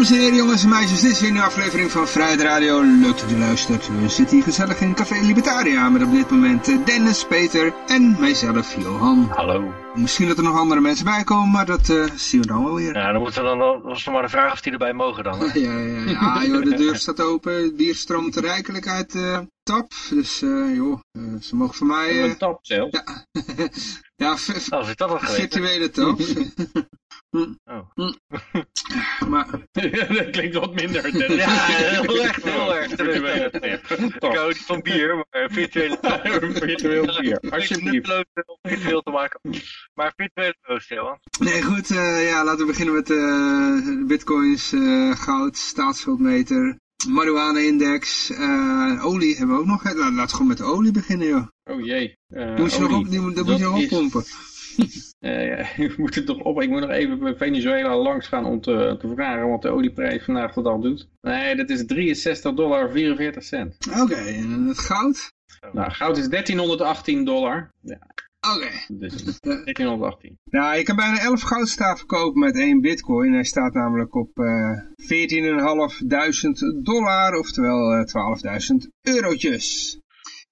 Dames en heren, jongens en meisjes, dit is weer een aflevering van Vrijheid Radio. Leuk dat u luistert. We zitten hier gezellig in Café Libertaria met op dit moment Dennis, Peter en mijzelf, Johan. Hallo. Misschien dat er nog andere mensen bij komen, maar dat eh, zien we dan wel weer. Ja, dan moeten we dan, was nog maar de vraag of die erbij mogen dan. hè? Ja, ja, ja, joh, de deur staat open, het bier stroomt rijkelijk uit de tap. Dus, eh, joh, eh, ze mogen voor mij... Een tap zelf. ja, ja Oh, zit dat al virtuele tap. Oh. maar, dat klinkt wat minder. Dennis. Ja, heel erg, heel erg. Virtuele Ik hou niet van bier, maar virtuele Virtueel bier, alsjeblieft. om virtueel te maken. Maar virtuele Johan. Nee, goed. eh, ja, laten we beginnen met eh, bitcoins, eh, goud, staatsschuldmeter, marijuana-index, eh, olie hebben we ook nog. laten we gewoon met de olie beginnen, joh. Oh jee. Eh, moet je nog olie. op, die, moet- dat moet je nog is- oppompen. Ja, je moet het toch op. Ik moet nog even bij Venezuela langs gaan om te, te vragen wat de olieprijs vandaag de dag doet. Nee, dat is 63 dollar 44 cent. Oké, en het goud? Nou, goud is 1318 dollar. Ja, Oké. dus 1318. Nou, je kan bijna 11 goudstaven kopen met één bitcoin. Hij staat namelijk op eh 14.500 dollar, oftewel eh 12.000 eurotjes.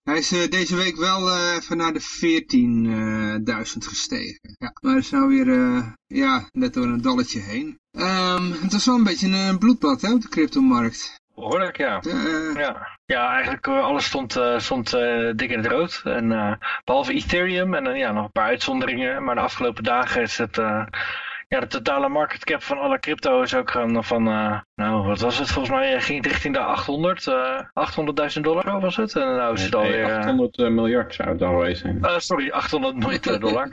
Hij is eh, deze week wel eh, even naar de 14.000 gestegen. Ja, maar hij is nou weer eh, ja, net door een dalletje heen. Ehm, het was wel een beetje een bloedbad hè, op de cryptomarkt. Behoorlijk, ja. Ja, ja eigenlijk alles stond, stond dik in het rood. En, eh, behalve Ethereum en ja, nog een paar uitzonderingen. Maar de afgelopen dagen is het... ja, de totale market cap van alle crypto is ook gewoon van... eh, nou, wat was het? Volgens mij eh, ging het richting de 800. eh 800.000 dollar was het. En nou is het Nee, alweer... eh, 800 eh, miljard zou het dan geweest zijn. eh, sorry, 800 miljoen dollar.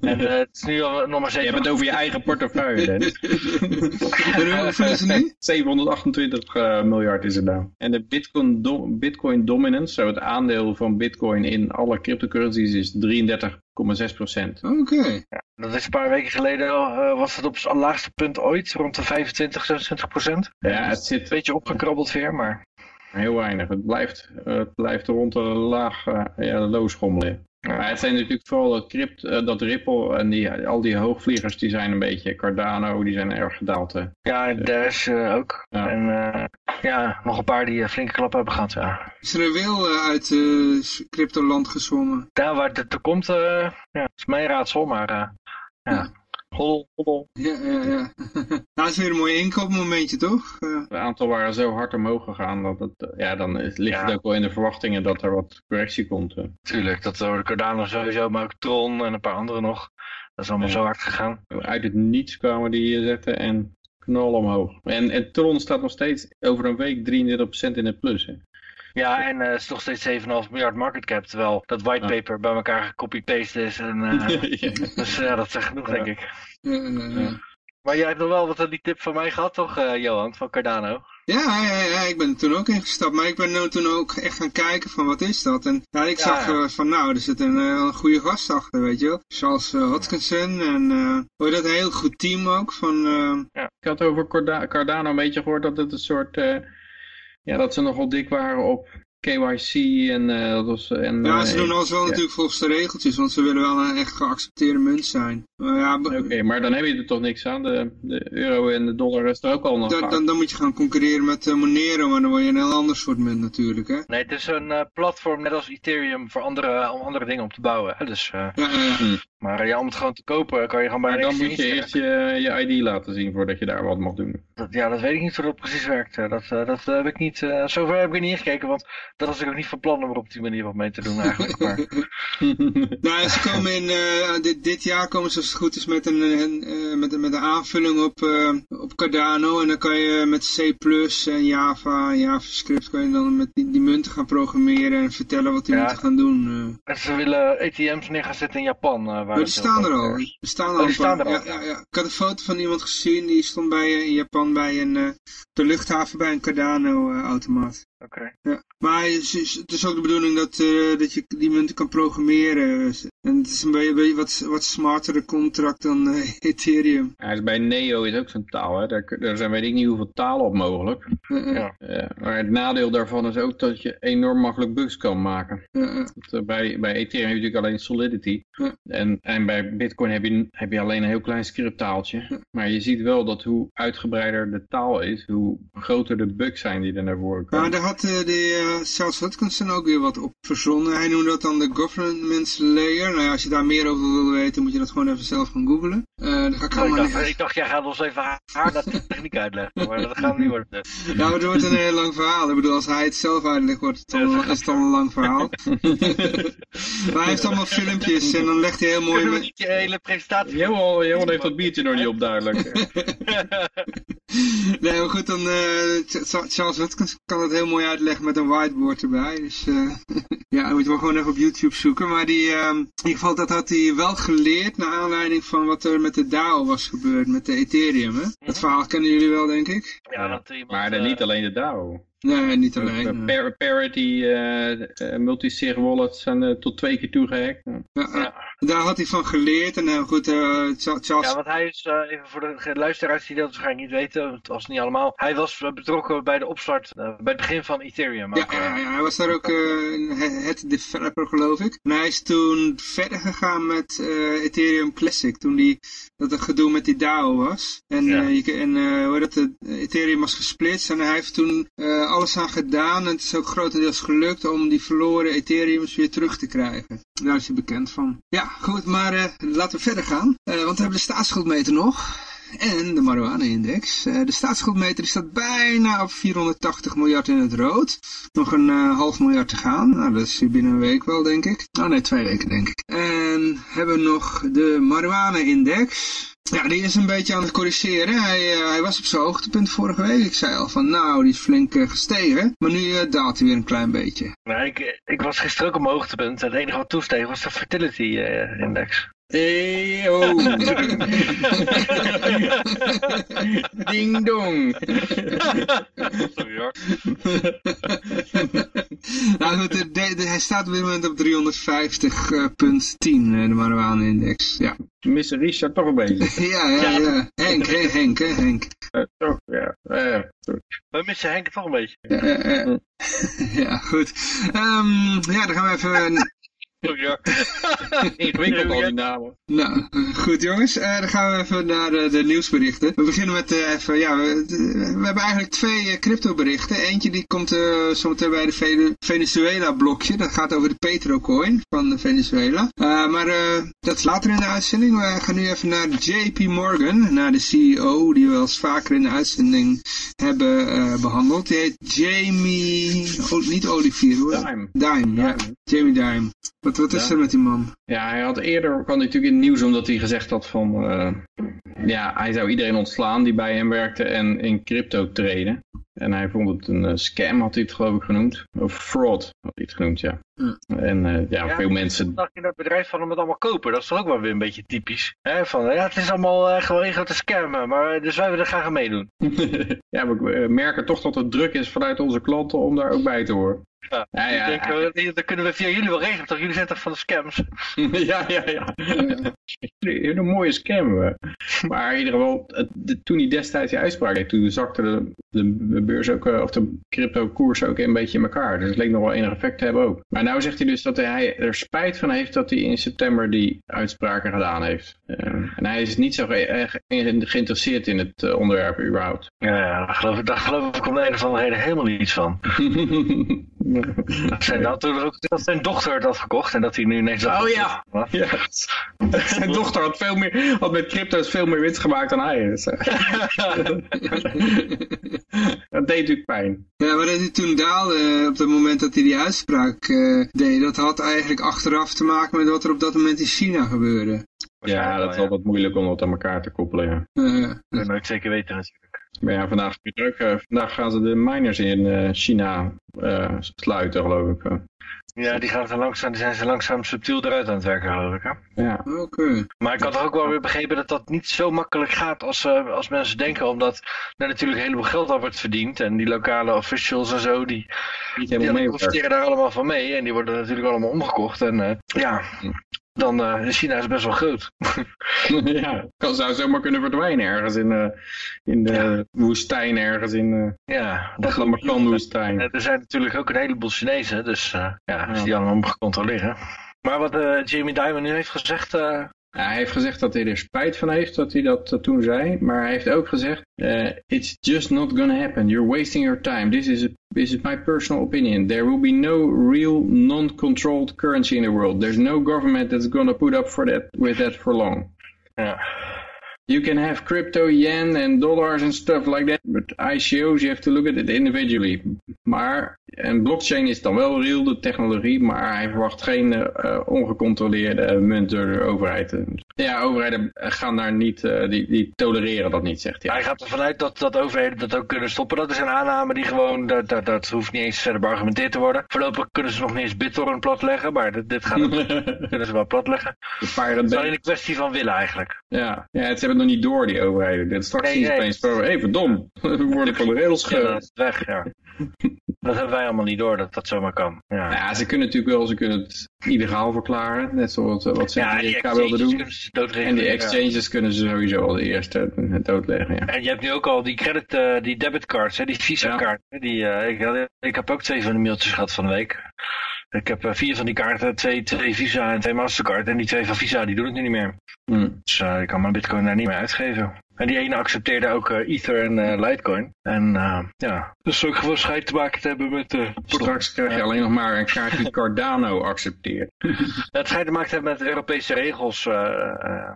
en eh, het is nu al nog maar Je hebt 7. het over je eigen portefeuille, hoeveel is het nu? 728 eh, miljard is het nou. En de Bitcoin, do- Bitcoin dominance, zo het aandeel van Bitcoin in alle cryptocurrencies, is 33,6 procent. Oké. Dat is een paar weken geleden, eh, was het op het laagste punt ooit, rond de 25, 26 procent. Ja, het zit Een beetje opgekrabbeld weer, maar... heel weinig. Het blijft, eh, het blijft rond de laag, eh, ja, low schommelen. Maar het zijn natuurlijk vooral dat, crypt, eh, dat Ripple en die, al die hoogvliegers, die zijn een beetje, Cardano, die zijn erg gedaald. hè. Ja, Dash eh, ook. Ja. En eh, ja, nog een paar die flinke klap hebben gehad, ja. Is er een wil uit eh cryptoland gezwommen? Daar waar het er komt, eh, ja, is mijn raadsel, maar eh, ja. Hoddel, hoddel. Ja, ja, ja. nou, dat is weer een mooi inkoopmomentje, toch? Eh, aantal waren zo hard omhoog gegaan, dat het, eh, ja, dan is- ligt Ja. het ook wel in de verwachtingen dat er wat correctie komt. eh. Tuurlijk, dat door de Cardano sowieso, maar ook Tron en een paar andere nog. Dat is allemaal Ja. zo hard gegaan. uit het niets kwamen die hier zetten en knal omhoog. En, en Tron staat nog steeds over een week 33% in het plus. Hè. Ja, en eh, het is nog steeds 7,5 miljard market cap, terwijl dat whitepaper bij elkaar gecopy-paste is. En, eh, Ja. Dus ja, dat zegt genoeg, denk ik. ja, ja, ja. Maar jij hebt nog wel wat aan die tip van mij gehad, toch, eh, Johan, van Cardano? Ja, ja, ja, ik ben er toen ook ingestapt. Maar ik ben nou toen ook echt gaan kijken van wat is dat. En ja, ik Ja, zag ja. eh, van nou, er zit een, eh, een goede gast achter, weet je wel. Zoals eh Hodgkinson en eh hoor je dat een heel goed team ook. Van, eh, Ik had over Corda- Cardano een beetje gehoord dat het een soort... eh, ja, dat ze nogal dik waren op KYC en... eh, dat was, en ja, eh, ze doen alles wel ja. natuurlijk volgens de regeltjes, want ze willen wel een echt geaccepteerde munt zijn. Ja, Oké, maar dan heb je er toch niks aan. De, de euro en de dollar is er ook al nog dan, dan, dan moet je gaan concurreren met eh, Monero, maar dan word je een heel ander soort munt natuurlijk, hè. Nee, het is een eh, platform net als Ethereum voor andere, om andere dingen op te bouwen. Hè? Dus, eh, Ja, ja, ja. Maar ja, om het gewoon te kopen kan je gewoon bij Maar dan moet je eerst je, je ID laten zien voordat je daar wat mag doen. Dat, ja, dat weet ik niet hoe dat precies werkt. eh, Dat, eh, dat heb ik niet, eh, zover heb ik niet ingekeken, want dat was ik ook niet van plan om er op die manier wat mee te doen eigenlijk. Maar, Nou, ze komen in, eh, dit, dit jaar komen ze als het goed is met een, een, eh, met, een- met een aanvulling op, eh, op Cardano. En dan kan je met C++ en Java, JavaScript, kan je dan met die, die munten gaan programmeren en vertellen wat die Ja. moeten gaan doen. eh. en ze willen ATM's neer gaan zetten in Japan. Eh, waar Maar die staan er al. Er is. staan er Oh, al die een paar. staan er al, ja, ja, ja. Ik had een foto van iemand gezien, die stond bij, eh, in Japan bij een, eh, de luchthaven bij een Cardano-automaat. Oké. Ja. Maar het is, het is ook de bedoeling dat, eh, dat je die munten kan programmeren. En het is een beetje, beetje wat, wat smartere contract dan uh, Ethereum. Ja, is bij Neo is ook zo'n taal. Hè? Daar, daar zijn weet ik niet hoeveel talen op mogelijk. Uh, Ja. Ja, maar het nadeel daarvan is ook dat je enorm makkelijk bugs kan maken. Want, eh, bij, bij Ethereum heb je natuurlijk alleen Solidity. Ja. En, en bij Bitcoin heb je, heb je alleen een heel klein scripttaaltje. Maar je ziet wel dat hoe uitgebreider de taal is, hoe groter de bugs zijn die er naar voren Maar komen. daar had uh, de uh, Charles Hutchinson ook weer wat op verzonnen. Hij noemde dat dan de governance layer. Nou ja, als je daar meer over wil weten, moet je dat gewoon even zelf gaan googlen. Uh, dan ga ik Oh, dacht, niet... ik dacht, jij gaat ons even haar, haar dat techniek uitleggen. Maar dat gaat niet worden. Ja, maar het wordt een heel lang verhaal. Ik bedoel, als hij het zelf uitlegt, wordt het al, is het al een lang verhaal. maar hij heeft allemaal filmpjes en dan legt hij heel mooi... Kunnen we Met... niet je hele presentatie... Johan, Johan heeft dat biertje nog niet op duidelijk. nee, maar goed, dan uh, Charles Hutchinson kan het heel mooi uitleggen met een whiteboard erbij. Dus uh, ja, dan moet je maar gewoon even op YouTube zoeken. Maar die, uh, in ieder geval, dat had hij wel geleerd naar aanleiding van wat er met de DAO was gebeurd, met de Ethereum. Hè? Dat verhaal kennen jullie wel, denk ik. Ja, dat iemand, maar dan niet alleen de DAO. Nee, niet Uh, alleen. par parity, uh, uh, multisig wallets zijn uh, tot twee keer toegehackt. Ja, ja. Daar had hij van geleerd. En uh, goed, Charles... Ja, want hij is, uh, even voor de luisteraars die dat waarschijnlijk niet weten, het was niet allemaal. Hij was betrokken bij de opstart, uh, bij het begin van Ethereum. Ja, ja, ja, hij was daar ook het developer, geloof ik. En hij is toen verder gegaan met Ethereum Classic, toen die, dat het gedoe met die DAO was. En, ja. je, en hoe dat, de, Ethereum was gesplitst en hij heeft toen alles aan gedaan. En het is ook grotendeels gelukt om die verloren Ethereums weer terug te krijgen. Daar is hij bekend van. Ja, goed, maar uh, laten we verder gaan. Uh, want we hebben de staatsschuldmeter nog. En de marijuana-index. Uh, de staatsschuldmeter staat bijna op 480 miljard in het rood. Nog een half miljard te gaan. Nou, dat is binnen een week wel, denk ik. Oh nee, twee weken, denk ik. En hebben we nog de marijuana-index. Ja, die is een beetje aan het corrigeren. Hij, uh, hij was op zijn hoogtepunt vorige week. Ik zei al van, nou, die is flink gestegen. Maar nu daalt hij weer een klein beetje. Nou, ik, ik was gisteren ook op mijn hoogtepunt. Het enige wat toesteeg was de fertility index. Hey, oh. Ding dong. Sorry hoor. nou goed, de, de, de, hij staat op dit moment op 350.10, de marijuana-index. Ja. Mr. Richard toch een beetje. ja, ja, ja. Henk, hè, Henk, hè, Henk. Uh, toch, ja. Uh, We missen Henk toch een beetje. Uh, ja, goed. Um, ja, dan gaan we even... Ingewikkeld al die namen. Nou, goed jongens. Uh, dan gaan we even naar de, de nieuwsberichten. We beginnen met uh, even, ja, we, we, hebben eigenlijk twee uh, crypto berichten. Eentje die komt zometeen bij de Venezuela blokje. Dat gaat over de Petrocoin van Venezuela. maar dat is later in de uitzending. We gaan nu even naar JP Morgan, naar de CEO die we wel eens vaker in de uitzending hebben behandeld. Die heet Jamie, oh, niet Olivier hoor. Dime. Dime, ja. Jamie Dime. Wat, wat is Ja. er met die man? Ja, hij had eerder, kwam hij natuurlijk in het nieuws omdat hij gezegd had van, eh, ja, hij zou iedereen ontslaan die bij hem werkte en in crypto treden. En hij vond het een eh, scam, had hij het geloof ik genoemd. Of fraud, had hij het genoemd, ja. Hm. En eh, ja, Ja. veel mensen... dacht je dat bedrijf van hem het allemaal kopen? Dat is toch ook wel weer een beetje typisch. Hè? Van, ja, het is allemaal uh, gewoon een grote scam, maar dus wij willen graag aan meedoen. ja, we merken toch dat het druk is vanuit onze klanten om daar ook bij te horen. Ja, Ja, ja, ik denk, dat kunnen we via jullie wel regelen, toch? Jullie zijn toch van de scams? ja, ja, ja. Een mooie scam. eh. Maar in ieder geval, toen hij destijds die uitspraak deed, toen zakte de, de beurs ook, eh, of de crypto koers ook een beetje in elkaar. Dus het leek nog wel enig effect te hebben ook. Maar nou zegt hij dus dat hij er spijt van heeft dat hij in september die uitspraken gedaan heeft. Eh, en hij is niet zo ge- erg geïnteresseerd in het onderwerp überhaupt. Ja, ja daar, geloof ik, daar geloof ik om de een of andere reden helemaal niets van. Dat zijn, dat, ook, dat zijn dochter het had gekocht en dat hij nu ineens... Oh ja. Wat? Ja. Zijn dochter had, veel meer, had met crypto's veel meer winst gemaakt dan hij. Dus, dat deed natuurlijk pijn. Ja, maar dat hij toen daalde eh, op het moment dat hij die uitspraak eh, deed, dat had eigenlijk achteraf te maken met wat er op dat moment in China gebeurde. Ja, dat is altijd moeilijk om dat aan elkaar te koppelen. Ja. Eh, Dat nooit zeker weten natuurlijk. Maar ja, vandaag, is het weer druk. Eh, vandaag gaan ze de miners in eh, China eh, sluiten, geloof ik. Ja, die, gaan ze langzaam, die zijn ze langzaam subtiel eruit aan het werken, geloof ik. Hè? Ja. Oké. Maar ik had ook wel weer begrepen dat dat niet zo makkelijk gaat als, eh, als mensen denken. Omdat er natuurlijk een heleboel geld aan wordt verdiend. En die lokale officials en zo, die, die mee. profiteren daar allemaal van mee. En die worden natuurlijk allemaal omgekocht. En eh, ja, dan eh China is best wel groot. ja, kan, zou zomaar kunnen verdwijnen ergens in, eh, in de woestijn, ergens in eh, Ja, de Samarkand-woestijn. Eh, Er zijn natuurlijk ook een heleboel Chinezen, dus ja, als Ja. die allemaal moeten controleren. Maar wat Jamie Dimon nu heeft gezegd, hij heeft gezegd dat hij er spijt van heeft dat hij dat eh, toen zei, maar hij heeft ook gezegd, eh, it's just not gonna happen. You're wasting your time. This is, a, this is my personal opinion. There will be no real non-controlled currency in the world. There's no government that's gonna put up for that with that for long. ja, You can have crypto, yen and dollars and stuff like that, but ICO's, you have to look at it individually. Maar, en blockchain is dan wel real, de technologie, maar hij verwacht geen eh, ongecontroleerde munt door de overheid. Ja, overheden gaan daar niet, eh, die, die tolereren dat niet, zegt hij. hij gaat ervan uit dat, dat overheden dat ook kunnen stoppen. Dat is een aanname die gewoon, dat, dat, dat hoeft niet eens verder beargumenteerd te worden. Voorlopig kunnen ze nog niet eens BitTorrent platleggen, maar dit, dit gaat, kunnen ze wel platleggen. Het is alleen een kwestie van willen eigenlijk. Ja, ja, ze hebben het nog niet door, die overheden. Dit straks Nee, opeens van, hé, verdom, we worden van de rails ge... is het weg, ja. Dat hebben wij allemaal niet door, dat dat zomaar kan. Ja, Ja, ze kunnen natuurlijk wel, ze kunnen het illegaal verklaren, net zoals eh, wat ze ja in Amerika wilden doen. En die ja. exchanges kunnen ze sowieso als eerste eh, doodleggen, ja. En je hebt nu ook al die credit, eh, die debitcards, hè, die Visa-kaarten. Die, eh, ik, had- ik heb ook twee van de mailtjes gehad van de week. Ik heb eh, vier van die kaarten, twee, twee Visa en twee Mastercard. En die twee van Visa, die doen het nu niet meer. Hm. Dus eh, ik kan mijn bitcoin daar niet meer uitgeven. En die ene accepteerde ook eh, Ether en Litecoin. En ja, dus ook gewoon scheid te maken te hebben met... eh Straks krijg je alleen nog maar een kaart die Cardano accepteert. het schijnt te maken te hebben met Europese regels.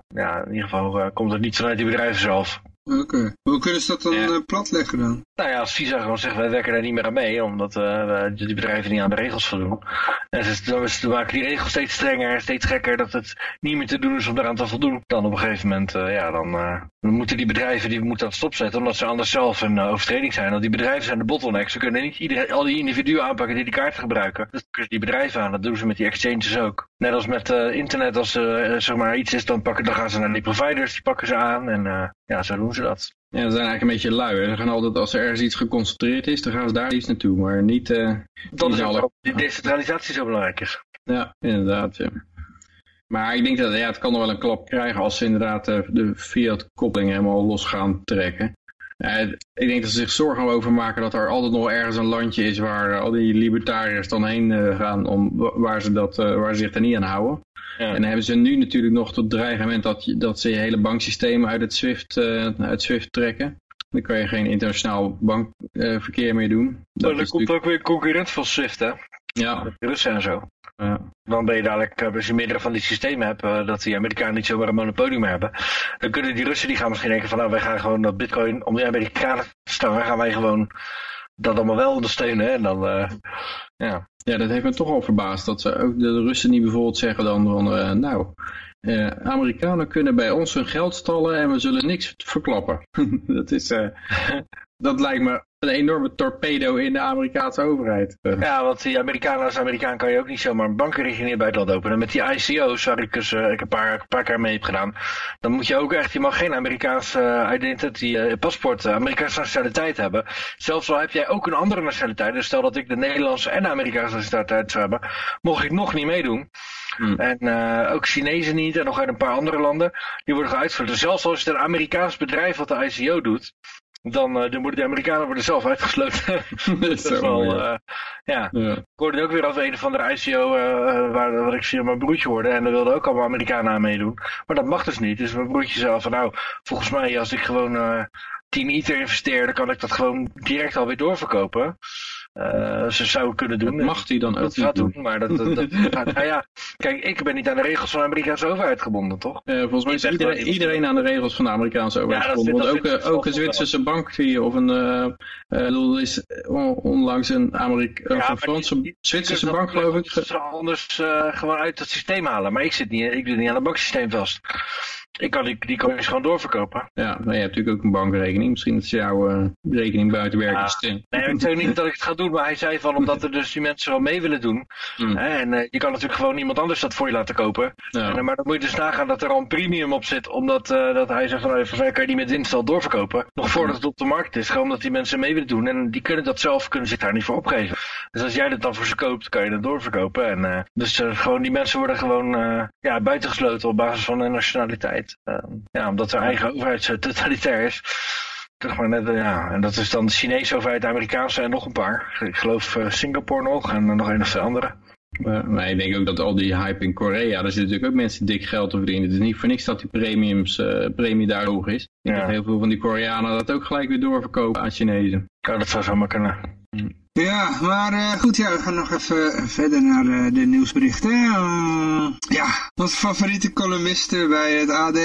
ja, in ieder geval komt het niet vanuit die bedrijven zelf. Oké. Hoe kunnen ze dat dan Ja. eh, platleggen dan? Nou ja, als Visa gewoon zegt, wij werken daar niet meer aan mee, omdat we die bedrijven niet aan de regels voldoen. En ze, ze- ze maken die regels steeds strenger, steeds gekker, dat het niet meer te doen is om daaraan te voldoen. Dan op een gegeven moment, eh, ja, dan, dan moeten die bedrijven die moeten dat stopzetten, omdat ze anders zelf een overtreding zijn. Want die bedrijven zijn de bottleneck. Ze kunnen niet iedereen, al die individuen aanpakken die die kaarten gebruiken. Dus kunnen die bedrijven aan, dat doen ze met die exchanges ook. Net als met internet, als er zeg maar iets is, dan, pakken, dan gaan ze naar die providers, die pakken ze aan en ja, zo doen ze dat. Ja, ze zijn eigenlijk een beetje lui. Hè. Ze gaan altijd, als er ergens iets geconcentreerd is, dan gaan ze daar iets naartoe. Maar niet... eh, Dat niet is alle- die decentralisatie zo belangrijk is. Ja, inderdaad. Ja. Maar ik denk dat ja, het kan nog wel een klap krijgen als ze inderdaad eh, de fiat-koppeling helemaal los gaan trekken. Ik denk dat ze zich zorgen over maken dat er altijd nog ergens een landje is waar al die libertariërs dan heen eh, gaan om, wa- waar, ze dat, eh, waar ze zich er niet aan houden. Ja. En dan hebben ze nu natuurlijk nog tot dreigement dat, je- dat ze je hele banksysteem uit het SWIFT, eh, uit SWIFT trekken. Dan kan je geen internationaal bankverkeer meer doen. Dat Maar er komt natuurlijk- ook weer concurrent van Swift, hè? ja, Russen en zo. Ja. Dan ben je dadelijk, eh, als je meerdere van die systemen hebt, eh, dat die Amerikanen niet zomaar een monopolie meer hebben. Dan kunnen die Russen, die gaan misschien denken van, nou, wij gaan gewoon dat bitcoin, om die Amerikanen te staan, gaan wij gewoon dat allemaal wel ondersteunen. hè. En dan, eh, ja. Ja, dat heeft me toch al verbaasd. Dat ze ook de Russen niet bijvoorbeeld zeggen dan van, nou, Amerikanen kunnen bij ons hun geld stallen en we zullen niks verklappen. dat is, dat lijkt me een enorme torpedo in de Amerikaanse overheid. Eh, ja, want die Amerikanen als Amerikaan kan je ook niet zomaar een bankrekening in het buitenland openen. Met die ICO's, waar ik dus eh, ik een paar, een paar keer mee heb gedaan, dan moet je ook echt, je mag geen Amerikaanse eh, identity, paspoort, Amerikaanse nationaliteit hebben. Zelfs al heb jij ook een andere nationaliteit, dus stel dat ik de Nederlandse en de Amerikaanse nationaliteit zou hebben, mocht ik nog niet meedoen. Hmm. En eh, ook Chinezen niet en nog uit een paar andere landen, die worden uitgesloten. Zelfs als het een Amerikaans bedrijf wat de ICO doet, dan, eh, dan worden de Amerikanen worden zelf uitgesloten. dat is wel, eh, ja. Ja. Ik hoorde ook weer over een of andere ICO, eh, waar, waar ik via mijn broertje hoorde. En daar wilden ook allemaal Amerikanen aan meedoen. Maar dat mag dus niet. Dus mijn broertje zei van nou, volgens mij als ik gewoon eh 10 ether investeer, dan kan ik dat gewoon direct alweer doorverkopen. Eh, ze zouden kunnen doen. Dat mag hij dan ook dat niet gaat doen. doen. Maar dat, dat, dat gaat, nou ja, kijk, ik ben niet aan de regels van de Amerikaanse overheid gebonden, toch? Eh, volgens mij is iedereen, wel iets- iedereen aan de regels van de Amerikaanse overheid Ja, gebonden. Want ook, eh, ook een. Zwitserse bank die, of een, er is on- onlangs een, Amerika Ja, Franse, die- die- Zwitserse bank geloof ik. Ze anders gewoon uit het systeem halen. Maar ik zit niet, ik zit niet aan het banksysteem vast. Ik kan die, die coins gewoon doorverkopen. Ja, maar je hebt natuurlijk ook een bankrekening. Misschien dat ze jouw uh, rekening buiten werken ja. Nee, ik zeg niet dat ik het ga doen, maar hij zei van omdat er dus die mensen wel mee willen doen. Hmm. Hè, en uh, je kan natuurlijk gewoon iemand anders dat voor je laten kopen. Ja. En, maar dan moet je dus nagaan dat er al een premium op zit, omdat uh, dat hij zegt van nou, kan je die met winst al doorverkopen. Nog voordat het op de markt is, gewoon omdat die mensen mee willen doen. En die kunnen dat zelf, kunnen zich daar niet voor opgeven. Dus als jij dat dan voor ze koopt, kan je dat doorverkopen. En, dus gewoon die mensen worden gewoon ja, buitengesloten op basis van hun nationaliteit. Ja, omdat hun eigen overheid zo totalitair is. Toch maar net, ja. En dat is dan de Chinese overheid, de Amerikaanse en nog een paar. Ik geloof Singapore nog en nog een of twee andere. Maar ik denk ook dat al die hype in Korea, daar zitten natuurlijk ook mensen dik geld te verdienen. Het is niet voor niks dat die premiums, uh, premie daar hoog is. Ik denk dat heel veel van die Koreanen dat ook gelijk weer doorverkopen aan Chinezen. Ja, dat zou zomaar kunnen. Ja, maar uh, goed, ja, we gaan nog even verder naar uh, de nieuwsberichten. Uh, ja, onze favoriete columniste bij het AD,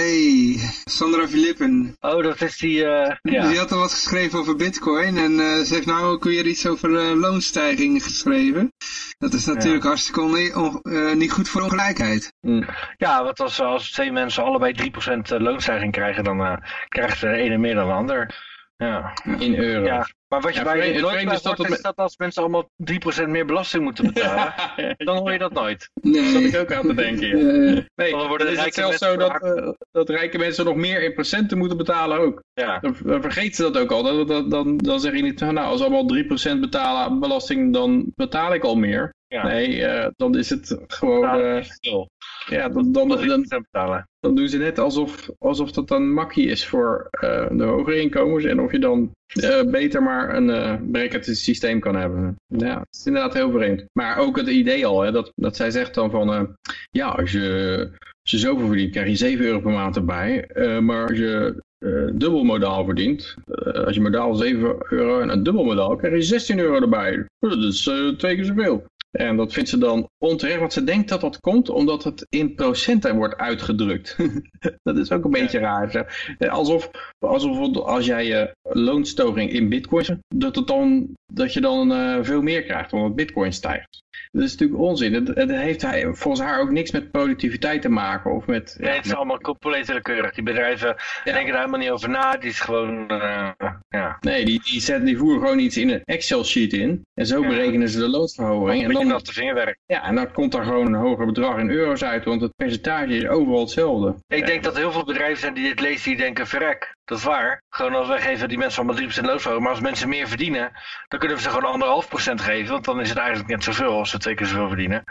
Sandra Filippen. Oh, dat is die, ja. Die had al wat geschreven over bitcoin en ze heeft nou ook weer iets over loonstijging geschreven. Dat is natuurlijk ja. hartstikke on, niet goed voor ongelijkheid. Mm. Ja, want als, als twee mensen allebei 3% loonstijging krijgen, dan krijgt de ene meer dan de ander. Ja. In euro. Ja. Maar wat je bij je nooit bij hoort, is dat als mensen allemaal 3% meer belasting moeten betalen, dan hoor je dat nooit. Nee. Dat zat ik ook aan te denken. Ja. Nee, dan worden is het zelfs zo dat, uh, dat rijke mensen nog meer in procenten moeten betalen ook. Ja. Dan, dan vergeten ze dat ook al. Dan, dan, dan, dan zeg je niet, nou als allemaal 3% betalen belasting, dan betaal ik al meer. Ja. Nee, uh, dan is het gewoon... Uh, ja, dan, dan, dan, dan, doen ze net alsof, alsof dat dan makkie is voor uh, de hogere inkomens. En of je dan beter maar een uh, systeem kan hebben. Ja, het is inderdaad heel vreemd. Maar ook het idee al, hè, dat, dat zij zegt dan van... ja, als je, als je zoveel verdient, krijg je 7 euro per maand erbij. maar als je uh, dubbel modaal verdient. Uh, als je modaal 7 euro en een dubbel modaal krijg je 16 euro erbij. Dat is uh, twee keer zoveel. En dat vindt ze dan onterecht, want ze denkt dat dat komt omdat het in procenten wordt uitgedrukt. dat is ook een beetje raar. Alsof, alsof als jij je loonstoging in bitcoin, dat, het dan, dat je dan uh, veel meer krijgt omdat bitcoin stijgt. Dat is natuurlijk onzin. Het, het, heeft volgens haar ook niks met productiviteit te maken. Of met, nee, het is allemaal compleet willekeurig. Die bedrijven denken daar helemaal niet over na. Die is gewoon, uh, ja. Nee, die, die, zetten, die voeren gewoon iets in een Excel-sheet in. En zo berekenen ze de loonsverhoging. En dan, de vingerwerk. Ja, en dan komt er gewoon een hoger bedrag in euro's uit. Want het percentage is overal hetzelfde. Ik denk dat er heel veel bedrijven zijn die dit lezen die denken, verrek, dat is waar. Gewoon als wij geven die mensen allemaal 3% loonsverhoging. Maar als mensen meer verdienen, dan kunnen we ze gewoon anderhalf procent geven. Want dan is het eigenlijk net zoveel als ze twee keer zoveel verdienen.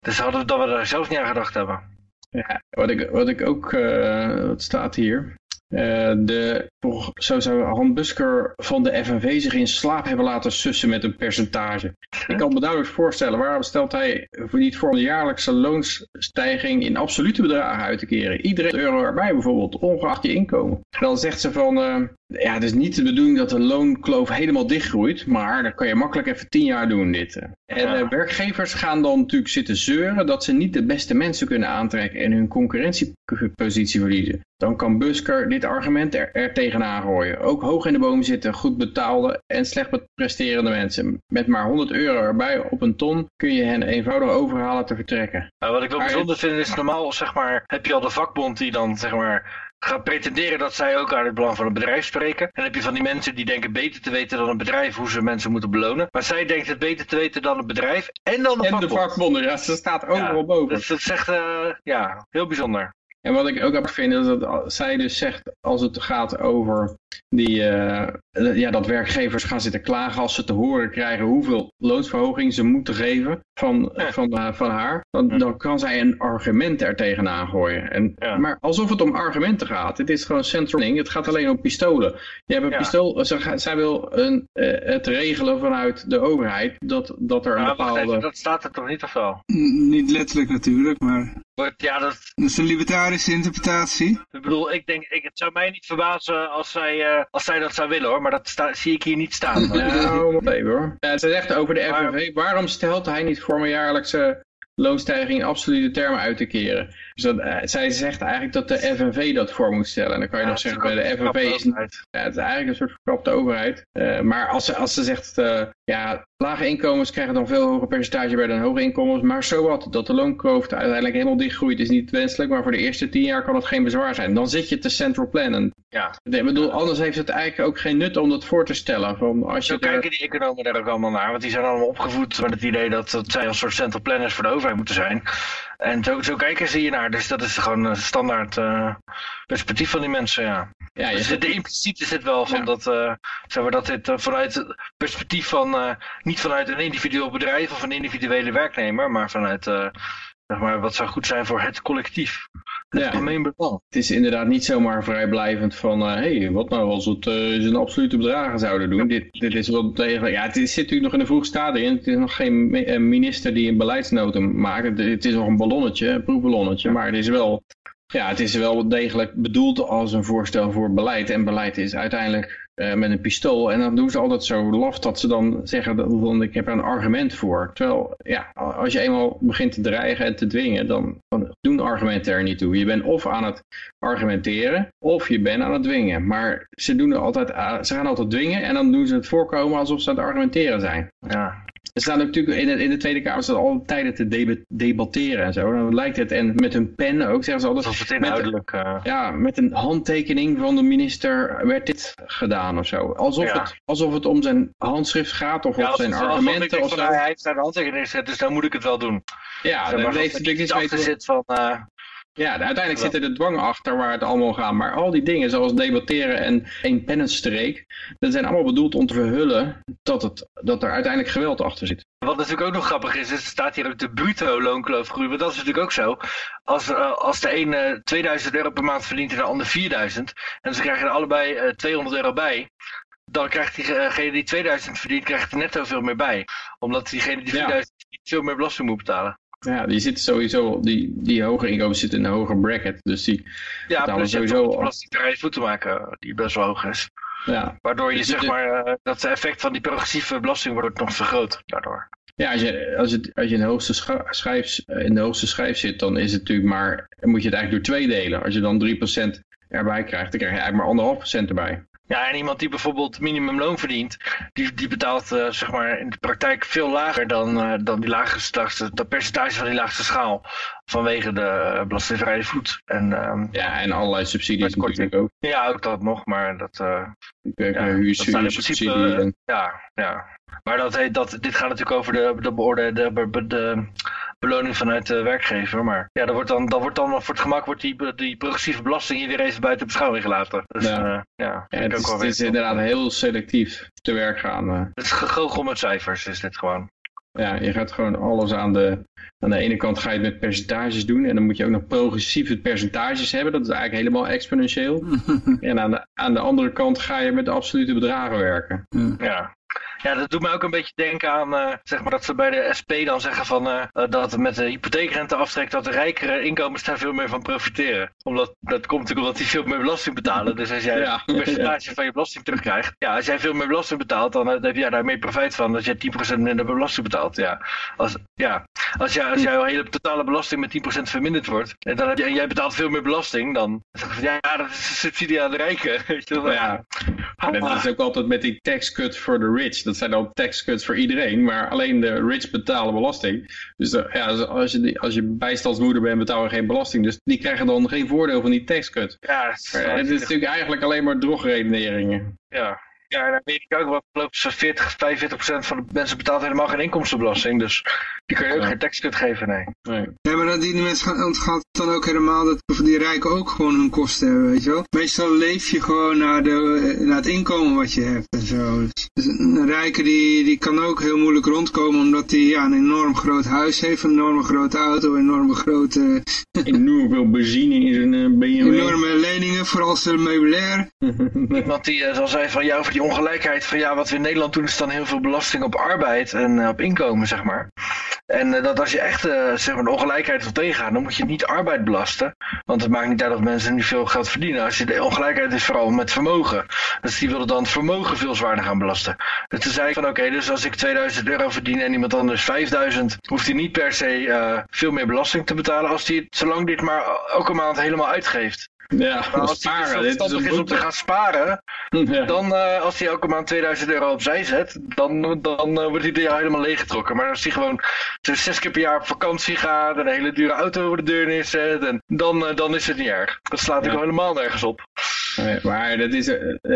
Dus hadden we dat we daar zelfs niet aan gedacht hebben. Ja, wat ik, wat ik ook, uh, wat staat hier, uh, de, zo zou Han Busker van de FNV zich in slaap hebben laten sussen met een percentage. Ik kan me duidelijk voorstellen, waarom stelt hij voor niet voor een jaarlijkse loonsstijging in absolute bedragen uit te keren? Iedereen euro erbij bijvoorbeeld, ongeacht je inkomen. Dan zegt ze van, uh, ja, het is niet de bedoeling dat de loonkloof helemaal dichtgroeit, maar dan kan je makkelijk even tien jaar doen dit. En uh, werkgevers gaan dan natuurlijk zitten zeuren dat ze niet de beste mensen kunnen aantrekken en hun concurrentiepositie verliezen. Dan kan Busker dit argument er, er tegenaan gooien. Ook hoog in de boom zitten goed betaalde en slecht presterende mensen. Met maar 100 euro erbij op een ton kun je hen eenvoudig overhalen te vertrekken. Nou, wat ik wel bijzonder vind is normaal zeg maar, heb je al de vakbond die dan zeg maar gaan pretenderen dat zij ook uit het belang van het bedrijf spreken. En dan heb je van die mensen die denken beter te weten dan een bedrijf hoe ze mensen moeten belonen. Maar zij denkt het beter te weten dan het bedrijf en dan de en vakbond. de vakbonden, ja, ze staat overal boven. Dus dat echt, uh, ja, heel bijzonder. En wat ik ook heb vind is dat zij dus zegt als het gaat over die, uh, ja, dat werkgevers gaan zitten klagen als ze te horen krijgen hoeveel loonsverhoging ze moeten geven van, van, uh, van haar. Dan, dan kan zij een argument er tegenaan gooien. En, Maar alsof het om argumenten gaat. Het is gewoon central Het gaat alleen om pistolen. Je hebt een pistool, zij, zij wil een, uh, het regelen vanuit de overheid dat, dat er een bepaalde... dat staat er toch niet of wel? Niet letterlijk natuurlijk, maar... Ja, dat... dat is een libertarische interpretatie. Ik bedoel, ik denk, ik, het zou mij niet verbazen als zij uh, als zij dat zou willen hoor, maar dat zie ik hier niet staan. nou, even hoor. Ja, ze zegt over de FNV, waarom stelt hij niet voor mijn jaarlijkse loonstijging in absolute termen uit te keren. Dus dat, uh, zij zegt eigenlijk dat de FNV dat voor moet stellen. En dan kan je Ja, nog dat zeggen, bij de FNV is, een ja, het is eigenlijk een soort verkapte overheid. Eh, maar als ze, als ze zegt, eh, ja, lage inkomens krijgen dan veel hoger percentage bij dan hoge inkomens. Maar zo wat, dat de loonkloof uiteindelijk helemaal dichtgroeit is niet wenselijk. Maar voor de eerste tien jaar kan het geen bezwaar zijn. Dan zit je te central plannen. Ja. Ik bedoel, anders heeft het eigenlijk ook geen nut om dat voor te stellen. Van als je Zo daar- kijken die economen daar ook allemaal naar, want die zijn allemaal opgevoed met het idee dat, dat zij als soort central planners voor de overheid moeten zijn. En zo, zo kijken ze hier naar, dus dat is gewoon een standaard eh, perspectief van die mensen, ja. ja, je Dus zit- de impliciet is het wel van Ja. dat, eh, zeg maar, dat dit eh, vanuit het perspectief van, eh, niet vanuit een individueel bedrijf of een individuele werknemer, maar vanuit, eh, zeg maar, wat zou goed zijn voor het collectief. Ja. Het is inderdaad niet zomaar vrijblijvend van, hé, hey, wat nou als het eh, in absolute bedragen zouden doen. Dit, dit is wel degelijk, ja, het zit natuurlijk nog in een vroeg stadium. Het is nog geen eh, minister die een beleidsnoten maakt. Het, het is nog een ballonnetje, een proefballonnetje, maar het is wel, ja, het is wel degelijk bedoeld als een voorstel voor beleid. En beleid is uiteindelijk eh, met een pistool. En dan doen ze altijd zo laf dat ze dan zeggen, dat, ik heb er een argument voor. Terwijl, ja, als je eenmaal begint te dreigen en te dwingen, dan, doen argumenten er niet toe. Je bent of aan het argumenteren of je bent aan het dwingen. Maar ze, doen er altijd, ze gaan altijd dwingen en dan doen ze het voorkomen alsof ze aan het argumenteren zijn. Ja. Er staan natuurlijk in de, in de Tweede Kamer staan alle tijden te deba- debatteren en zo. Dan lijkt het, en met hun pen ook, zeggen ze altijd. Alsof het met- inhoudelijk... eh, ja, met een handtekening van de minister werd dit gedaan of zo. Alsof, Ja. het, alsof het om zijn handschrift gaat of ja, als zijn argumenten of van, hij heeft daar de handtekening gezet, dus dan moet ik het wel doen. Ja, Zeg maar, heeft dat natuurlijk iets mee te zit van... eh, Ja, uiteindelijk zit er de dwang achter waar het allemaal gaat. Maar al die dingen zoals debatteren en een pennenstreek, dat zijn allemaal bedoeld om te verhullen dat, het, dat er uiteindelijk geweld achter zit. Wat natuurlijk ook nog grappig is, is er staat hier ook de bruto loonkloof. Want dat is natuurlijk ook zo. Als, eh, als de een eh, 2000 euro per maand verdient en de ander 4000, en ze krijgen er allebei eh, 200 euro bij, dan krijgt diegene die 2000 verdient, krijgt er netto veel meer bij. Omdat diegene die Ja. 4000 verdient veel meer belasting moet betalen. Ja, die zitten sowieso, die, die hoge inkomens zitten in een hoger bracket. Dus die, Ja, plus sowieso ook de al. belastingvrije voet te maken, die best wel hoog is. ja. Waardoor je Dus zeg de- maar, eh, dat effect van die progressieve belasting wordt nog vergroot daardoor. Ja, als je, als het, als je in, de hoogste schijf, in de hoogste schijf zit, dan is het natuurlijk maar, moet je het eigenlijk door twee delen. Als je dan 3% erbij krijgt, dan krijg je eigenlijk maar anderhalf procent erbij. Ja, en iemand die bijvoorbeeld minimumloon verdient, die, die betaalt eh, zeg maar in de praktijk veel lager dan, eh, dan die laagste, dat percentage van die laagste schaal. Vanwege de eh, belastingvrije voet. En ehm, Ja, en allerlei subsidies natuurlijk ook. ja, ook dat nog, maar dat, eh, Kijk, Ja, huur- dat zijn in principe, en- ja, ja. Maar dat heet, dat, dit gaat natuurlijk over de, de, beoorde, de, de, de beloning vanuit de werkgever. Maar ja, dan wordt dan, dan wordt dan voor het gemak wordt die, die progressieve belasting hier weer even buiten beschouwing gelaten. Dus Ja. ja, ja, Ja, vind ik het, ook is, wel het is weer- inderdaad heel selectief te werk gaan. eh. Het is gegoochel met cijfers, is dit gewoon. ja, je gaat gewoon alles aan de... Aan de ene kant ga je het met percentages doen. En dan moet je ook nog progressieve percentages hebben. Dat is eigenlijk helemaal exponentieel. en aan de, aan de andere kant ga je met absolute bedragen werken. Ja. Ja, dat doet mij ook een beetje denken aan, eh, zeg maar, dat ze bij de SP dan zeggen van, eh, dat met de hypotheekrenteaftrek dat de rijkere inkomens daar veel meer van profiteren. Omdat, dat komt natuurlijk omdat die veel meer belasting betalen. Dus als jij Ja. een percentage van je belasting terugkrijgt, ja, als jij veel meer belasting betaalt, dan heb jij daar meer profijt van dat je 10% minder belasting betaalt. Ja, als, ja. als, jij, als jouw hele totale belasting met 10% verminderd wordt, en, dan heb je, en jij betaalt veel meer belasting, dan zeg je van, ja, dat is een subsidie aan de rijken. Weet je wel. Ja. En dat is ook altijd met die tax cut for the rich. Dat zijn dan tax cuts voor iedereen, maar alleen de rich betalen belasting. Dus de- ja, als, je, als je bijstandsmoeder bent, betaal je geen belasting. Dus die krijgen dan geen voordeel van die tax cut. Ja, het is- Maar het is natuurlijk eigenlijk alleen maar drogredeneringen. Ja. Ja, in Amerika ook geloof ik zo'n 40, 45 procent van de mensen betaalt helemaal geen inkomstenbelasting. Dus die kun je ook Ja. geen taxcut geven, nee. Nee. Ja, maar dat die mensen gaan, want het gaat dan ook helemaal dat die rijken ook gewoon hun kosten hebben, weet je wel. Meestal leef je gewoon naar, de, naar het inkomen wat je hebt en zo. Dus een rijke die, die kan ook heel moeilijk rondkomen omdat hij ja, een enorm groot huis heeft, een enorme grote auto, een enorme grote, Enorm veel benzine in zijn eh, BMW. enorme leningen, vooral zijn meubilair. Iemand die uh, zal zeggen van, die die ongelijkheid van ja, wat we in Nederland doen is dan heel veel belasting op arbeid en eh, op inkomen, zeg maar. En eh, dat als je echt eh, zeg maar ongelijkheid wil tegengaan, dan moet je niet arbeid belasten. Want het maakt niet uit of mensen niet veel geld verdienen. Als je de ongelijkheid is vooral met vermogen. Dus die willen dan het vermogen veel zwaarder gaan belasten. Dus toen zei ik van oké, dus als ik 2000 euro verdien en iemand anders 5000, hoeft hij niet per se veel meer belasting te betalen als hij, zolang dit maar elke maand helemaal uitgeeft. Ja, Maar als sparen. dus Dit is verstandig een is om te gaan sparen, Ja. dan eh, als hij elke maand 2000 euro opzij zet, dan, dan eh, wordt hij er helemaal leeggetrokken. Maar als hij gewoon zes keer per jaar op vakantie gaat en een hele dure auto over de deur neerzet, en dan, eh, dan is het niet erg. Dat slaat Ja. ik helemaal nergens op. Nee, maar dat is,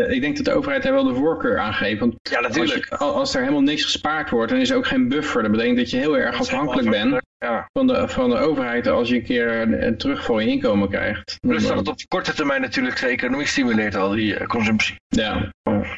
ik denk dat de overheid daar wel de voorkeur aan geeft. Want Ja, als, natuurlijk. je- als er helemaal niks gespaard wordt, dan is er ook geen buffer. Dat betekent dat je heel erg afhankelijk bent Ja. van de, van de overheid als je een keer een, een terugval in je inkomen krijgt. Plus dat het op korte termijn natuurlijk de economie stimuleert, al die eh, consumptie. Ja.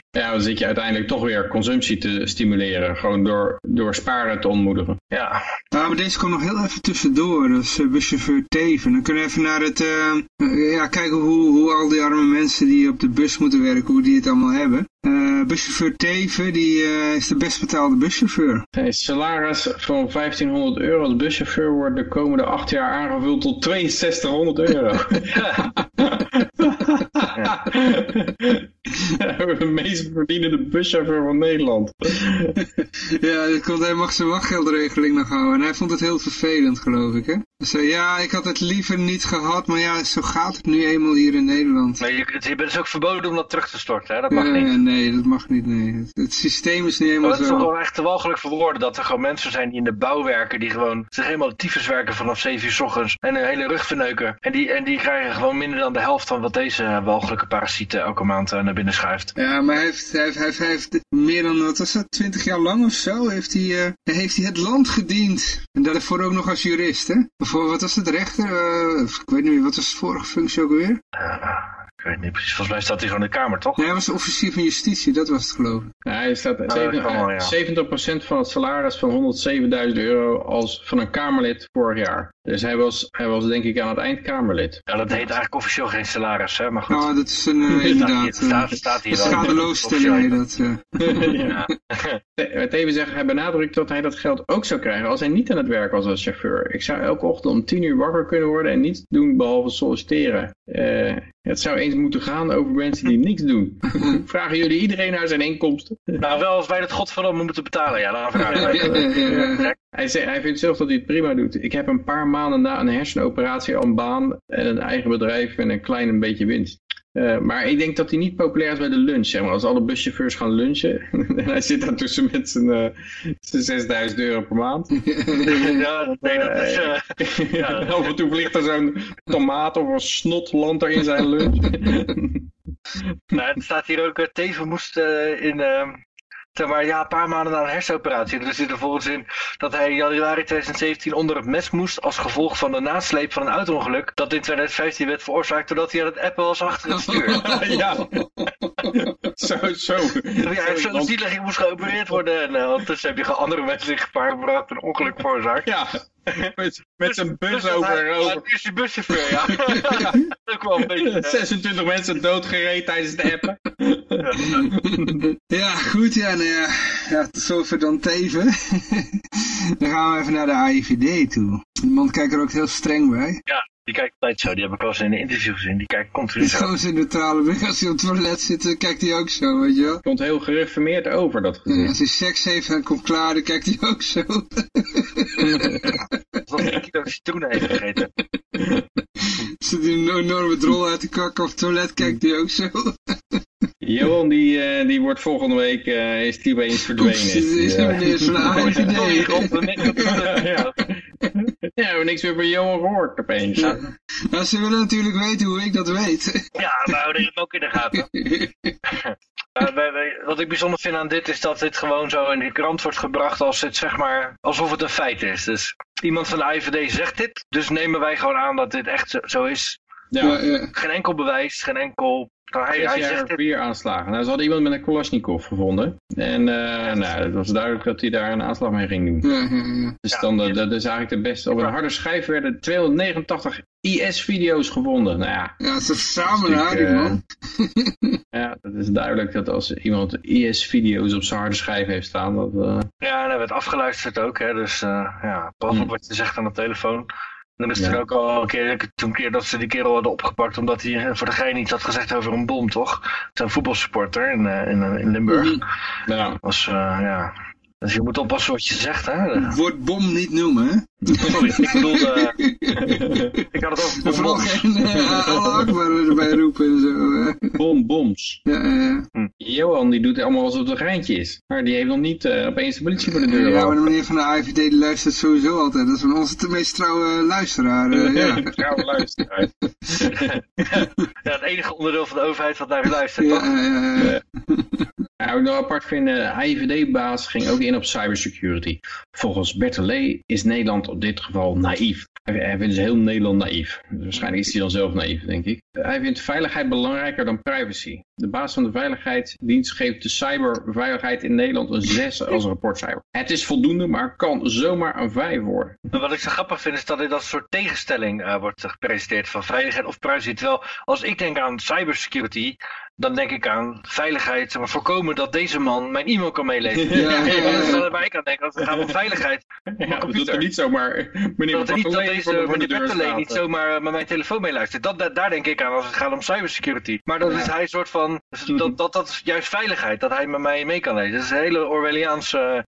ja, dan zit je uiteindelijk toch weer consumptie te stimuleren. Gewoon door, door sparen te ontmoedigen. Ja, Nou, maar deze komt nog heel even tussendoor. Dat is uh, buschauffeur Teven. Dan kunnen we even naar het, uh, uh, ja, kijken hoe, hoe al die arme mensen die op de bus moeten werken, hoe die het allemaal hebben. Uh, buschauffeur Teven, die uh, is de best betaalde buschauffeur. Een salaris van 1500 euro als buschauffeur wordt de komende acht jaar aangevuld tot 6200 euro. de meest verdienende buschauffeur van Nederland. ja, dat komt, hij mag zijn wachtgeldregeling nog houden. En hij vond het heel vervelend, geloof ik, hè? Uh, ja, ik had het liever niet gehad, maar ja, zo gaat het nu eenmaal hier in Nederland. Maar je, het is dus ook verboden om dat terug te storten, hè? Dat mag niet. Nee, dat mag niet, nee. Het, het systeem is niet helemaal maar zo. Het is toch wel echt te walgelijk voor woorden dat er gewoon mensen zijn die in de bouw werken, die gewoon zich helemaal tyfus werken vanaf 7 uur s ochtends en hun hele rug verneuken. En die, en die krijgen gewoon minder dan de helft van wat deze walgelijke parasieten elke maand uh, naar binnen schuift. Ja, maar hij heeft, hij heeft, hij heeft, hij heeft meer dan, wat was dat, 20 jaar lang of zo, heeft hij, uh, heeft hij het land gediend. En daarvoor ook nog als jurist, hè? Voor, wat was het, rechter? Uh, ik weet niet meer, wat was de vorige functie ook weer? Ik weet niet precies, volgens mij staat hij gewoon in de kamer, toch? Nee, hij was officier van justitie, dat was het geloof ik. Ja, hij staat uh, 7, wel, ja. 70% van het salaris van 107.000 euro als van een Kamerlid vorig jaar. Dus hij was, hij was denk ik aan het eind Kamerlid. Ja, dat heet eigenlijk officieel geen salaris, hè? Maar goed. Nou, dat is een, uh, inderdaad... staat, staat hier wel. Schadeloosstelling heet dat. ja. Teven zegt, hij benadrukt dat hij dat geld ook zou krijgen als hij niet aan het werk was als chauffeur. Ik zou elke ochtend om 10 uur wakker kunnen worden en niets doen behalve solliciteren. Uh, het zou eens moeten gaan over mensen die niks doen. vragen jullie iedereen naar zijn inkomsten? Nou, wel als wij het godverdomme moeten betalen, ja, dan vragen wij. Hij, zegt, hij vindt zelf dat hij het prima doet. Ik heb een paar maanden na een hersenoperatie al een baan en een eigen bedrijf en een klein een beetje winst. Uh, maar ik denk dat hij niet populair is bij de lunch. Zeg maar. Als alle buschauffeurs gaan lunchen en hij zit daar tussen met zijn, uh, zijn 6000 euro per maand. ja, nee, dat is... Uh, ja, af en toe vliegt er zo'n tomaat of een snotland er in zijn lunch. nou, het staat hier ook, Teven moest in... Zeg maar, ja, een paar maanden na een hersenoperatie. Er zit er volgens in dat hij in januari 2017 onder het mes moest als gevolg van de nasleep van een auto-ongeluk dat in 2015 werd veroorzaakt doordat hij aan het appen was achter het stuur. ja. zo, zo. Ja, zo zielig, moest geopereerd worden en uh, ondertussen heb je andere mensen in gevaar gebracht en ongeluk veroorzaakt. Ja. Met, met zijn bus dus over en over. Ja, is die buschauffeur, ja. ja. ook wel een beetje. 26 mensen doodgereden tijdens het appen. ja, goed, ja, nou ja, ja tot zover dan teven. dan gaan we even naar de AIVD toe. Die man kijkt er ook heel streng bij. Ja, die kijkt altijd zo. Die heb ik wel eens in een interview gezien. Die kijkt continu zo. Zo is in neutrale blik. Als hij op het toilet zit, kijkt hij ook zo, weet je wel. Komt heel gereformeerd over, dat gezicht. Ja, als hij seks heeft en komt klaar, dan kijkt hij ook zo. Hij een kilo citroen heeft gegeten. Zit hij een enorme drol uit de kak op het toilet, kijkt hij ook zo. Johan, die, uh, die wordt volgende week, uh, is die opeens verdwenen. Oeps, is ja. meneer van de AIVD. ja. Ja, we hebben niks meer van Johan gehoord opeens. Ja. Nou, ze willen natuurlijk weten hoe ik dat weet. Ja, we houden het ook in de gaten. Uh, wij, wij, wat ik bijzonder vind aan dit is dat dit gewoon zo in de krant wordt gebracht als het zeg maar alsof het een feit is. Dus iemand van de IVD zegt dit, dus nemen wij gewoon aan dat dit echt zo, zo is. Ja. Ja, ja. Geen enkel bewijs, geen enkel. Nou, hij, hij zegt vier aanslagen. Nou, ze hadden iemand met een Kalashnikov gevonden. En uh, nou, het was duidelijk dat hij daar een aanslag mee ging doen. Ja. Dus dan, dat, dat is eigenlijk de beste. Op een harde schijf werden 289 IS-video's gevonden. Nou ja. Ja, ze verzamelen haar, die man. Ja, dat is duidelijk dat als iemand IS-video's op zijn harde schijf heeft staan, dat... Uh... Ja, en hij werd afgeluisterd ook, hè, dus uh, ja, pas op wat je zegt aan de telefoon. En dan is er ook al een keer, toen keer dat ze die kerel hadden opgepakt omdat hij voor de gein iets had gezegd over een bom, toch? Zo'n voetbalsupporter in, in, in Limburg. Ja. Was, ja, dus je moet oppassen wat je zegt, hè? Woord bom niet noemen, hè? Sorry, ik bedoelde... ik had het over bom Vooral geen uh, alle erbij roepen en zo. Bom, boms. Ja, uh, hm. Johan, die doet allemaal alsof het een geintje is. Maar die heeft nog niet uh, opeens de politie voor de deur. Ja, maar de meneer van de AIVD die luistert sowieso altijd. Dat is van onze meest trouwe luisteraar. Uh, ja, trouwe luisteraar. ja, het enige onderdeel van de overheid wat naar u luistert, ja, toch? Ja, ja, ja. Nou, ik nog apart vind, de AIVD-baas ging ook in op cybersecurity. Volgens Bertelee is Nederland op dit geval naïef. Hij vindt dus heel Nederland naïef. Dus waarschijnlijk is hij dan zelf naïef, denk ik. Hij vindt veiligheid belangrijker dan privacy. De baas van de veiligheidsdienst geeft de cyberveiligheid in Nederland een 6 als rapportcijfer. Het is voldoende, maar kan zomaar een 5 worden. Wat ik zo grappig vind is dat dit als soort tegenstelling uh, wordt gepresenteerd van veiligheid of privacy. Terwijl als ik denk aan cybersecurity, dan denk ik aan veiligheid, zeg maar, voorkomen dat deze man mijn e-mail kan meelezen. Ja, ja, ja, Dat is waar ik aan denk, als het gaat om veiligheid computer. Dat er niet zomaar, meneer dat, niet, dat deze meneer Bertelee niet zomaar met mijn telefoon meeluistert. Dat, dat, daar denk ik aan als het gaat om cybersecurity. Maar dat is hij een soort van, dat, dat, dat is juist veiligheid, dat hij met mij mee kan lezen. Dat is een hele Orwelliaanse...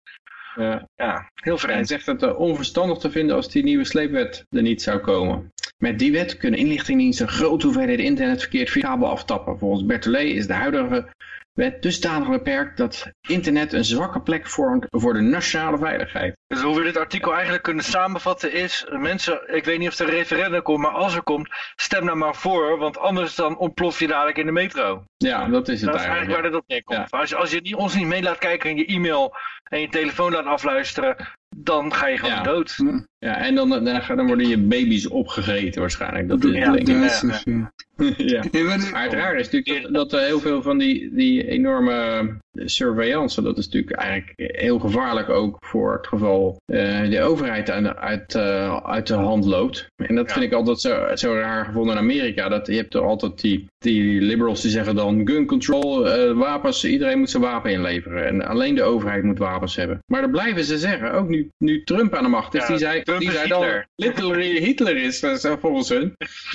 Ja. ja, heel vreemd. Hij zegt het uh, onverstandig te vinden als die nieuwe sleepwet er niet zou komen. Met die wet kunnen inlichtingendiensten grote hoeveelheden internetverkeer via kabel aftappen. Volgens Bertolet is de huidige wet dusdanig beperkt dat internet een zwakke plek vormt voor de nationale veiligheid. Dus hoe we dit artikel eigenlijk kunnen samenvatten is, mensen, ik weet niet of er een referendum komt, maar als er komt, stem nou maar voor, want anders dan ontplof je dadelijk in de metro. Ja, dat is het dat is eigenlijk waar dit op neerkomt. Ja. Als, je, als je ons niet mee laat kijken in je e-mail en je telefoon laat afluisteren, dan ga je gewoon ja. dood. Ja, en dan, dan, worden je baby's opgegeten waarschijnlijk. Dat ja, denk ik. Ja, ja. ja. Maar het raar is natuurlijk dat, dat heel veel van die, die enorme surveillance, dat is natuurlijk eigenlijk heel gevaarlijk ook voor het geval uh, de overheid uit, uit, uh, uit de hand loopt. En dat vind ik altijd zo, zo raar gevonden in Amerika. Dat, je hebt er altijd die, die liberals die zeggen dan gun control, uh, wapens, iedereen moet zijn wapen inleveren. En alleen de overheid moet wapens hebben. Maar dat blijven ze zeggen, ook nu, nu Trump aan de macht is. Ja, die zei, Trump die is zei Hitler. dan Hitler, Hitler is, volgens hun.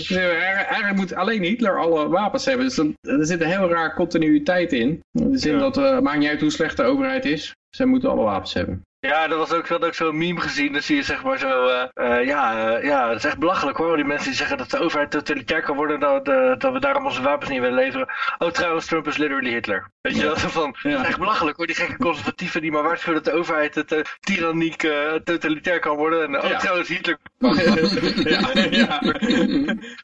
Eigenlijk moet alleen Hitler alle wapens hebben. Dus dan, er zit een heel raar continuïteit in. In de zin Ja. dat uh, maakt niet uit hoe slecht de overheid is. Zij moeten alle wapens hebben. Ja, dat was ook, dat ook zo'n meme gezien. Dan zie je zeg maar zo, uh, uh, ja, uh, ja, het is echt belachelijk hoor. Die mensen die zeggen dat de overheid totalitair kan worden, dat, dat we daarom onze wapens niet willen leveren. Oh, trouwens, Trump is literally Hitler. Weet je Ja. wel, van, Ja. dat is echt belachelijk hoor. Die gekke conservatieven die maar waarschuwen dat de overheid het tyranniek totalitair kan worden. En oh, Ja. trouwens, Hitler. ja, ja.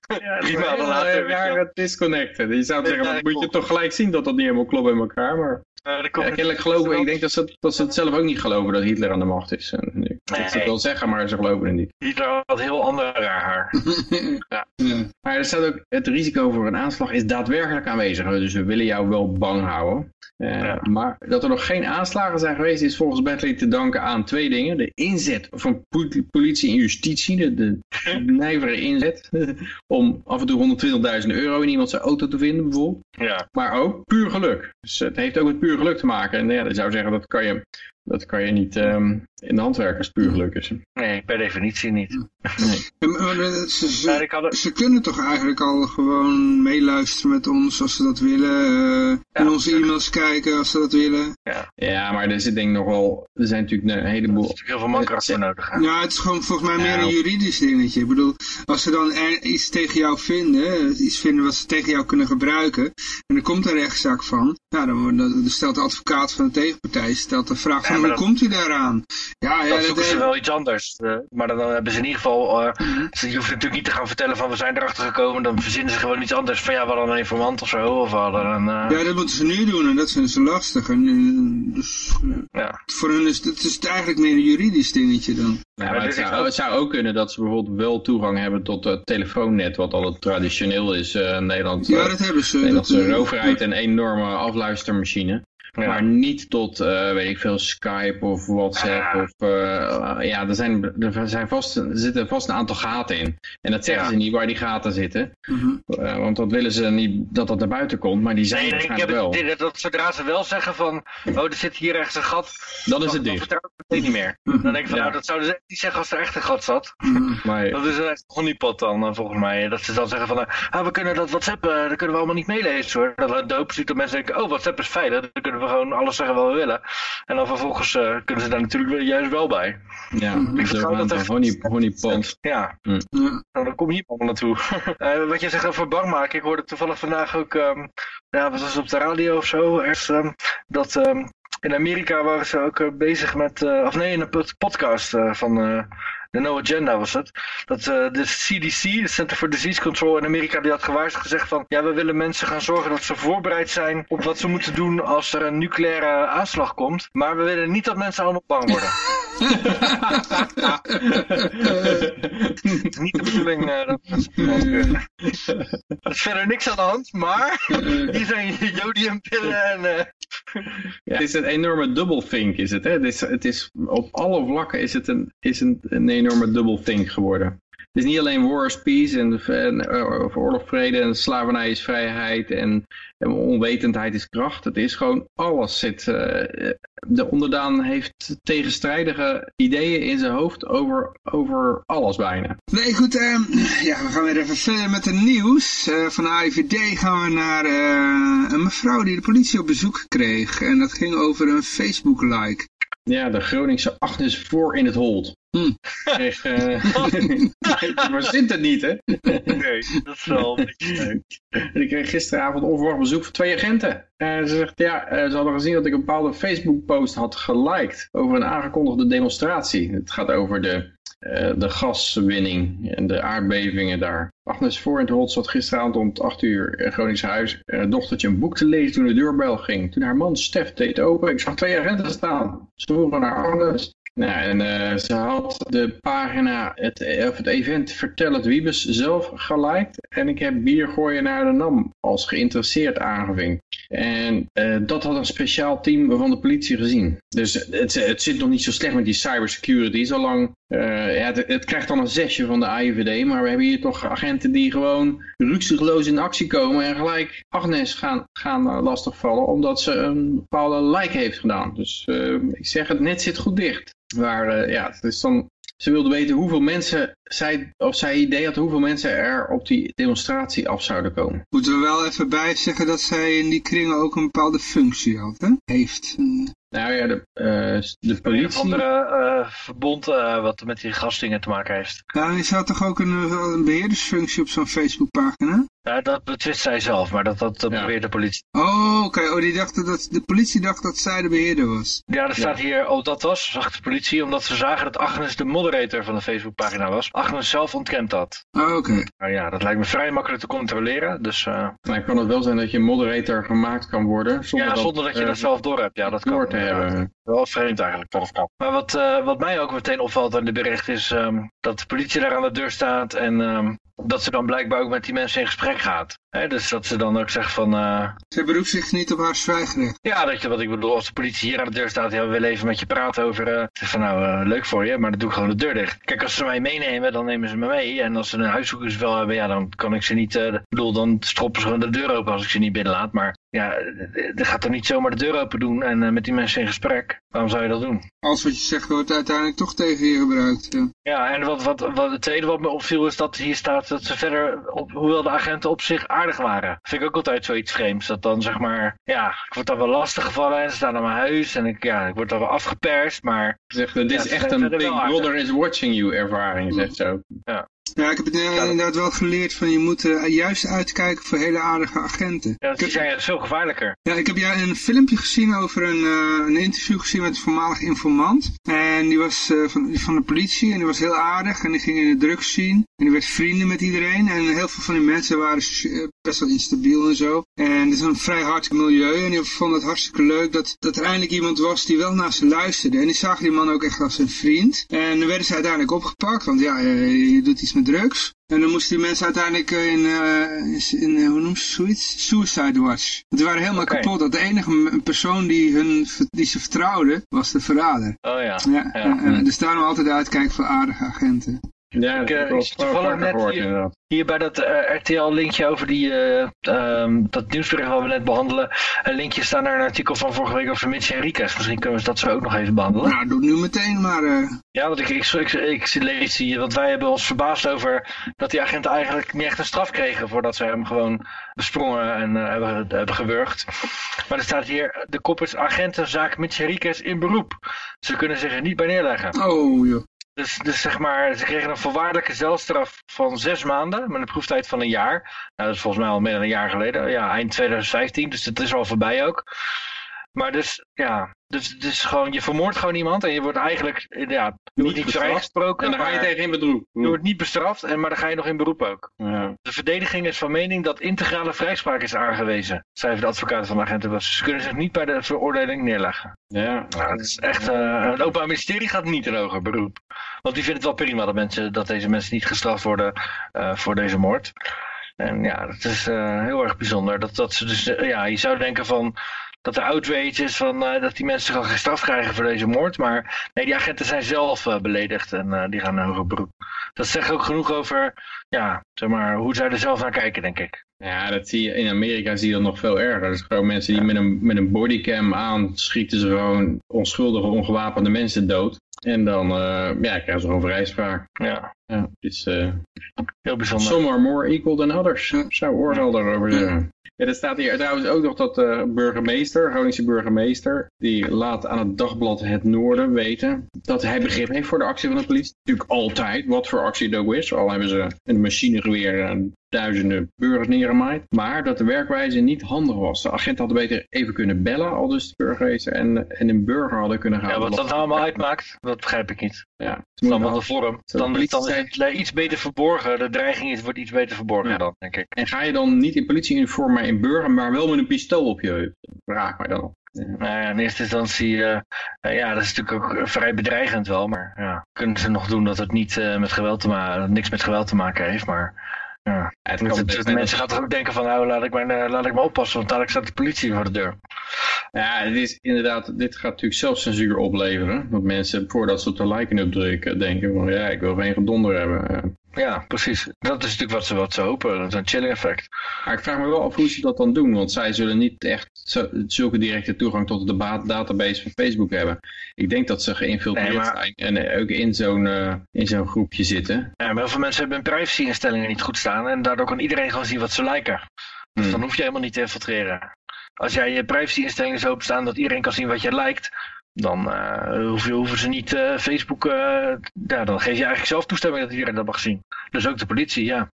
Ja, maanden later. Raar disconnecten. Je zou Ja, zeggen, ja, dat moet je toch gelijk zien dat dat niet helemaal klopt bij elkaar. Maar Uh, ja, kennelijk geloven, ik denk dat ze, dat ze het zelf ook niet geloven dat Hitler aan de macht is. En, nu, dat ze het Nee. wel zeggen, maar ze geloven het niet. Hitler had heel ander raar haar. ja. Maar er staat ook, het risico voor een aanslag is daadwerkelijk aanwezig. Dus we willen jou wel bang houden. Eh, Ja. Maar dat er nog geen aanslagen zijn geweest is volgens Bentley te danken aan twee dingen. De inzet van po- politie en justitie, de, de nijvere inzet om af en toe 120.000 euro in iemand zijn auto te vinden bijvoorbeeld. Ja. Maar ook puur geluk. Dus het heeft ook met puur geluk te maken. En ja, ik zou zeggen dat kan je, dat kan je niet ehm, in de hand werken als het puur geluk is. Nee, per definitie niet. Nee. Ja, maar, eh, ze, ze- Ja, ze kunnen toch eigenlijk al gewoon meeluisteren met ons als ze dat willen. eh, Ja. in onze e-mails kijken als ze dat willen. Ja, maar er zit denk ik nog wel, er zijn natuurlijk een Er is heleboel... heel veel mankracht voor nodig. hè. Ja, het is gewoon volgens mij meer een juridisch dingetje. Ik bedoel, als ze dan er iets tegen jou vinden, iets vinden wat ze tegen jou kunnen gebruiken, en er komt een rechtszaak van, nou, dan, dan stelt de advocaat van de tegenpartij stelt de vraag Ja, van, maar hoe dat- komt u daaraan? Ja, ja, Dan dat, zoeken ze wel iets anders. Eh, maar dan, hebben ze in ieder geval... eh, Mhm. ze, je hoeft natuurlijk niet te gaan vertellen van we zijn erachter gekomen. Dan verzinnen ze gewoon iets anders. Van ja, we hadden een informant of zo. Of hadden een... eh, ja, dat moeten ze nu doen en dat vinden ze lastig. En, dus, ja. voor hun is het is eigenlijk meer een juridisch dingetje dan. Ja, Maar het, zou, ook- het zou ook kunnen dat ze bijvoorbeeld wel toegang hebben tot het telefoonnet, wat al traditioneel is in Nederland. Ja, dat hebben ze. Nederlandse dat, overheid een enorme afluistermachine. Ja. Maar niet tot, eh, weet ik veel, Skype of WhatsApp. Ja. Of, eh, ja, er, zijn, er, zijn vast, er zitten vast een aantal gaten in. En dat zeggen Ja. ze niet waar die gaten zitten. Mhm. Eh, want dat willen ze niet dat dat naar buiten komt. Maar die zijn Nee, er ik heb waarschijnlijk wel. idee dat zodra ze wel zeggen van, oh, er zit hier ergens een gat, Dan is het dan dicht. vertrouw ik het niet meer. Dan denk ik van, Ja. nou, dat zouden ze echt niet zeggen als er echt een gat zat. Mhm. Maar, Dat is echt honeypot dan, volgens mij. Dat ze dan zeggen van, ah, we kunnen dat WhatsApp, dat kunnen we allemaal niet meelezen hoor. Dat doop ziet dat mensen denken, oh, WhatsApp is veilig, dan kunnen we gewoon alles zeggen wat we willen. En dan vervolgens eh, kunnen ze daar natuurlijk weer juist wel bij. ja, Ik de vertrouw dat echt. honey. Ja, Ja. nou, dan kom je hier allemaal naartoe. Eh, wat je zegt over bang maken, ik hoorde toevallig vandaag ook, ehm, ja, wat was het op de radio of zo, ergens, ehm, dat ehm, in Amerika waren ze ook eh, bezig met, eh, of nee, in een pod- podcast eh, van eh, de No Agenda was het, dat eh, de CDC, de Center for Disease Control in Amerika, die had gewaarschuwd gezegd van, ja, we willen mensen gaan zorgen dat ze voorbereid zijn op wat ze moeten doen als er een nucleaire aanslag komt, maar we willen niet dat mensen allemaal bang worden. Niet de bedoeling eh, dat. Er is verder niks aan de hand, maar hier zijn jodiumpillen en... eh, het is een enorme doublethink is het. Hè? Het, is, het is, op alle vlakken is het een, is een, een enorme doublethink geworden. Het is niet alleen war is peace en, en eh, of oorlog vrede en slavernij is vrijheid en, en onwetendheid is kracht. Het is gewoon alles zit. eh, de onderdaan heeft tegenstrijdige ideeën in zijn hoofd over, over alles bijna. Nee, goed. ehm, ja, we gaan weer even verder met het nieuws. Eh, van de AIVD gaan we naar een mevrouw die de politie op bezoek kreeg. En dat ging over een Facebook-like. Ja, de Groningse Agnes voor in het hold. Hm. Eh, maar zit het niet, hè? Nee, dat is wel een beetje leuk. En ik kreeg gisteravond onverwacht bezoek van twee agenten. Eh, ze zegt, ja, eh, ze hadden gezien dat ik een bepaalde Facebook-post had geliked over een aangekondigde demonstratie. Het gaat over de, de gaswinning en de aardbevingen daar. Agnes voor in het Holt zat gisteravond om 8 uur in Gronings huis en haar dochtertje een boek te lezen toen de deurbel ging. Toen haar man Stef deed open, ik zag twee agenten staan. Ze vroegen naar Agnes. Nou, en eh, ze had de pagina, het, eh, of het event Vertel het Wiebes zelf geliked. En ik heb bier gooien naar de NAM als geïnteresseerd aangevinkt. En eh, dat had een speciaal team van de politie gezien. Dus het, het zit nog niet zo slecht met die cybersecurity. Zolang, eh, ja, het, krijgt dan een zesje van de AIVD. Maar we hebben hier toch agenten die gewoon rukzichtloos in actie komen. En gelijk Agnes gaan, gaan eh, lastigvallen. Omdat ze een bepaalde like heeft gedaan. Dus eh, ik zeg het, net zit goed dicht. Maar ja, het dan... Ze wilde weten hoeveel mensen zij, of zij idee had hoeveel mensen er op die demonstratie af zouden komen. Moeten we wel even bij zeggen dat zij in die kringen ook een bepaalde functie had, hè? Heeft. Nou ja, de, eh, de Een of politie... andere eh, verbond eh, wat met die gastingen te maken heeft. Ja, je zou toch ook een, een beheerdersfunctie op zo'n Facebookpagina? Ja, dat betwist zij zelf, maar dat, dat, dat Ja. beweert de politie. Oh, oké. Oh, die dachten dat, de politie dacht dat zij de beheerder was. Ja, er staat hier, oh dat was, zag de politie, omdat ze zagen dat Agnes de moderator van de Facebookpagina was. Agnes zelf ontkent dat. Oh, oké. Nou ja, dat lijkt me vrij makkelijk te controleren, dus eh, Maar kan het wel zijn dat je moderator gemaakt kan worden zonder, ja, zonder dat je dat zelf door hebt. Ja, dat kan. door te hebben. Wel vreemd eigenlijk, dat kan. Maar wat, eh, wat mij ook meteen opvalt aan de bericht is ehm, dat de politie daar aan de deur staat en ehm, dat ze dan blijkbaar ook met die mensen in gesprek gaat. Dus dat ze dan ook zegt van, eh, Zij beroept zich niet op haar zwijgrecht. ja, dat je wat ik bedoel, als de politie hier aan de deur staat, ja, we willen even met je praten over, zeg van nou, eh, leuk voor je, maar dan doe ik gewoon de deur dicht. Kijk, als ze mij meenemen, dan nemen ze me mee. En als ze een huiszoekersvel hebben, ja, dan kan ik ze niet, ik bedoel, dan stroppen ze gewoon de deur open als ik ze niet binnenlaat. Maar ja, er gaat toch niet zomaar de deur open doen en eh, met die mensen in gesprek. Waarom zou je dat doen? Alles wat je zegt wordt uiteindelijk toch tegen je gebruikt. Ja. Ja, en wat, wat, wat het tweede wat me opviel is dat hier staat dat ze verder, op, hoewel de agenten op zich aardig waren. Vind ik ook altijd zoiets vreemds. Dat dan zeg maar, ja, ik word dan wel lastig gevallen en ze staan aan mijn huis en ik, ja, ik word dan wel afgeperst, maar Zegt, dit Ja, is echt een Big. Brother is watching you ervaring, zegt ze ook. Ja, ik heb het eh, inderdaad wel geleerd van je moet eh, juist uitkijken voor hele aardige agenten. ja, die zijn veel gevaarlijker. Ja, ik heb ja, een filmpje gezien over een, eh, een interview gezien met een voormalig informant. En die was van, van de politie en die was heel aardig en die ging in de drugs zien. En die werd vrienden met iedereen. En heel veel van die mensen waren best wel instabiel en zo. En het is een vrij hard milieu. En die vond het hartstikke leuk dat, dat er eindelijk iemand was die wel naar ze luisterde. En die zagen die man ook echt als een vriend. En dan werden ze uiteindelijk opgepakt. Want ja, je doet iets met drugs. En dan moesten die mensen uiteindelijk in, uh, in hoe noem je zoiets? Suicide Watch. Want die waren helemaal kapot. Dat de enige persoon die, hun, die ze vertrouwden, was de verrader. Oh ja. ja, ja. dus daarom altijd uitkijken voor aardige agenten. Ja, ik, uh, toevallig net gehoord, hier, hier, bij dat uh, eh, RTL-linkje over die, uh, um, dat nieuwsbericht wat we net behandelen, een linkje staan naar een artikel van vorige week over Mitch Henriquez. Misschien kunnen we dat zo ook nog even behandelen. Nou, doe nu meteen maar. Ja, want ik, ik, ik, ik, lees hier, want wij hebben ons verbaasd over dat die agenten eigenlijk niet echt een straf kregen voordat ze hem gewoon besprongen en hebben, hebben gewurgd. Maar er staat hier, de kop is agentenzaak Mitch Henriquez in beroep. Ze kunnen zich er niet bij neerleggen. Oh, joh. Dus, dus zeg maar, ze kregen een voorwaardelijke zelfstraf van zes maanden met een proeftijd van een jaar. Nou, dat is volgens mij al meer dan een jaar geleden. Ja, eind 2015, dus dat is al voorbij ook. Maar dus, ja, dus, dus gewoon, je vermoordt gewoon iemand en je wordt eigenlijk, ja, je wordt niet vrijgesproken. En dan ga je tegen in beroep. Je wordt niet bestraft, en, maar dan ga je nog in beroep ook. Ja. De verdediging is van mening dat integrale vrijspraak is aangewezen, schrijven de advocaten van de agenten. Ze kunnen zich niet bij de veroordeling neerleggen. Ja. Nou, het is echt, uh, het Openbaar Ministerie gaat niet in hoger beroep. Want die vindt het wel prima dat, mensen, dat deze mensen niet gestraft worden uh, voor deze moord. En ja, dat is uh, heel erg bijzonder. Dat, dat ze dus, ja, je zou denken van, dat er outrage is van uh, dat die mensen gewoon gestraft krijgen voor deze moord. Maar nee, die agenten zijn zelf uh, beledigd en uh, die gaan een hoger beroep. Dat zegt ook genoeg over ja, zeg maar, hoe zij er zelf naar kijken, denk ik. Ja, dat zie je, in Amerika zie je dat nog veel erger. Dus gewoon mensen die met een, met een bodycam aan schieten ze gewoon onschuldige, ongewapende mensen dood. En dan ja, krijgen ze gewoon vrijspraak. Ja. ja het is heel bijzonder. Some are more equal than others, zou oordeel daarover zeggen. Ja, er staat hier trouwens ook nog dat de burgemeester, Groningse burgemeester, die laat aan het dagblad Het Noorden weten dat hij begrip heeft voor de actie van de politie. Natuurlijk altijd, wat voor actie het ook is. Al hebben ze een machinegeweer duizenden burgers neergemaaid. Maar dat de werkwijze niet handig was. De agenten hadden beter even kunnen bellen, al dus de burgemeester, en, en een burger hadden kunnen gaan. Ja, wat dat allemaal uitmaakt, dat begrijp ik niet. Ja, het is allemaal de vorm. Dan, dan is het iets beter verborgen. De dreiging is, wordt iets beter verborgen dan, denk ik. En ga je dan niet in politieuniform, maar in burger, maar wel met een pistool op je heup? Vraag mij dan op. Ja. in eerste instantie, uh, ja, dat is natuurlijk ook vrij bedreigend wel, maar ja, kunnen ze nog doen dat het niet uh, met geweld te maken, niks met geweld te maken heeft, maar ja. Het de mensen gaan toch ook denken van nou laat ik, maar, uh, laat ik me oppassen, want dadelijk staat de politie voor de deur. Ja, het is inderdaad, dit gaat natuurlijk zelfcensuur opleveren. Want mensen voordat ze op de like drukken denken van ja, ik wil geen gedonder hebben. Ja, precies. Dat is natuurlijk wat ze, wat ze hopen. Dat is een chilling effect. Maar ik vraag me wel af hoe ze dat dan doen. Want zij zullen niet echt zulke directe toegang tot de database van Facebook hebben. Ik denk dat ze geïnfiltreerd nee, maar... zijn en ook in zo'n uh, in zo'n groepje zitten. Ja, maar heel veel mensen hebben hun privacy-instellingen niet goed staan. En daardoor kan iedereen gewoon zien wat ze liken. Dus hmm. dan hoef je helemaal niet te infiltreren. Als jij je privacy-instellingen zo opstaan dat iedereen kan zien wat je lijkt, dan uh, hoeven, hoeven, ze niet uh, Facebook, uh, ja, dan geef je eigenlijk zelf toestemming dat iedereen dat mag zien. Dus ook de politie, ja.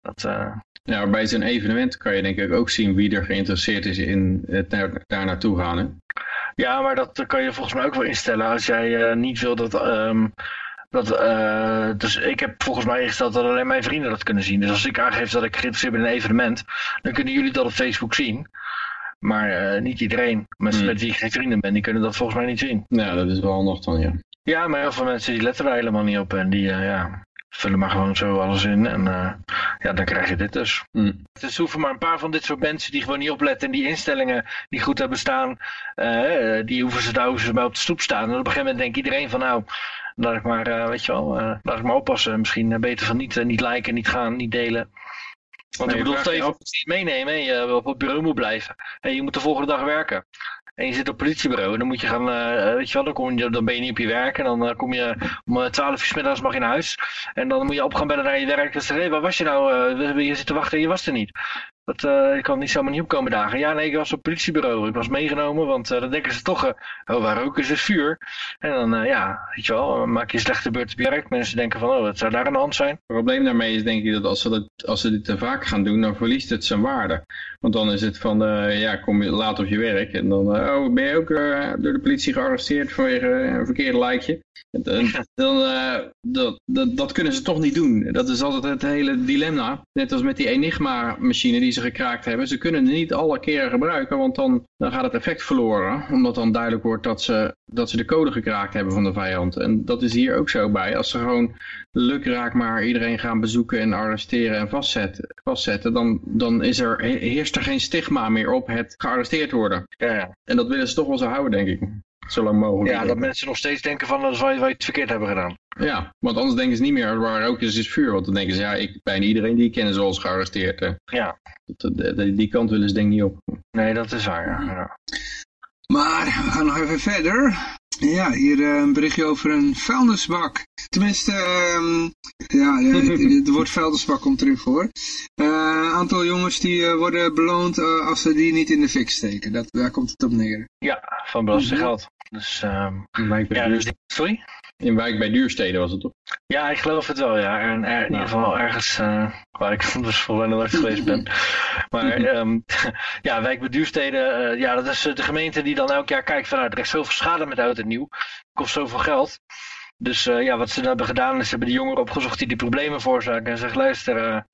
Dat, ja, bij zo'n evenement kan je denk ik ook zien wie er geïnteresseerd is in het naar, daar naartoe gaan. Hè? Ja, maar dat kan je volgens mij ook wel instellen als jij niet wil dat... Um, dat, dus ik heb volgens mij ingesteld dat alleen mijn vrienden dat kunnen zien. Dus als ik aangeef dat ik geïnteresseerd ben in een evenement, dan kunnen jullie dat op Facebook zien. Maar uh, niet iedereen. Mensen hmm. met wie ik geen vrienden ben, die kunnen dat volgens mij niet zien. Ja, dat is wel nog dan, ja. Ja, maar heel veel mensen die letten er helemaal niet op. En die, uh, ja, vullen maar gewoon zo alles in. En uh, ja, dan krijg je dit dus. Mm. Dus hoeven maar een paar van dit soort mensen die gewoon niet opletten. En die instellingen die goed hebben staan. Uh, die hoeven ze, daar hoeven ze bij op de stoep staan. En op een gegeven moment denkt iedereen van nou... Laat ik maar, uh, weet je wel, laat ik maar oppassen. Misschien beter van niet, niet liken, niet gaan, niet delen. Want ik bedoel, stel je voor meenemen en je op het bureau moet blijven. En je moet de volgende dag werken. En je zit op het politiebureau. Dan moet je gaan, uh, weet je wel, dan, kom je, dan ben je niet op je werk. En dan uh, kom je om 12 uur s middags mag je naar huis. En dan moet je op gaan bellen naar je werk. En zeggen, hé, waar was je nou? Uh, hebben hier zitten wachten en je was er niet. Dat, uh, ik kan niet zomaar niet opkomen dagen. Ja, nee, ik was op het politiebureau. Ik was meegenomen, want uh, dan denken ze toch, uh, oh, waar roken ze vuur? En dan, ja, weet je wel, maak je een slechte beurt op je werk. Mensen denken van, oh, wat zou daar aan de hand zijn? Het probleem daarmee is denk ik dat als ze, dat, als ze dit te vaak gaan doen, dan verliest het zijn waarde. Want dan is het van, ja, kom je laat op je werk. En dan, oh, ben je ook door de politie gearresteerd vanwege een verkeerde likeje? Dan, dan dat, dat, dat kunnen ze toch niet doen. Dat is altijd het hele dilemma. Net als met die Enigma-machine die ze gekraakt hebben, ze kunnen het niet alle keren gebruiken, want dan, dan gaat het effect verloren. Omdat dan duidelijk wordt dat ze, dat ze de code gekraakt hebben van de vijand. En dat is hier ook zo bij. Als ze gewoon lukraak maar iedereen gaan bezoeken en arresteren en vastzetten, vastzetten dan, dan is er, heerst er geen stigma meer op het gearresteerd worden. Ja, ja. En dat willen ze toch wel zo houden, denk ik. Zo lang mogelijk. ja, dat mensen nog steeds denken van dat is wij, wij het verkeerd hebben gedaan. Ja, want anders denken ze niet meer waar rook is, is vuur. Want dan denken ze, ja, ik, bijna iedereen die ik ken is eens gearresteerd. hè. Ja, Dat- dat- die, die kant willen ze denk ik niet op. nee, dat is waar. Ja. Ja. Maar we gaan nog even verder. Ja, hier eh, een berichtje over een vuilnisbak. Tenminste, ehm, ja, ja, het, het woord vuilnisbak komt erin voor. Eh, Een aantal jongens die eh, worden beloond eh, als ze die niet in de fik steken. Dat, daar komt het op neer. ja, van belastinggeld. Dus, ehm, In wijk bij, ja, dus sorry? in wijk bij duursteden was het toch? Ja, ik geloof het wel, ja. En er, in ieder geval ergens eh, waar ik dus voor nooit geweest ben. Maar ehm, ja, wijk bij duursteden, eh, ja, dat is eh, de gemeente die dan elk jaar kijkt van, nou, er is zoveel schade met oud en nieuw. kost zoveel geld. Dus ja, wat ze dan hebben gedaan is, ze hebben die jongeren opgezocht die die problemen veroorzaken. En zeggen, luister,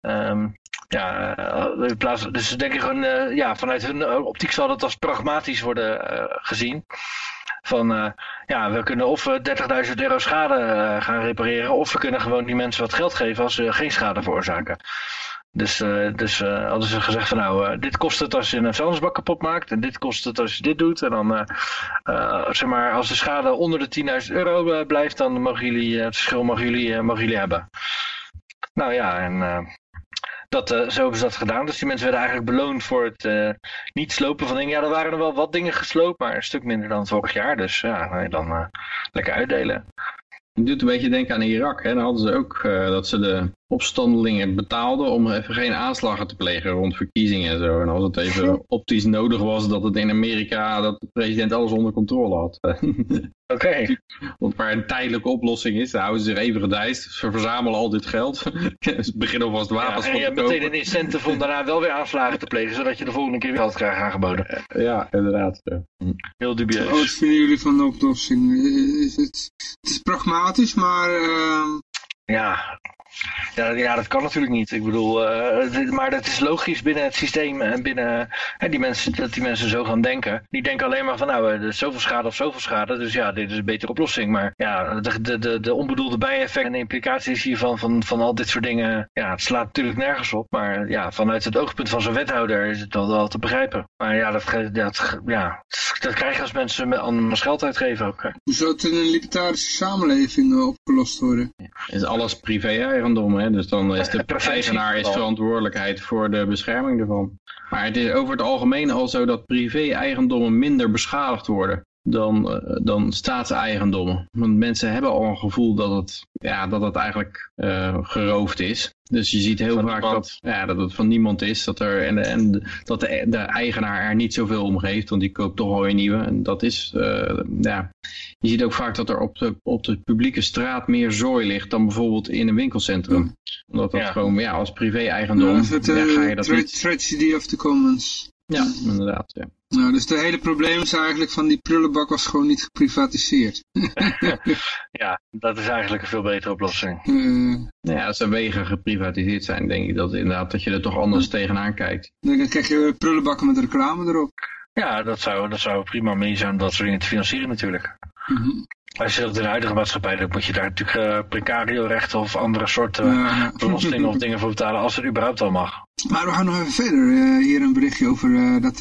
ehm, ja, eh, in plaats, dus ze denken gewoon, eh, ja, vanuit hun eh, optiek zal dat als pragmatisch worden gezien. Van, eh, ja, we kunnen of eh, 30.000 euro schade gaan repareren, of we kunnen gewoon die mensen wat geld geven als ze geen schade veroorzaken. Dus, dus hadden ze gezegd van nou, dit kost het als je een vuilnisbak kapot maakt en dit kost het als je dit doet. En dan, zeg maar, als de schade onder de 10.000 euro blijft, dan mogen jullie, het verschil mogen jullie, mogen jullie hebben. Nou ja, en dat, eh, zo hebben ze dat gedaan. Dus die mensen werden eigenlijk beloond voor het eh, niet slopen van dingen. Ja, er waren er wel wat dingen gesloopt, maar een stuk minder dan vorig jaar. Dus ja, nee, dan eh, lekker uitdelen. Het doet een beetje denken aan Irak. Hè? Dan hadden ze ook dat ze de opstandelingen betaalden om even geen aanslagen te plegen rond verkiezingen en zo. En als het even optisch nodig was dat het in Amerika, dat de president alles onder controle had. Oké. Want waar een tijdelijke oplossing is, dan houden ze zich even gedijst. Ze verzamelen al dit geld. ze beginnen alvast Ja, wapens en van je hebt meteen een incentive om daarna wel weer aanslagen te plegen, zodat je de volgende keer weer geld krijgt aangeboden. Ja, inderdaad. ja. Heel Oh, wat dubieus. vinden jullie van de oplossing? Is het, het is pragmatisch, maar ehm, Ja. Ja, ja, dat kan natuurlijk niet. Ik bedoel, eh, dit- maar dat is logisch binnen het systeem en binnen hè, die mensen, dat die mensen zo gaan denken. Die denken alleen maar van nou, er is zoveel schade of zoveel schade, dus ja, dit is een betere oplossing. Maar ja, de, de, de, de onbedoelde bijeffecten en implicaties hiervan, van, van al dit soort dingen, ja, het slaat natuurlijk nergens op. Maar ja, vanuit het oogpunt van zo'n wethouder is het wel, wel te begrijpen. Maar ja, dat, dat, ja, dat krijg je als mensen met anders geld uitgeven ook. hè. hoe zou het in een libertarische samenleving eh, opgelost worden? Is alles privé-eigendom, hè? dus dan is de eigenaar is vooral. verantwoordelijkheid voor de bescherming ervan. Maar het is over het algemeen al zo dat privé-eigendommen minder beschadigd worden dan, eh, dan staatseigendommen. Want mensen hebben al een gevoel dat het, ja, dat het eigenlijk eh, geroofd is. Dus je ziet heel Van vaak dat, ja, dat het van niemand is. Dat, er, en, de- en dat de, de eigenaar er niet zoveel om geeft, want die koopt toch al een nieuwe. En dat is, eh, ja, je ziet ook vaak dat er op de, op de publieke straat meer zooi ligt dan bijvoorbeeld in een winkelcentrum. Omdat dat Ja. gewoon, ja, als privé-eigendom, het ja, ga eh, je dat tra- niet. tragedy of the commons. Ja, inderdaad. Ja. Nou, dus het hele probleem is eigenlijk van die prullenbak was gewoon niet geprivatiseerd. Ja, dat is eigenlijk een veel betere oplossing. Nou ja, als de wegen geprivatiseerd zijn, denk ik dat inderdaad dat je er toch anders tegenaan kijkt. dan krijg je prullenbakken met reclame erop. Ja, dat zou, dat zou prima mee zijn om dat soort dingen te financieren natuurlijk. Mhm. Als je dat in de huidige maatschappij doet, moet je daar natuurlijk eh, precario rechten of andere soorten ja. belastingen of dingen voor betalen, als het überhaupt al mag. Maar we gaan nog even verder. Eh, hier een berichtje over eh, dat,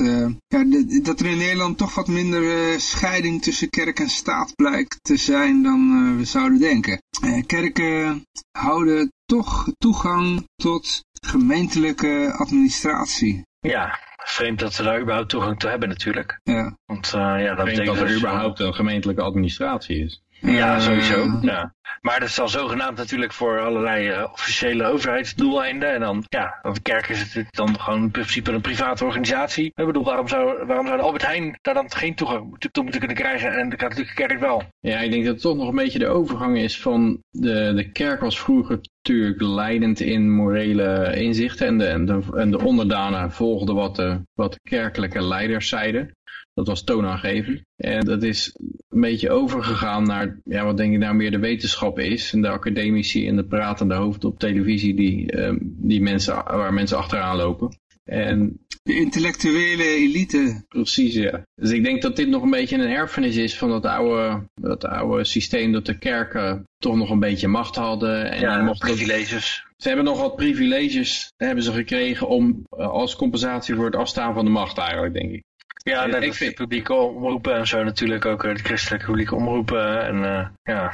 ja, de- dat er in Nederland toch wat minder scheiding tussen kerk en staat blijkt te zijn dan we zouden denken. Kerken houden toch toegang tot gemeentelijke administratie. Ja, vreemd dat ze daar überhaupt toegang toe hebben natuurlijk. Ja, Want eh, ja, dat Ik denk betekent dat er überhaupt een gemeentelijke administratie is. Ja, Eh, sowieso. Ja. Maar dat is dan zogenaamd natuurlijk voor allerlei eh, officiële overheidsdoeleinden. En dan, ja, want de kerk is natuurlijk dan gewoon in principe een private organisatie. Ik bedoel, waarom zou, waarom zou de Albert Heijn daar dan geen toegang toe moeten kunnen krijgen en de katholieke kerk wel? Ja, ik denk dat het toch nog een beetje de overgang is van de, de kerk was vroeger natuurlijk leidend in morele inzichten en de, en de, en de onderdanen volgden wat de, wat de kerkelijke leiders zeiden. Dat was toonaangevend. En dat is een beetje overgegaan naar, ja, wat denk ik nou meer de wetenschap is. En de academici en de pratende hoofden op televisie die, ehm, die mensen, waar mensen achteraan lopen. En De intellectuele elite. Precies, ja. Dus ik denk dat dit nog een beetje een erfenis is van dat oude, dat oude systeem dat de kerken toch nog een beetje macht hadden. En Ja, dat- privileges. ze hebben nog wat privileges hebben ze gekregen om eh, als compensatie voor het afstaan van de macht eigenlijk, denk ik. Ja, Ik net als de vind- publieke omroepen en zo natuurlijk ook, eh, de christelijke publieke omroepen. En eh, ja,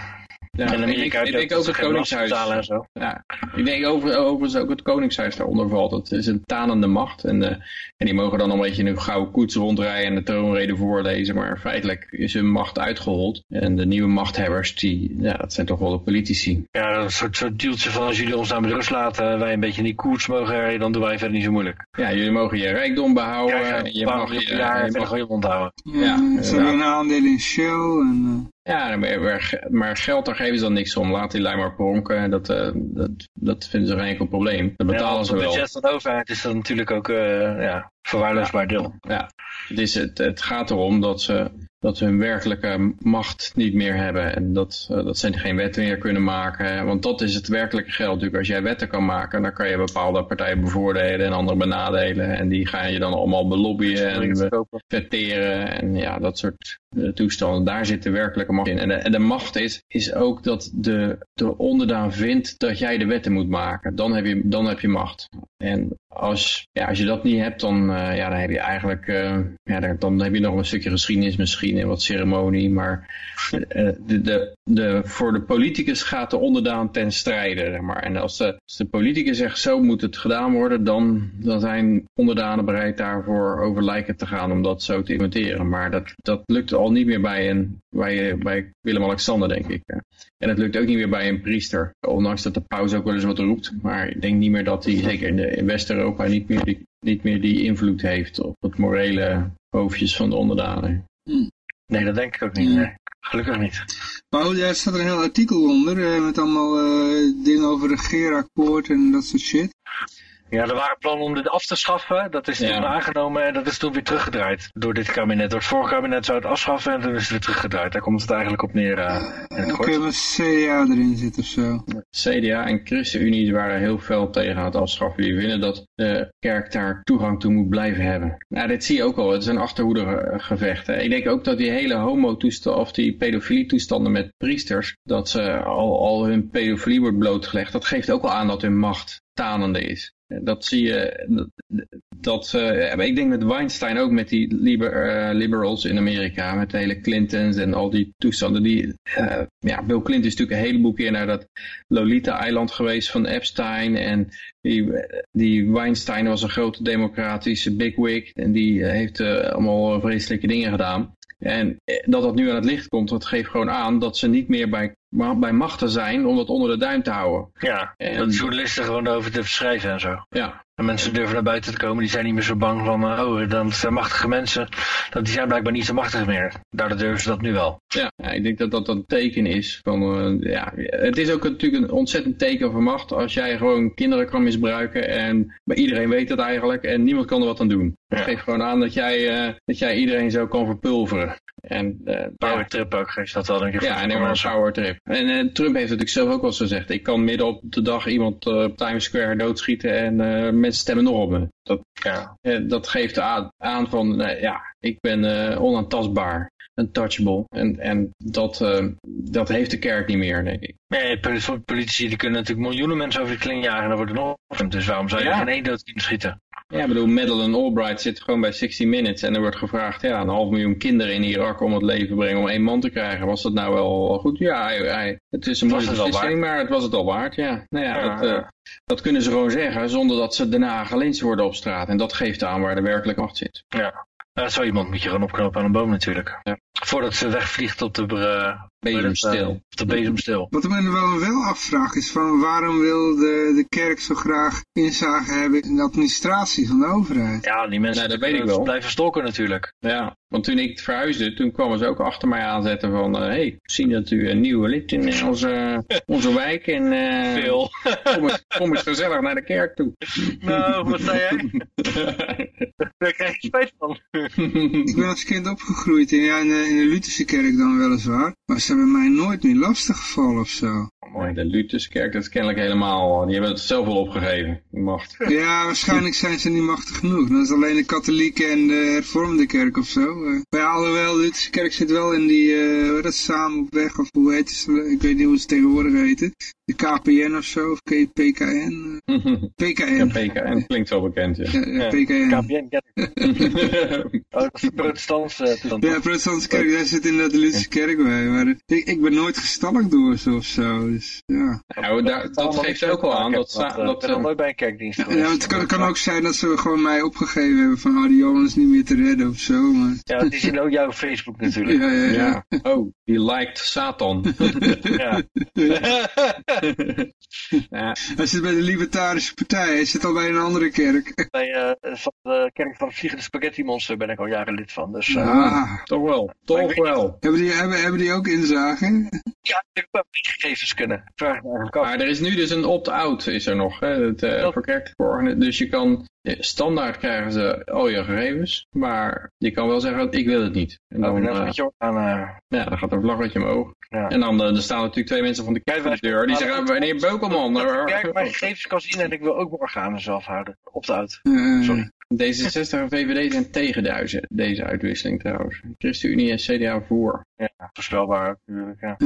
Ja, in ik Amerika denk, heb ik je denk ook het Koningshuis. en zo. Ja, ik denk over, overigens ook het Koningshuis daaronder valt. Het is een tanende macht. En, eh, en die mogen dan een beetje in een gouden koets rondrijden en de troonrede voorlezen. Maar feitelijk is hun macht uitgehold. En de nieuwe machthebbers, die, ja, dat zijn toch wel de politici. Ja, een soort, soort dealtje van als jullie ons nou met rust laten, wij een beetje in die koers mogen rijden, dan doen wij verder niet zo moeilijk. Ja, jullie mogen je rijkdom behouden. Ja, en je je mag, je, je verder mag gewoon je mond houden. Ja, Ja, ze hebben een aandeel in show. En, Ja, maar, maar, geld, daar geven ze dan niks om. Laat die lui maar pronken. Dat, eh, dat, dat vinden ze geen enkel probleem. Dat betalen ze het wel. budget van de overheid is dat natuurlijk ook eh ja, verwaarloosbaar deel. Ja, het, is, het, het gaat erom dat ze, dat ze hun werkelijke macht niet meer hebben. En dat, eh, dat ze geen wetten meer kunnen maken. Want dat is het werkelijke geld natuurlijk. Als jij wetten kan maken, dan kan je bepaalde partijen bevoordelen en andere benadelen. En die gaan je dan allemaal belobbyen en vetteren en ja, dat soort eh, toestanden. Daar zit de werkelijke macht in. En de, en de macht is, is ook dat de, de onderdaan vindt dat jij de wetten moet maken. Dan heb je, dan heb je macht. En als, ja, als je dat niet hebt, dan, eh, ja, dan heb je eigenlijk eh, ja, dan, heb je nog een stukje geschiedenis misschien en wat ceremonie. Maar eh, de, de, de, voor de politicus gaat de onderdaan ten strijde. Zeg maar. En als de, als de politicus zegt zo moet het gedaan worden, dan, dan zijn onderdanen bereid daarvoor over lijken te gaan om dat zo te implementeren. Maar dat, dat lukt al niet meer bij, een, bij, bij Willem-Alexander, denk ik. En het lukt ook niet meer bij een priester. Ondanks dat de paus ook wel eens wat roept. Maar ik denk niet meer dat hij, zeker in, de- in West-Europa, niet meer, die, niet meer die invloed heeft op het morele hoofdjes van de onderdanen. Nee, dat denk ik ook niet. Ja. Nee. Gelukkig niet. Maar goed, daar staat er een heel artikel onder. eh, met allemaal eh, dingen over regeerakkoord en dat soort shit. Ja, er waren plannen om dit af te schaffen. Dat is toen Ja. aangenomen en dat is toen weer teruggedraaid door dit kabinet. Door het vorige kabinet zou het afschaffen en toen is het weer teruggedraaid. Daar komt het eigenlijk op neer eh, in het Oké, CDA erin zit of zo. CDA en ChristenUnie waren heel fel tegen het afschaffen. Die vinden dat de kerk daar toegang toe moet blijven hebben. Nou, dit zie je ook al. Het is een achterhoedergevecht. hè. Ik denk ook dat die hele homo-toestanden of die pedofilie-toestanden met priesters, dat ze al, al hun pedofilie wordt blootgelegd, dat geeft ook al aan dat hun macht tanende is. Dat zie je, dat, dat eh, ik denk met Weinstein ook met die liber, eh, liberals in Amerika, met de hele Clintons en al die toestanden. Die, eh, ja, Bill Clinton is natuurlijk een heleboel keer naar dat Lolita-eiland geweest van Epstein en die, die Weinstein was een grote democratische bigwig en die eh, heeft eh, allemaal vreselijke dingen gedaan. En eh, dat dat nu aan het licht komt, dat geeft gewoon aan dat ze niet meer bij, bij machten zijn om dat onder de duim te houden. Ja, En- dat journalisten gewoon over te schrijven en zo. Ja, En mensen durven naar buiten te komen, die zijn niet meer zo bang van, eh, oh, dan zijn machtige mensen. Dat, die zijn blijkbaar niet zo machtig meer. Daardoor durven ze dat nu wel. Ja, ja, ik denk dat dat een teken is van, eh, ja, het is ook natuurlijk een ontzettend teken van macht als jij gewoon kinderen kan misbruiken en maar iedereen weet het eigenlijk en niemand kan er wat aan doen. Ja. geeft gewoon aan dat jij, eh, dat jij iedereen zo kan verpulveren. En, Power ja, trip ook, geeft dat wel denk ik. ja, en een power trip. En eh, Trump heeft natuurlijk zelf ook wel eens gezegd, ik kan midden op de dag iemand eh, op Times Square doodschieten en eh, mensen stemmen nog op me. Dat, Ja. dat geeft aan, aan van, nou ja, ik ben onaantastbaar, untouchable. En, en dat, dat heeft de kerk niet meer, denk ik. Nee, pol- politici die kunnen natuurlijk miljoenen mensen over de kling jagen en dan wordt er nog Dus waarom zou je Ja. geen één dood kunnen schieten? Ja, ik bedoel, Madeleine Albright zit gewoon bij 60 Minutes en er wordt gevraagd, ja, een half miljoen kinderen in Irak om het leven brengen om één man te krijgen. Was dat nou wel goed? Ja, hij, hij- het is een wel beslissing, maar het was het al waard, ja. Nou ja, Ja, dat, eh, dat kunnen ze gewoon zeggen zonder dat ze daarna gelinst worden op straat. En dat geeft aan waar de werkelijke macht zit. Ja. Ja, zo iemand moet je gewoon opknopen aan een boom natuurlijk. Ja. Voordat ze wegvliegt op de, uh, Bezemstil. op de bezemstil. Wat ik me wel, wel afvraag is van waarom wil de, de kerk zo graag inzage hebben in de administratie van de overheid? Ja, die mensen Nee, dat weet ik wel. blijven stalken natuurlijk. Ja, want toen ik verhuisde, toen kwamen ze ook achter mij aanzetten van, hé, hey, we zien dat u een nieuwe lid in onze, onze wijk en eh, Veel. kom, eens, kom eens gezellig naar de kerk toe. nou, wat zei jij? Daar krijg je spijt van. Ik ben als kind opgegroeid in, ja, in, de, in de Lutherse kerk dan weliswaar. Maar ze hebben mij nooit meer lastig gevallen of zo. Mooi. De Lutherskerk, dat is kennelijk helemaal, die hebben het zelf al opgegeven, de macht. Ja, waarschijnlijk zijn ze niet machtig genoeg. Dat is alleen de katholieke en de hervormde kerk of zo. Uh, maar ja, alhoewel, de Lutherse kerk zit wel in die, uh, hoe dat samen op weg, of hoe heet ze, ik weet niet hoe ze tegenwoordig heten. De KPN of zo, of PKN. PKN. Ja, PKN klinkt wel bekend, ja. ja PKN. KPN, oh, dat is de protestantse. ja, protestantse kerk, daar zit inderdaad de Lutherse kerk bij. Maar ik, ik ben nooit gestalkt door ze of zo, dus ja. Nou, daar, dat geeft ook al aan. Dat, dat, dat, dat nooit bij een kerkdienst ja, ja, het kan, kan, ook zijn dat ze gewoon mij opgegeven hebben van, oh, die jongen is niet meer te redden of zo. Maar... Ja, die zien ook jouw Facebook natuurlijk. Ja, ja, ja. ja. Oh, die liked Satan. ja. ja. Hij zit bij de Libertarische Partij, hij zit al bij een andere kerk. Bij uh, de kerk van het Vliegende Spaghetti Monster ben ik al jaren lid van. Dus, uh, ah. Toch wel, toch wel. Hebben die, hebben, hebben die ook Ja, ik heb gegevens kunnen. Vraag me eigenlijk af. Maar er is nu dus een opt-out is er nog, hè, het, uh, voor kerkvorgen. Dus je kan, standaard krijgen ze al je gegevens, maar je kan wel zeggen, ik wil het niet. En dan, uh, aan, uh... ja, dan gaat er een vlaggetje omhoog. Ja. En dan er staan natuurlijk twee mensen van de kerkdeur die zeggen, meneer Beukelman. Kijk, mijn gegevens kan zien en ik wil ook mijn organen zelf houden. Opt-out. Sorry. D66 en VVD zijn tegen deze, deze uitwisseling trouwens. ChristenUnie en CDA voor. Ja, voorspelbaar natuurlijk. Ja,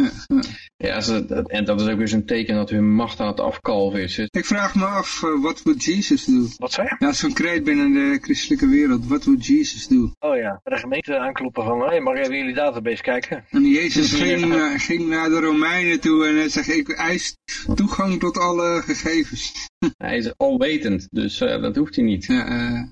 ja ze, en dat is ook weer een teken dat hun macht aan het afkalven is. Ik vraag me af, uh, wat moet Jezus doen? Wat zei je? Ja, zo'n kreet binnen de christelijke wereld. Wat moet Jezus doen? Oh ja, de gemeente aankloppen van, hé, hey, mag even jullie database kijken? En Jezus ging, uh, ging naar de Romeinen toe en hij zegt, ik eis toegang tot alle gegevens. Hij is alwetend, dus uh, dat hoeft hij niet. Ja,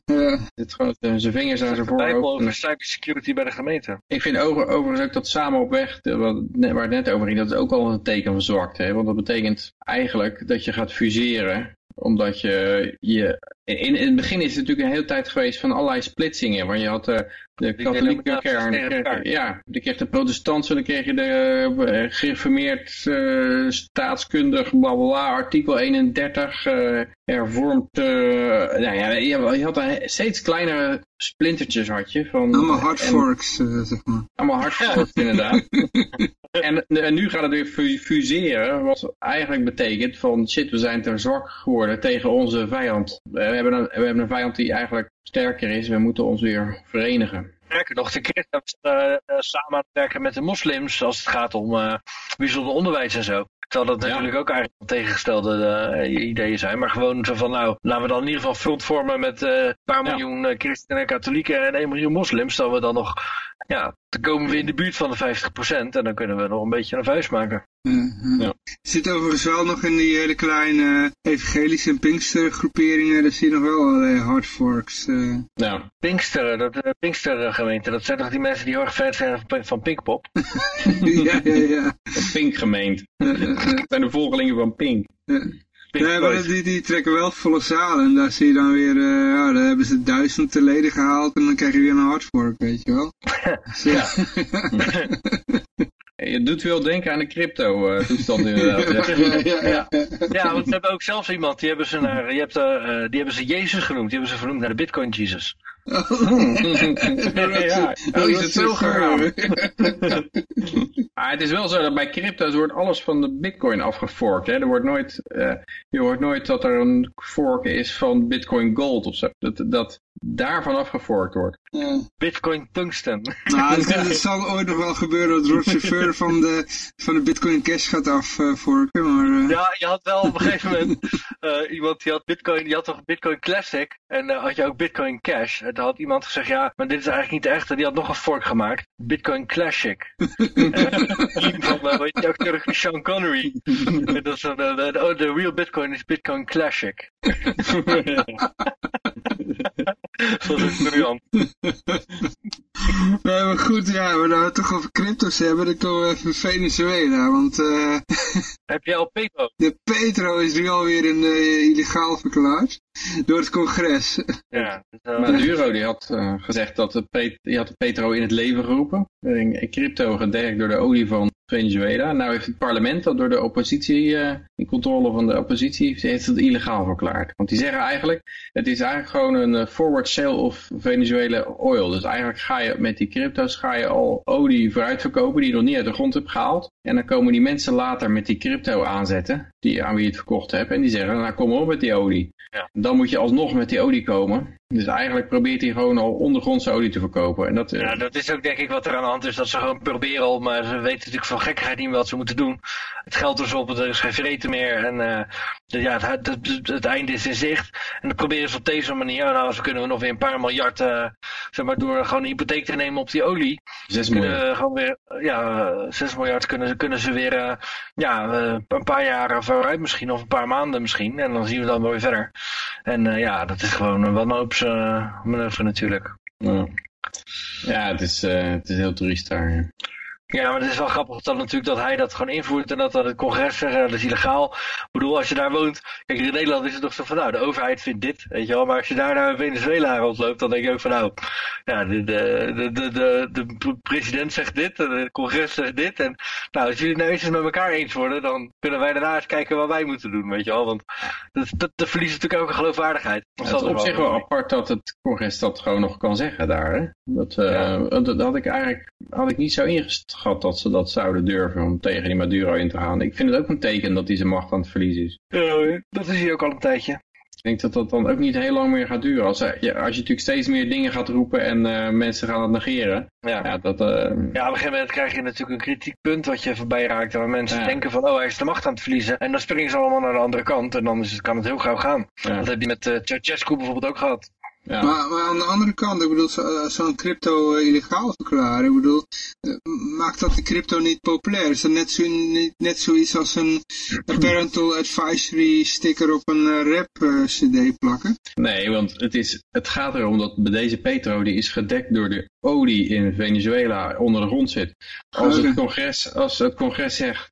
uh, Zit gewoon zijn vingers aan zijn voorhoofd. over cybersecurity bij de gemeente. Ik vind over, overigens ook dat samen op weg, wat, waar het net over ging, dat is ook al een teken van zwakte. Hè? Want dat betekent eigenlijk dat je gaat fuseren omdat je, je in, in het begin is het natuurlijk een hele tijd geweest van allerlei splitsingen. Want je had de, de katholieke kern, ja, dan kreeg de protestantse, dan kreeg je de uh, gereformeerd uh, staatskundig, blablabla, artikel 31, uh, hervormd, nou ja, je, je had een steeds kleinere splintertjes had je. Van, allemaal hardforks, zeg maar. Allemaal hardforks, inderdaad. en, en nu gaat het weer fuseren, wat eigenlijk betekent van shit, we zijn te zwak geworden tegen onze vijand. We hebben een, we hebben een vijand die eigenlijk sterker is, we moeten ons weer verenigen. Sterker nog, de christenen uh, samen aan het werken met de moslims als het gaat om uh, bijzonder onderwijs en zo. Terwijl dat natuurlijk ook eigenlijk tegengestelde uh, ideeën zijn. Maar gewoon zo van, nou, laten we dan in ieder geval front vormen met een paar miljoen ja. christenen en katholieken en 1 miljoen moslims. Dan we dan nog, ja, dan komen we in de buurt van de 50% en dan kunnen we nog een beetje een vuist maken. Uh, ja. Zit overigens wel nog in die hele kleine evangelische en Pinkster groeperingen, daar zie je nog wel allerlei hard forks. Uh. Ja. Pinkster, dat uh, Pinkster gemeente, dat zijn toch die mensen die heel erg fan zijn van Pinkpop? ja, ja, ja. De Pink gemeente. dat zijn de volgelingen van Pink. Nee, maar die, die trekken wel volle zalen en daar zie je dan weer, uh, ja, daar hebben ze duizend leden gehaald en dan krijg je weer een hardfork, weet je wel. ja. Je doet wel denken aan de crypto toestand inderdaad. ja, ja, ja, want ze hebben ook zelfs iemand, die hebben ze, naar, je hebt, uh, die hebben ze Jezus genoemd, die hebben ze vernoemd naar de Bitcoin Jesus. Ja, oh, is het zo gegaan? maar het is wel zo dat bij crypto's wordt alles van de bitcoin afgeforkt. Hè? Er wordt nooit, uh, je hoort nooit dat er een fork is van bitcoin gold of zo. Dat, dat daarvan afgeforkt wordt. Ja. Bitcoin tungsten. Nou, het, het, zal ooit nog wel gebeuren dat Roger Ver van de, van de Bitcoin Cash gaat afforken. Maar, uh... Ja, je had wel op een gegeven moment uh, iemand die had Bitcoin, die had toch Bitcoin Classic en uh, had je ook Bitcoin Cash. Had iemand gezegd, ja, maar dit is eigenlijk niet de echte. Die had nog een fork gemaakt. Bitcoin Classic. van, weet je, acteur Sean Connery. dat is een, oh, de real Bitcoin is Bitcoin Classic. Dat is briljant. Nee, maar goed, ja, we nou toch over crypto's hebben, dan komen we even Venezuela, want... Uh, Heb jij al Petro? De Petro is nu alweer in, uh, illegaal verklaard door het congres. Ja, uh, Maduro die had uh, gezegd dat de, Pet die had de Petro in het leven geroepen. In crypto gederkt door de olie van Venezuela. Nou heeft het parlement dat door de oppositie, uh, in controle van de oppositie, heeft het illegaal verklaard. Want die zeggen eigenlijk, het is eigenlijk gewoon een forward sale of Venezuela oil. Dus eigenlijk ga je met die crypto's ga je al olie vooruit verkopen die je nog niet uit de grond hebt gehaald. En dan komen die mensen later met die crypto aanzetten, die, aan wie je het verkocht hebt. En die zeggen, nou kom op met die olie. Ja. Dan moet je alsnog met die olie komen. Dus eigenlijk probeert hij gewoon al ondergrondse olie te verkopen. En dat, ja, dat is ook denk ik wat er aan de hand is. Dat ze gewoon proberen al, maar ze weten natuurlijk van gekkigheid niet meer wat ze moeten doen. Het geld is op, er is geen vreten meer. En uh, ja, het, het, het, einde is in zicht. En dan proberen ze op deze manier, nou zo kunnen we nog weer een paar miljard, uh, zeg maar door gewoon een hypotheek te nemen op die olie. Zes miljard. gewoon weer, ja, zes miljard kunnen, kunnen ze weer, uh, ja, een paar jaar vooruit misschien, of een paar maanden misschien. En dan zien we dan weer verder. En ja, dat is gewoon een wanhoopsmanoeuvre natuurlijk. Ja. Het is, uh, het is heel triest daar. Ja, maar het is wel grappig dat natuurlijk dat hij dat gewoon invoert en dat dan het congres zegt, dat is illegaal. Ik bedoel, als je daar woont, kijk in Nederland is het toch zo van, nou, de overheid vindt dit, weet je wel. Maar als je daar naar Venezuela rondloopt, dan denk je ook van, nou, ja, de, de, de, de, de president zegt dit, en het congres zegt dit. En nou, als jullie nou eens met elkaar eens worden, dan kunnen wij daarna eens kijken wat wij moeten doen, weet je wel. Want dat, dat, dat verliest natuurlijk ook een geloofwaardigheid. het is op zich wel apart dat het congres dat gewoon nog kan zeggen daar, hè. Dat, uh, ja. dat, dat had ik eigenlijk had ik niet zo ingesteld gehad dat ze dat zouden durven om tegen die Maduro in te gaan. Ik vind het ook een teken dat hij zijn macht aan het verliezen is. Dat is hij ook al een tijdje. Ik denk dat dat dan ook niet heel lang meer gaat duren. Als, ja, als je natuurlijk steeds meer dingen gaat roepen en uh, mensen gaan het negeren. Ja, ja, dat, uh... ja, op een gegeven moment krijg je natuurlijk een kritiekpunt wat je voorbij raakt. Waar mensen ja. denken van, oh hij is de macht aan het verliezen. En dan springen ze allemaal naar de andere kant. En dan is het, kan het heel gauw gaan. Ja. Dat heb je met uh, Ceausescu bijvoorbeeld ook gehad. Ja. Maar, maar, aan de andere kant, ik bedoel, zo'n zo crypto uh, illegaal verklaren, ik bedoel, uh, maakt dat de crypto niet populair? Is dat net, zo, niet, net zoiets als een parental advisory sticker op een rap cd plakken? Nee, want het, is, het gaat erom dat deze petro, die is gedekt door de olie in Venezuela onder de grond zit. Als, het, congres, als het congres zegt,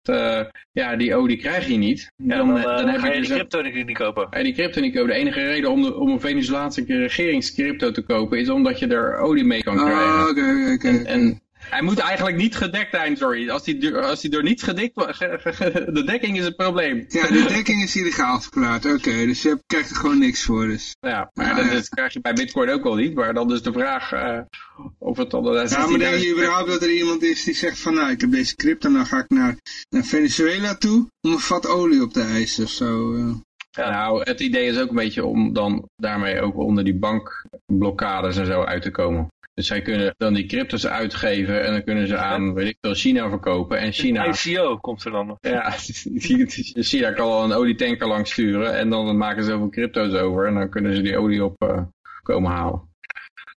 ja, die olie krijg je niet, ja, dan, dan, dan, dan ga je die crypto niet kopen. Ja, die crypto niet kopen. De enige reden om, de, om een Venezolaanse regering crypto te kopen is omdat je er olie mee kan krijgen. Oh, okay, okay, en, en, hij moet eigenlijk niet gedekt zijn, sorry. Als hij, als hij door niet gedekt de dekking is het probleem. Ja, de dekking is illegaal verklaard. Oké, okay, dus je krijgt er gewoon niks voor. Dus. Ja, maar dat, dat, krijg je bij bitcoin ook al niet. Maar dan is de vraag uh, of het dan... Ja, maar denk je überhaupt dat er iemand is die zegt van... Nou, ik heb deze crypto, dan ga ik naar, naar Venezuela toe om een vat olie op te eisen of zo. Uh. Ja, nou, het idee is ook een beetje om dan daarmee ook onder die bankblokkades en zo uit te komen. Dus zij kunnen dan die cryptos uitgeven en dan kunnen ze aan, weet ik veel, China verkopen. En China... ICO komt er dan nog. Ja, China kan al een olietanker langs sturen en dan maken ze zoveel crypto's over en dan kunnen ze die olie op uh, komen halen.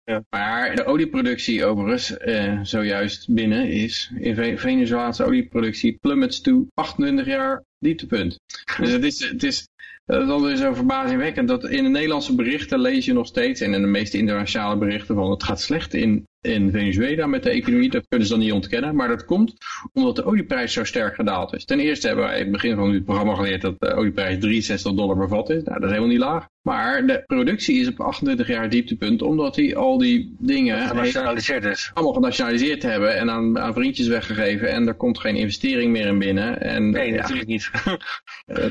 Ja. Maar de olieproductie overigens, eh, zojuist binnen is, in Venezolaanse olieproductie plummets toe 28 jaar dieptepunt. Dus het is, het is dat is zo verbazingwekkend dat in de Nederlandse berichten lees je nog steeds, en in de meeste internationale berichten, van het gaat slecht in, in Venezuela met de economie. Dat kunnen ze dan niet ontkennen. Maar dat komt omdat de olieprijs zo sterk gedaald is. Ten eerste hebben wij in het begin van het programma geleerd dat de olieprijs 63 dollar bevat is. Nou, dat is helemaal niet laag. Maar de productie is op 28 jaar dieptepunt, omdat hij al die dingen genationaliseerd is. allemaal genationaliseerd hebben en aan, aan vriendjes weggegeven. En er komt geen investering meer in binnen. En, nee, ja, natuurlijk niet.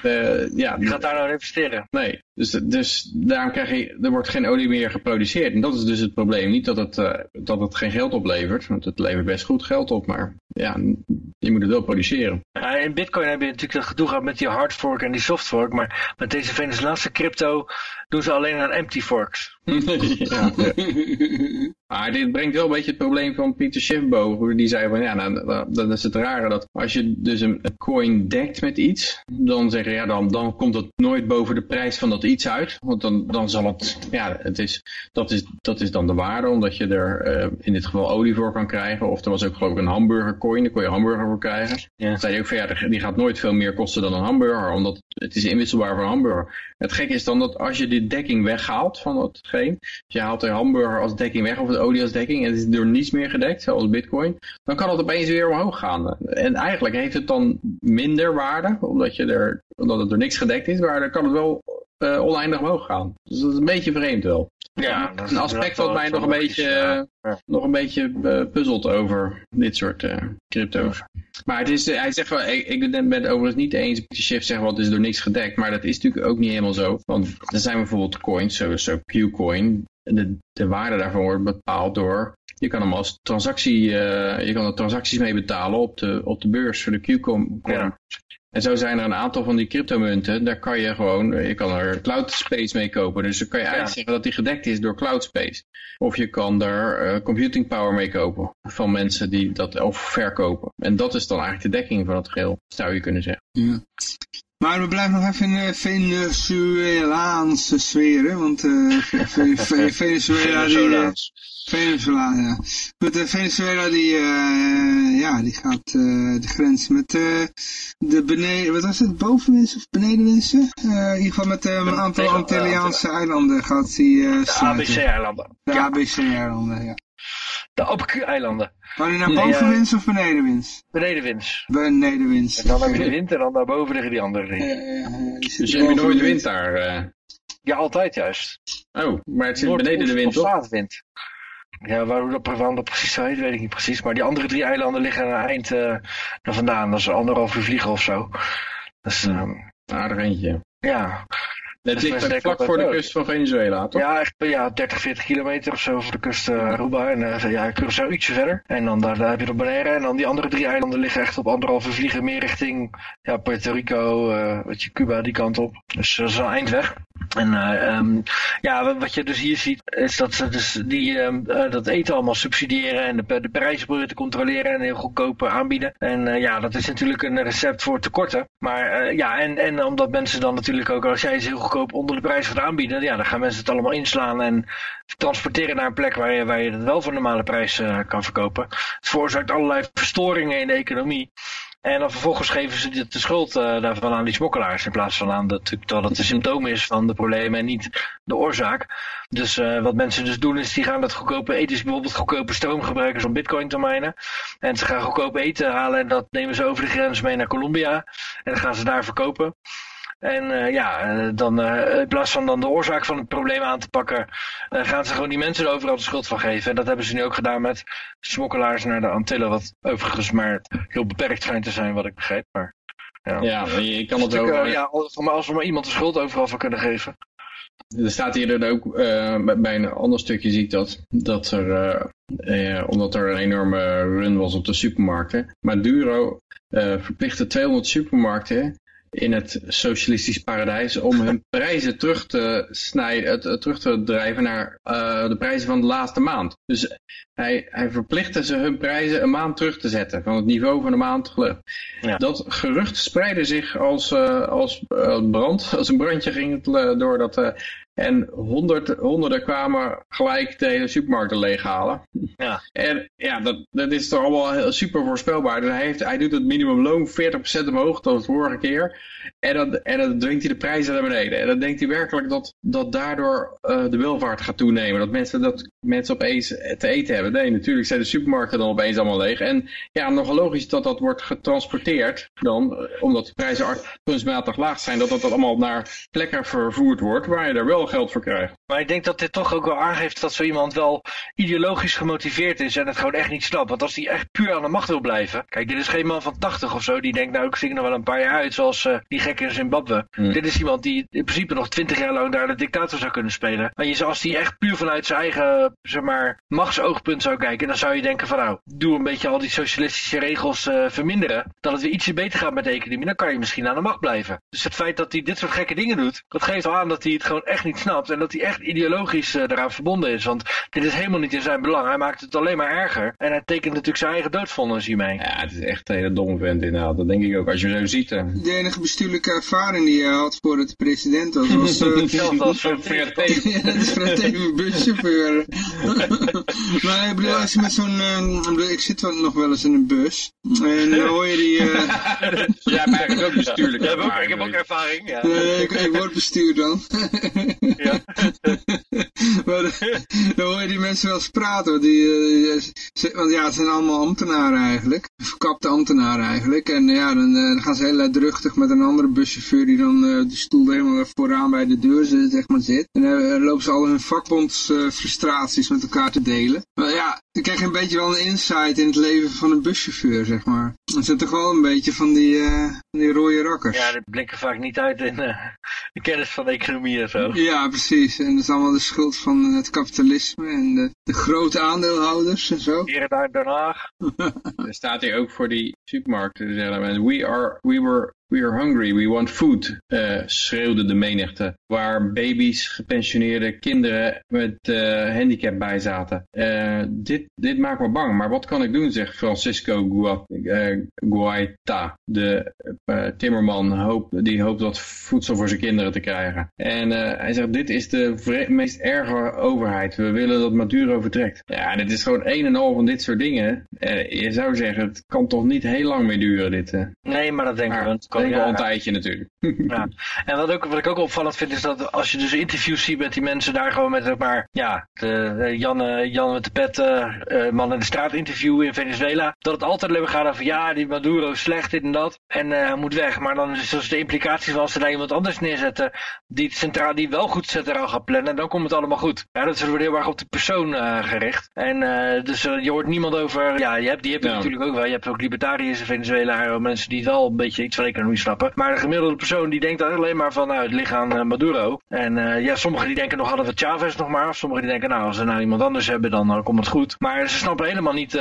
uh, ja, Wie gaat daar nou investeren? Nee, dus, dus daarom krijg je, er wordt geen olie meer geproduceerd. En dat is dus het probleem. Niet dat het, uh, dat het geen geld oplevert, want het levert best goed geld op, maar ja, je moet het wel produceren. Ja, in Bitcoin heb je natuurlijk dat gedoe gehad met die hard fork en die soft fork, maar met deze Venezolaanse crypto doen ze alleen aan empty forks. ja, Maar dit brengt wel een beetje het probleem van Pieter Schiff boven. Die zei van ja, nou, dan is het rare dat als je dus een coin dekt met iets, dan zeggen ja, dan, dan komt het nooit boven de prijs van dat iets uit. Want dan, dan zal het, ja, het is, dat, is, dat is dan de waarde, omdat je er uh, in dit geval olie voor kan krijgen. Of er was ook geloof ik een hamburger coin, daar kon je hamburger voor krijgen. Ja. Dan zei je ook van ja, die gaat nooit veel meer kosten dan een hamburger, omdat het is inwisselbaar voor een hamburger. Het gekke is dan dat als je die dekking weghaalt van datgene, dus je haalt de hamburger als dekking weg of de olie als dekking en het is door niets meer gedekt, zoals bitcoin, dan kan het opeens weer omhoog gaan. En eigenlijk heeft het dan minder waarde, omdat, je er, omdat het door niks gedekt is, maar dan kan het wel uh, oneindig omhoog gaan. Dus dat is een beetje vreemd wel. Ja, dat een aspect wat mij nog een beetje, ja. nog een beetje uh, puzzelt over dit soort uh, crypto's. Maar het is, hij zegt wel, ik, ik ben het overigens niet eens met de chef zegt, wel, het is door niks gedekt. Maar dat is natuurlijk ook niet helemaal zo. Want er zijn bijvoorbeeld coins, zoals Qcoin. De, de waarde daarvan wordt bepaald door je kan hem als transactie, uh, je kan er transacties mee betalen op de, op de beurs voor de Qcoin. Ja. En zo zijn er een aantal van die cryptomunten, daar kan je gewoon, je kan er cloud space mee kopen. Dus dan kan je eigenlijk zeggen dat die gedekt is door cloud space. Of je kan er uh, computing power mee kopen van mensen die dat of verkopen. En dat is dan eigenlijk de dekking van het geheel, zou je kunnen zeggen. Ja. Maar we blijven nog even in de Venezuelaanse sfeer, want uh, Venezuela die... Venezuela, ja. Goed, de Venezuela die, uh, ja, die gaat uh, de grens met uh, de beneden, wat was het, bovenwinsten of benedenwinsten? in ieder geval met een aantal Antilliaanse eilanden gaat die De ABC-eilanden. De ABC-eilanden, ja. De ABQ-eilanden. Gaan die naar bovenwinst of benedenwinst? Benedenwinst. Benedenwinst. En dan heb je de wind en dan daarboven liggen die andere dingen. dus je hebt nooit wind daar? Ja, altijd juist. Oh, maar het zit beneden de wind, toch? wind. Ja, waarom dat, waarom dat precies zo heet, weet ik niet precies. Maar die andere drie eilanden liggen aan het eind uh, vandaan. Dat is anderhalf uur vliegen of zo. Dus, um, Aardig eentje. Ja. Het dus ligt vlak voor de kust van Venezuela, toch? Ja, echt ja, 30, 40 kilometer of zo voor de kust uh, Aruba. En uh, ja, Curaçao ietsje verder. En dan daar, daar heb je nog Bonaire. En dan die andere drie eilanden liggen echt op anderhalve vliegen meer richting ja, Puerto Rico, uh, weet je, Cuba, die kant op. Dus dat is een eind weg. En um, ja, wat je dus hier ziet, is dat ze dus die, um, dat eten allemaal subsidiëren en de, de prijzen proberen te controleren en heel goedkoop aanbieden. En ja, dat is natuurlijk een recept voor tekorten. Maar ja, en, en omdat mensen dan natuurlijk ook, als jij ze heel goedkoop onder de prijs gaat aanbieden, ja, dan gaan mensen het allemaal inslaan en transporteren naar een plek waar je, waar je het wel voor normale prijs kan verkopen. Het veroorzaakt allerlei verstoringen in de economie. En dan vervolgens geven ze de, schuld uh, daarvan aan die smokkelaars. In plaats van aan dat, dat het een symptoom is van de problemen en niet de oorzaak. Dus uh, wat mensen dus doen is die gaan dat goedkope eten, dus bijvoorbeeld goedkope stroom gebruiken om bitcoin te minen. En ze gaan goedkope eten halen en dat nemen ze over de grens mee naar Colombia. En dan gaan ze daar verkopen. En uh, ja, dan uh, in plaats van dan de oorzaak van het probleem aan te pakken, gaan ze gewoon die mensen er overal de schuld van geven. En dat hebben ze nu ook gedaan met smokkelaars naar de Antillen, wat overigens maar heel beperkt schijnt te zijn, wat ik begrijp. Maar, ja, ja je kan het ook... ja, als we maar iemand de schuld overal van kunnen geven. Er staat hier dan ook, bij een ander stukje zie ik dat, dat er, omdat er een enorme run was op de supermarkten, Maduro verplichtte 200 supermarkten in het socialistisch paradijs om hun prijzen terug te snijden, terug te drijven naar uh, de prijzen van de laatste maand. Dus hij, hij verplichtte ze hun prijzen een maand terug te zetten van het niveau van de maand. Ja. Dat gerucht spreidde zich als, uh, als brand, als een brandje ging het door dat en honderd, honderden kwamen gelijk de hele supermarkten leeghalen. Ja. En ja, dat, dat is toch allemaal super voorspelbaar. Dus hij, heeft, hij doet het minimumloon 40% omhoog dan de vorige keer. En dan, en dan dwingt hij de prijzen naar beneden. En dan denkt hij werkelijk dat, dat daardoor uh, de welvaart gaat toenemen. Dat mensen, dat mensen opeens te eten hebben. Nee, natuurlijk zijn de supermarkten dan opeens allemaal leeg. En ja, nogal logisch dat dat wordt getransporteerd dan. Omdat de prijzen kunstmatig laag zijn. Dat dat allemaal naar plekken vervoerd wordt waar je er wel geld voor krijgt. Maar ik denk dat dit toch ook wel aangeeft dat zo iemand wel ideologisch gemotiveerd is en het gewoon echt niet snapt. Want als hij echt puur aan de macht wil blijven. Kijk, dit is geen man van 80 of zo die denkt nou ik zie nog wel een paar jaar uit zoals uh, die gek in Zimbabwe. Hmm. Dit is iemand die in principe nog 20 jaar lang daar de dictator zou kunnen spelen. En je, als hij echt puur vanuit zijn eigen zeg maar, machtsoogpunt zou kijken, dan zou je denken van nou, doe een beetje al die socialistische regels uh, verminderen. Dat het weer ietsje beter gaat met de economie, dan kan je misschien aan de macht blijven. Dus het feit dat hij dit soort gekke dingen doet, dat geeft al aan dat hij het gewoon echt niet snapt en dat hij echt ideologisch uh, eraan verbonden is. Want dit is helemaal niet in zijn belang. Hij maakt het alleen maar erger. En hij tekent natuurlijk zijn eigen doodvonnis hiermee. Ja, het is echt een hele domme vent inderdaad. Dat denk ik ook als je zo ziet. Hè. De enige bestuurlijke ervaring die hij had voor het president was... was uh, Hetzelfde als voor ja, dat is Fred een buschauffeur. maar ik bedoel, als je met zo'n... Uh, ik zit nog wel eens in een bus. En dan hoor je die... Uh... ja, maar eigenlijk ook bestuurlijk. Ja, ik heb ook ervaring, ja. ik, ik word bestuur dan. ja. Maar dan hoor je die mensen wel eens praten. Want, die, eh, ze, want ja, het zijn allemaal ambtenaren eigenlijk. Verkapte ambtenaren eigenlijk. En ja, dan, dan gaan ze heel luidruchtig met een andere buschauffeur die dan uh, die stoel helemaal vooraan bij de deur zit, zeg maar, zit. En dan lopen ze al hun vakbondsfrustraties met elkaar te delen. Maar ja, dan krijg een beetje wel een insight in het leven van een buschauffeur, zeg maar. Dan zit toch wel een beetje van die, uh, die rode rakkers. Ja, die blikken vaak niet uit in uh, de kennis van de economie en zo. Ja, precies. En dat is allemaal de schuld van het kapitalisme en de, de grote aandeelhouders en zo. Hier en Den Haag. er staat hier ook voor die supermarkten. We, are, we were We are hungry, we want food, uh, schreeuwde de menigte. Waar baby's, gepensioneerde kinderen met uh, handicap bij zaten. Uh, dit, dit maakt me bang, maar wat kan ik doen, zegt Francisco Guaita. De timmerman hoop, die hoopt wat voedsel voor zijn kinderen te krijgen. En hij zegt, dit is de meest erge overheid. We willen dat Maduro vertrekt. Ja, dit is gewoon een en al van dit soort dingen. je zou zeggen, het kan toch niet heel lang meer duren, dit. Nee, maar dat denken we denk wel een tijdje natuurlijk. Ja. En wat, ook, wat ik ook opvallend vind is dat als je dus interviews ziet met die mensen daar gewoon met een paar, ja, de, Jan, Jan met de pet, uh, man in de straat interview in Venezuela, dat het altijd alleen maar gaat over ja, die Maduro is slecht, dit en dat, en uh, moet weg. Maar dan is dus de implicatie van als ze daar iemand anders neerzetten, die centraal die wel goed centraal gaat plannen, dan komt het allemaal goed. Ja, dat is heel erg op de persoon uh, gericht. En dus je hoort niemand over, ja, je hebt, die heb je natuurlijk ook wel, je hebt ook libertariërs in Venezuela, mensen die wel een beetje iets van snappen. Maar de gemiddelde persoon die denkt alleen maar van nou, het ligt aan uh, Maduro. En uh, ja, sommigen die denken nog hadden we Chavez nog maar. Of sommigen die denken nou, als we nou iemand anders hebben dan komt het goed. Maar ze snappen helemaal niet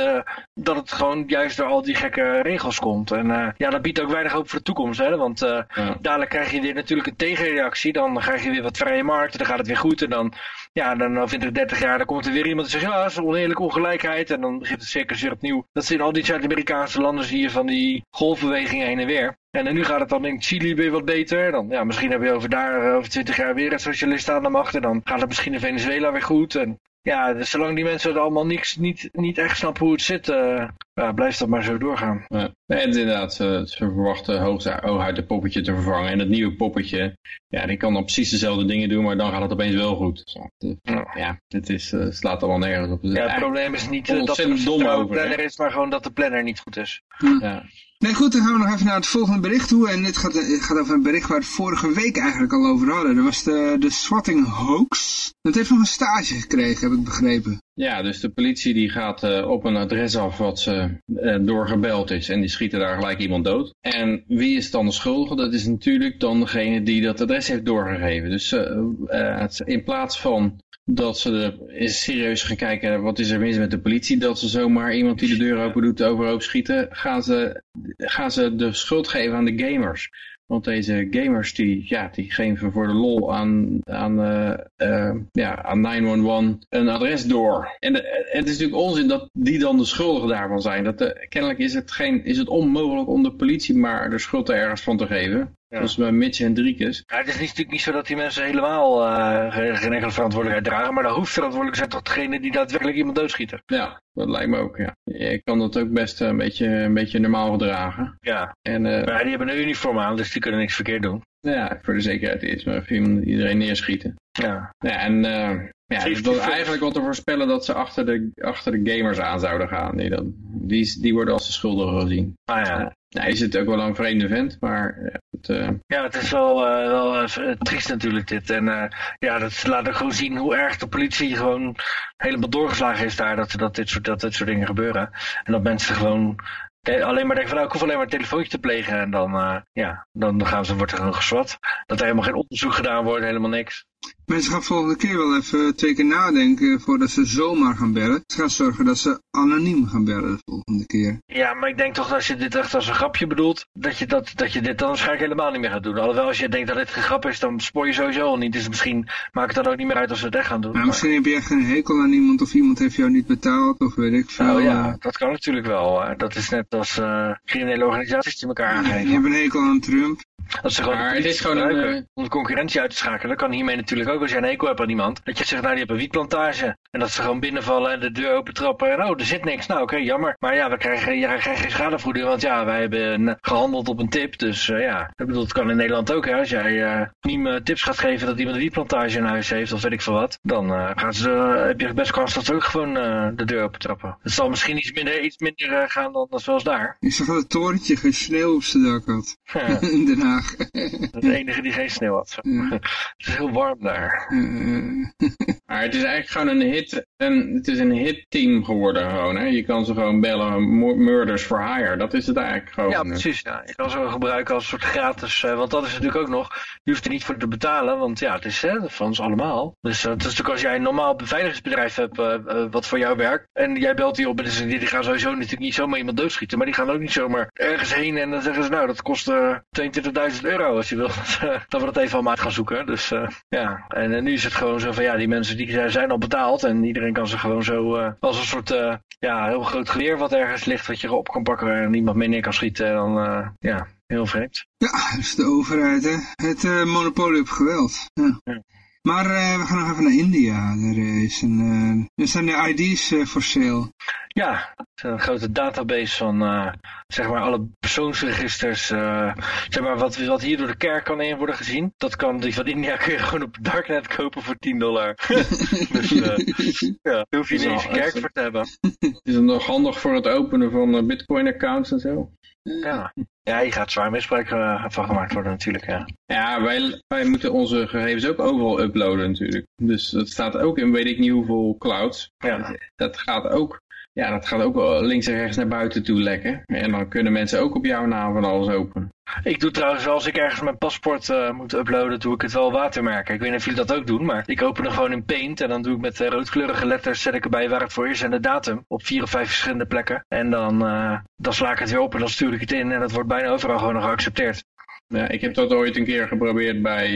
dat het gewoon juist door al die gekke regels komt. En ja, dat biedt ook weinig hoop voor de toekomst. Hè? Want ja. dadelijk krijg je weer natuurlijk een tegenreactie. Dan krijg je weer wat vrije markt. Dan gaat het weer goed. En dan, ja, dan over 20, 30 jaar dan komt er weer iemand die zegt ja, dat is oneerlijke ongelijkheid. En dan begint het circus weer opnieuw. Dat zijn al die Zuid-Amerikaanse landen zie je van die golfbewegingen heen en weer. En, nu gaat het dan in Chili weer wat beter. Dan, ja, misschien hebben we over daar over 20 jaar weer een socialist aan de macht. En dan gaat het misschien in Venezuela weer goed. En ja, dus zolang die mensen het allemaal niks, niet, niet echt snappen hoe het zit, uh, ja, blijft dat maar zo doorgaan. Ja. En inderdaad, ze, ze verwachten hooguit het poppetje te vervangen. En het nieuwe poppetje, ja, die kan dan precies dezelfde dingen doen, maar dan gaat het opeens wel goed. Zo, ja. ja, het is, uh, slaat allemaal nergens op. Ja, het probleem is niet dat er een planner is, maar gewoon dat de planner niet goed is. Ja. Nee, goed, dan gaan we nog even naar het volgende bericht toe. En dit gaat, het gaat over een bericht waar we het vorige week eigenlijk al over hadden. Dat was de, de swatting hoax. Dat heeft nog een stage gekregen, heb ik begrepen. Ja, dus de politie die gaat uh, op een adres af wat ze uh, doorgebeld is. En die schieten daar gelijk iemand dood. En wie is dan de schuldige? Dat is natuurlijk dan degene die dat adres heeft doorgegeven. Dus in plaats van dat ze er serieus gaan kijken wat is er mis met de politie, dat ze zomaar iemand die de deur open doet overhoop schieten, gaan ze, gaan ze de schuld geven aan de gamers. Want deze gamers die, ja, die geven voor de lol aan, aan, uh, uh, ja, aan 911 een adres door. En, het is natuurlijk onzin dat die dan de schuldigen daarvan zijn. Dat, uh, kennelijk is het, geen, is het onmogelijk om de politie maar de schuld ergens van te geven. Ja. Zoals bij Mitch Hendrikus. Ja, het is natuurlijk niet zo dat die mensen helemaal uh, geen enkele verantwoordelijkheid dragen. Maar de hoofdverantwoordelijk zijn toch degene die daadwerkelijk iemand doodschieten. Ja, dat lijkt me ook, ja. Je kan dat ook best een beetje, een beetje normaal gedragen. Ja, en, uh, maar die hebben een uniform aan, dus die kunnen niks verkeerd doen. Ja, voor de zekerheid is maar iedereen neerschieten. Ja. ja en uh, ja, dus dat eigenlijk wat te voorspellen dat ze achter de, achter de gamers aan zouden gaan. Die, dan, die, die worden als de schuldigen gezien. Ah ja. Nou, is het ook wel een vreemde vent, maar... Ja, het, uh... ja, het is wel, uh, wel uh, triest natuurlijk dit. En ja, dat laat ook gewoon zien hoe erg de politie gewoon helemaal doorgeslagen is daar. Dat, dat, dit, soort, dat dit soort dingen gebeuren. En dat mensen gewoon alleen maar denken van nou, ik hoef alleen maar een telefoontje te plegen en dan, uh, ja, dan gaan ze, wordt er gewoon geswat. Dat er helemaal geen onderzoek gedaan wordt, helemaal niks. Mensen gaan volgende keer wel even twee keer nadenken voordat ze zomaar gaan bellen. Ze gaan zorgen dat ze anoniem gaan bellen de volgende keer. Ja, maar ik denk toch dat als je dit echt als een grapje bedoelt, dat je, dat, dat je dit dan waarschijnlijk helemaal niet meer gaat doen. Alhoewel als je denkt dat dit een grap is, dan spoor je sowieso al niet. Dus misschien maakt het dan ook niet meer uit als ze het echt gaan doen. Nou, misschien heb je echt een hekel aan iemand of iemand heeft jou niet betaald of weet ik veel. Nou ja, dat kan natuurlijk wel. Hè. Dat is net als uh, criminele organisaties die elkaar aangeven. Je hebt een hekel aan Trump. Dat ze gewoon Maar het is gewoon een, eh, om de concurrentie uit te schakelen. Dat kan hiermee natuurlijk ook als jij een hekel hebt aan iemand. Dat je zegt, nou die hebben een wietplantage. En dat ze gewoon binnenvallen en de deur opentrappen. En oh, er zit niks. Nou oké, jammer. Maar ja, we krijgen, ja, we krijgen geen schadevergoeding. Want ja, wij hebben eh, gehandeld op een tip. Dus eh, ja, ik bedoel, het kan in Nederland ook. Hè. Als jij eh niet tips gaat geven dat iemand een wietplantage in huis heeft. Of weet ik veel wat. Dan eh, gaan ze, heb je best kans dat ze ook gewoon eh, de deur opentrappen. Het zal misschien iets minder, iets minder eh, gaan dan, dan zoals daar. Ik zag dat het torentje geen sneeuw op zijn dak had. Ja, De enige die geen sneeuw had. het is heel warm daar. Eh. maar het is eigenlijk gewoon een hit. Het is een hitteam geworden gewoon. Hè? Je kan ze gewoon bellen. Murders for hire. Dat is het eigenlijk gewoon. Ja, eh. precies. Ja. Je kan ze gebruiken als soort gratis. Eh, want dat is natuurlijk ook nog. Je hoeft er niet voor te betalen. Want ja, het is hè, van ons allemaal. Dus het is natuurlijk als jij een normaal beveiligingsbedrijf hebt. Wat voor jou werkt. En jij belt die op. En die gaan sowieso natuurlijk niet zomaar iemand doodschieten. Maar die gaan ook niet zomaar ergens heen. En dan zeggen ze nou dat kost 22.000 duizend euro als je wil eh, dat we dat even allemaal uit gaan zoeken. Dus eh, ja, en eh, nu is het gewoon zo van ja, die mensen die zijn al betaald en iedereen kan ze gewoon zo als een soort ja, heel groot geweer wat ergens ligt wat je op kan pakken en niemand mee neer kan schieten. Dan ja, heel vreemd. Ja, dat is de overheid, hè? Het monopolie op geweld. Ja. Maar eh, we gaan nog even naar India. Er, is een, eh, er zijn de ID's eh, voor sale. Ja, het is een grote database van eh, zeg maar alle persoonsregisters. eh, zeg maar wat, wat hier door de kerk kan in worden gezien. Dat kan die van India kun je gewoon op het darknet kopen voor 10 dollar. dus eh, ja, daar hoef je niet eens een kerk voor te hebben. Is het nog handig voor het openen van eh, bitcoin-accounts en zo? Ja, ja hier gaat zwaar misbruik eh, van gemaakt worden natuurlijk. Ja. Ja, wij, wij moeten onze gegevens ook overal uploaden natuurlijk. Dus dat staat ook in weet ik niet hoeveel clouds. Ja. Dat gaat ook, ja, dat gaat ook wel links en rechts naar buiten toe lekken. En dan kunnen mensen ook op jouw naam van alles openen. Ik doe trouwens wel, als ik ergens mijn paspoort eh, moet uploaden, doe ik het wel watermerken. Ik weet niet of jullie dat ook doen, maar ik open er gewoon in Paint en dan doe ik met eh, roodkleurige letters, zet ik erbij waar het voor is en de datum op vier of vijf verschillende plekken. En dan, eh, dan sla ik het weer op en dan stuur ik het in en dat wordt bijna overal gewoon nog geaccepteerd. Ja, ik heb dat ooit een keer geprobeerd bij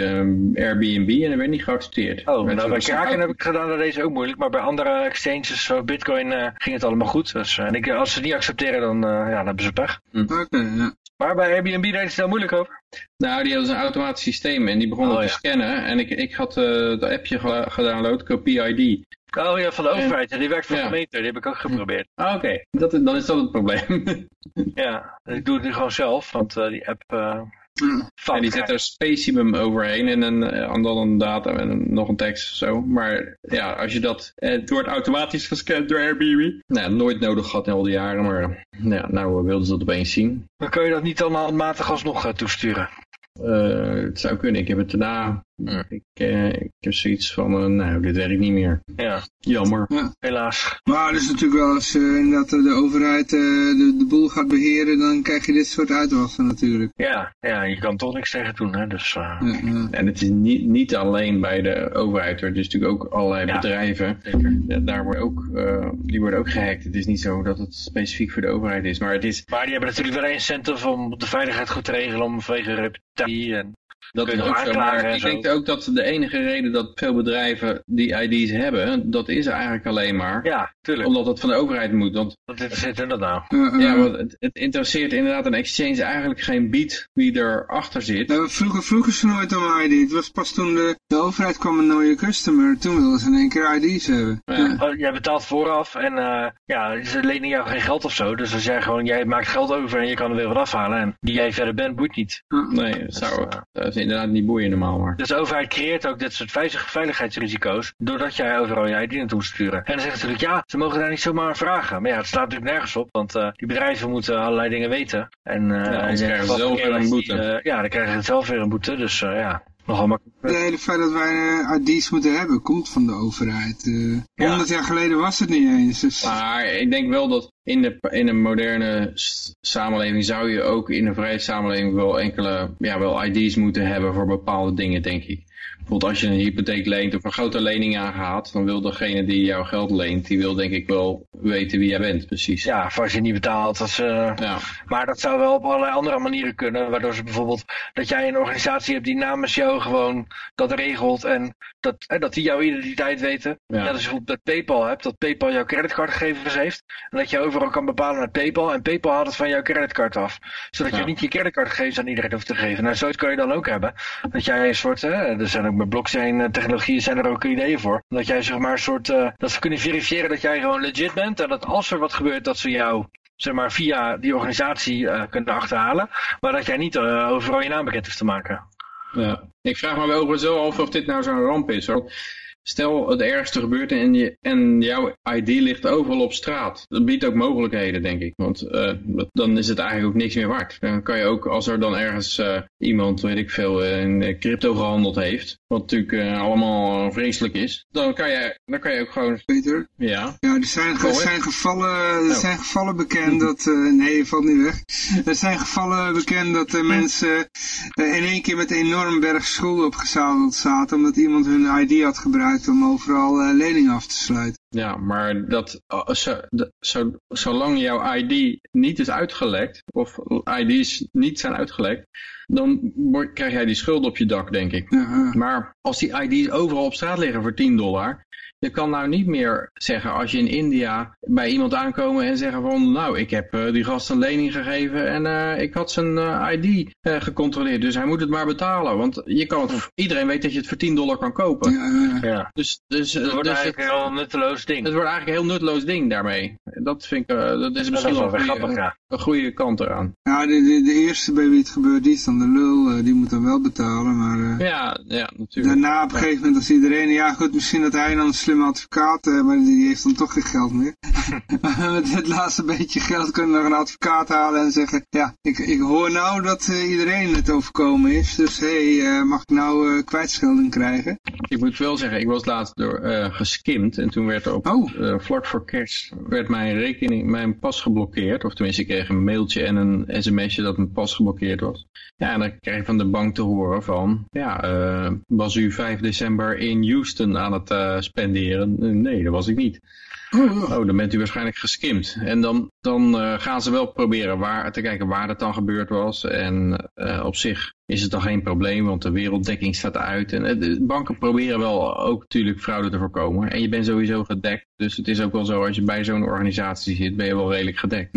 ehm, Airbnb en dat werd niet geaccepteerd. Oh, Met nou bij Kraken heb ik gedaan, dat deze ook moeilijk, maar bij andere exchanges, zoals Bitcoin, eh, ging het allemaal goed. Dus eh, en ik, als ze het niet accepteren, dan, eh, ja, dan hebben ze pech. Oké, ja. Maar bij Airbnb deden ze het heel moeilijk over. Nou, die hadden een automatisch systeem en die begonnen Oh, te ja. scannen. En ik, ik had eh het appje gedownload, Copy ID. Oh ja, van de overheid, die werkt voor de Ja. gemeente, die heb ik ook geprobeerd. Ah, oké. Dat Dan is dat het probleem. Ja, ik doe het nu gewoon zelf, want eh, die app... Ja. En die zet er specimen overheen en, een, eh, en dan een datum en een- nog een tekst of zo. Maar ja, als je dat... Het wordt automatisch gescand door Airbnb. Nou, nooit nodig gehad in al die jaren, maar nou, ja, nou wilden ze dat opeens zien. Dan kun je dat niet dan handmatig alsnog eh, toesturen. Het zou kunnen. Ik heb het daarna... Ja. Ik, eh, ik heb zoiets van, eh, nou, dit werkt niet meer. Ja, Jammer. helaas. Maar het is natuurlijk wel als inderdaad de overheid eh, de, de boel gaat beheren, dan krijg je dit soort uitwassen natuurlijk. Ja, ja, je kan toch niks tegen doen, hè. Dus, eh, Ja, ja. En het is niet, niet alleen bij de overheid, er is natuurlijk ook allerlei Ja. bedrijven. zeker. Daar wordt ook, eh, die worden ook gehackt. Het is niet zo dat het specifiek voor de overheid is, maar het is Maar die hebben natuurlijk wel een incentive om de veiligheid goed te regelen, om vanwege reputatie en... dat Kun is je nog ook zo. aanklagen Maar ik denk ook dat de enige reden dat veel bedrijven die ID's hebben, dat is eigenlijk alleen maar Ja, tuurlijk. omdat het van de overheid moet. Want Wat zit er dat nou? Ja, ja. ja, want het, het interesseert inderdaad een exchange eigenlijk geen beat wie erachter zit. Nou, vroeger vroegen ze nooit om ID. Het was pas toen de, de overheid kwam een nieuwe customer. Toen wilden ze in één keer ID's hebben. Ja. Oh, Jij betaalt vooraf en eh, ja, ze lenen jou geen geld of zo. Dus als jij gewoon, jij maakt geld over en je kan er weer wat afhalen. En wie jij verder bent, boeit niet. Nee, dat zou eh, dat is inderdaad niet boeien normaal, maar... Dus overheid creëert ook dit soort veilig- veiligheidsrisico's. Doordat jij overal je ID naartoe sturen. En dan zeggen ze natuurlijk, ja, ze mogen daar niet zomaar aan vragen. Maar ja, het staat natuurlijk nergens op. Want eh, die bedrijven moeten allerlei dingen weten. En eh, anders in krijgen ze zelf weer een boete. eh, ja, dan krijgen ze zelf weer een boete. Dus ja, nogal makkelijk. Het hele feit dat wij eh, ID's moeten hebben, komt van de overheid. Eh Ja. 100 jaar geleden was het niet eens. Dus, Maar ik denk wel dat in, de, in een moderne samenleving zou je ook in een vrije samenleving wel enkele ja, wel ID's moeten hebben voor bepaalde dingen, denk ik. Bijvoorbeeld als je een hypotheek leent of een grote lening aangaat, dan wil degene die jouw geld leent, die wil denk ik wel weten wie jij bent, precies. Ja, of als je niet betaalt. Dat ze, Ja, Maar dat zou wel op allerlei andere manieren kunnen. Waardoor ze bijvoorbeeld dat jij een organisatie hebt die namens jou gewoon dat regelt. En dat, hè, dat die jouw identiteit weten. Ja. Ja. dat je bijvoorbeeld dat PayPal hebt. Dat PayPal jouw creditcardgegevens heeft. En dat je overal kan bepalen naar PayPal. En PayPal haalt het van jouw creditcard af. Zodat Ja. je niet je creditcardgegevens aan iedereen hoeft te geven. Nou, zoiets kan je dan ook hebben. Dat jij een soort, hè, er zijn ook met blockchain eh, technologieën zijn er ook ideeën voor. Dat jij zeg maar een soort, eh, dat ze kunnen verifiëren dat jij gewoon legit bent. En dat als er wat gebeurt, dat ze jou zeg maar, via die organisatie eh, kunnen achterhalen. Maar dat jij niet overal je naam bekend hoeft te maken. ja. Ik vraag me wel wel af of dit nou zo'n ramp is. Hoor. Stel het ergste gebeurt en, je, en jouw ID ligt overal op straat. Dat biedt ook mogelijkheden, denk ik. Want eh, dan is het eigenlijk ook niks meer waard. Dan kan je ook, als er dan ergens eh, iemand, weet ik veel, eh, in crypto gehandeld heeft, wat natuurlijk allemaal vreselijk is, dan kan, je, dan kan je ook gewoon, Peter? ja, Ja, er zijn, er zijn, gevallen, er Oh. zijn gevallen bekend dat... nee, je valt niet weg. Er zijn gevallen bekend dat de mensen in één keer met een enorm berg schulden opgezadeld zaten... omdat iemand hun ID had gebruikt om overal eh, leningen af te sluiten. Ja, maar dat, uh, zo, zolang jouw ID niet is uitgelekt, of ID's niet zijn uitgelekt, dan krijg jij die schuld op je dak, denk ik. Ja, ja. Maar als die ID's overal op straat liggen voor 10 dollar, je kan nou niet meer zeggen als je in India bij iemand aankomen en zeggen van, nou, ik heb eh, die gast een lening gegeven en eh, ik had zijn eh, ID eh, gecontroleerd, dus hij moet het maar betalen. Want je kan het, iedereen weet dat je het voor 10 dollar kan kopen. Ja, ja. Ja. Dus, dus, Dat wordt dus eigenlijk het- een heel nutteloos ding. het wordt eigenlijk een heel nutteloos ding daarmee. Dat vind ik, eh, dat is dat misschien is wel een goede, grappig, ja. een goede kant eraan. Ja, de, de, de eerste bij wie het gebeurt, die is dan de lul. eh, die moet dan wel betalen, maar... eh, Ja, ja, natuurlijk. Daarna op een gegeven moment als iedereen, ja goed, misschien dat hij dan een slimme advocaat, eh, maar die heeft dan toch geen geld meer. Met het laatste beetje geld kunnen we nog een advocaat halen en zeggen, ja, ik, ik hoor nou dat eh, iedereen het overkomen is, dus hé, hey, eh, mag ik nou kwijtschelding krijgen? Ik moet wel zeggen, ik was laatst door geskimd en toen werd er op Oh. vlak voor kerst werd mijn rekening, mijn pas geblokkeerd. Of tenminste, ik kreeg een mailtje en een sms'je dat mijn pas geblokkeerd was. Ja, dan kreeg ik van de bank te horen van, ja, eh, was u 5 december in Houston aan het eh, spenderen? Nee, dat was ik niet. Oh, dan bent u waarschijnlijk geskimd. En dan, dan eh, gaan ze wel proberen waar, te kijken waar het dan gebeurd was. En eh, op zich is het dan geen probleem, want de werelddekking staat uit. En eh, de banken proberen wel ook natuurlijk fraude te voorkomen. En je bent sowieso gedekt. Dus het is ook wel zo, als je bij zo'n organisatie zit, ben je wel redelijk gedekt.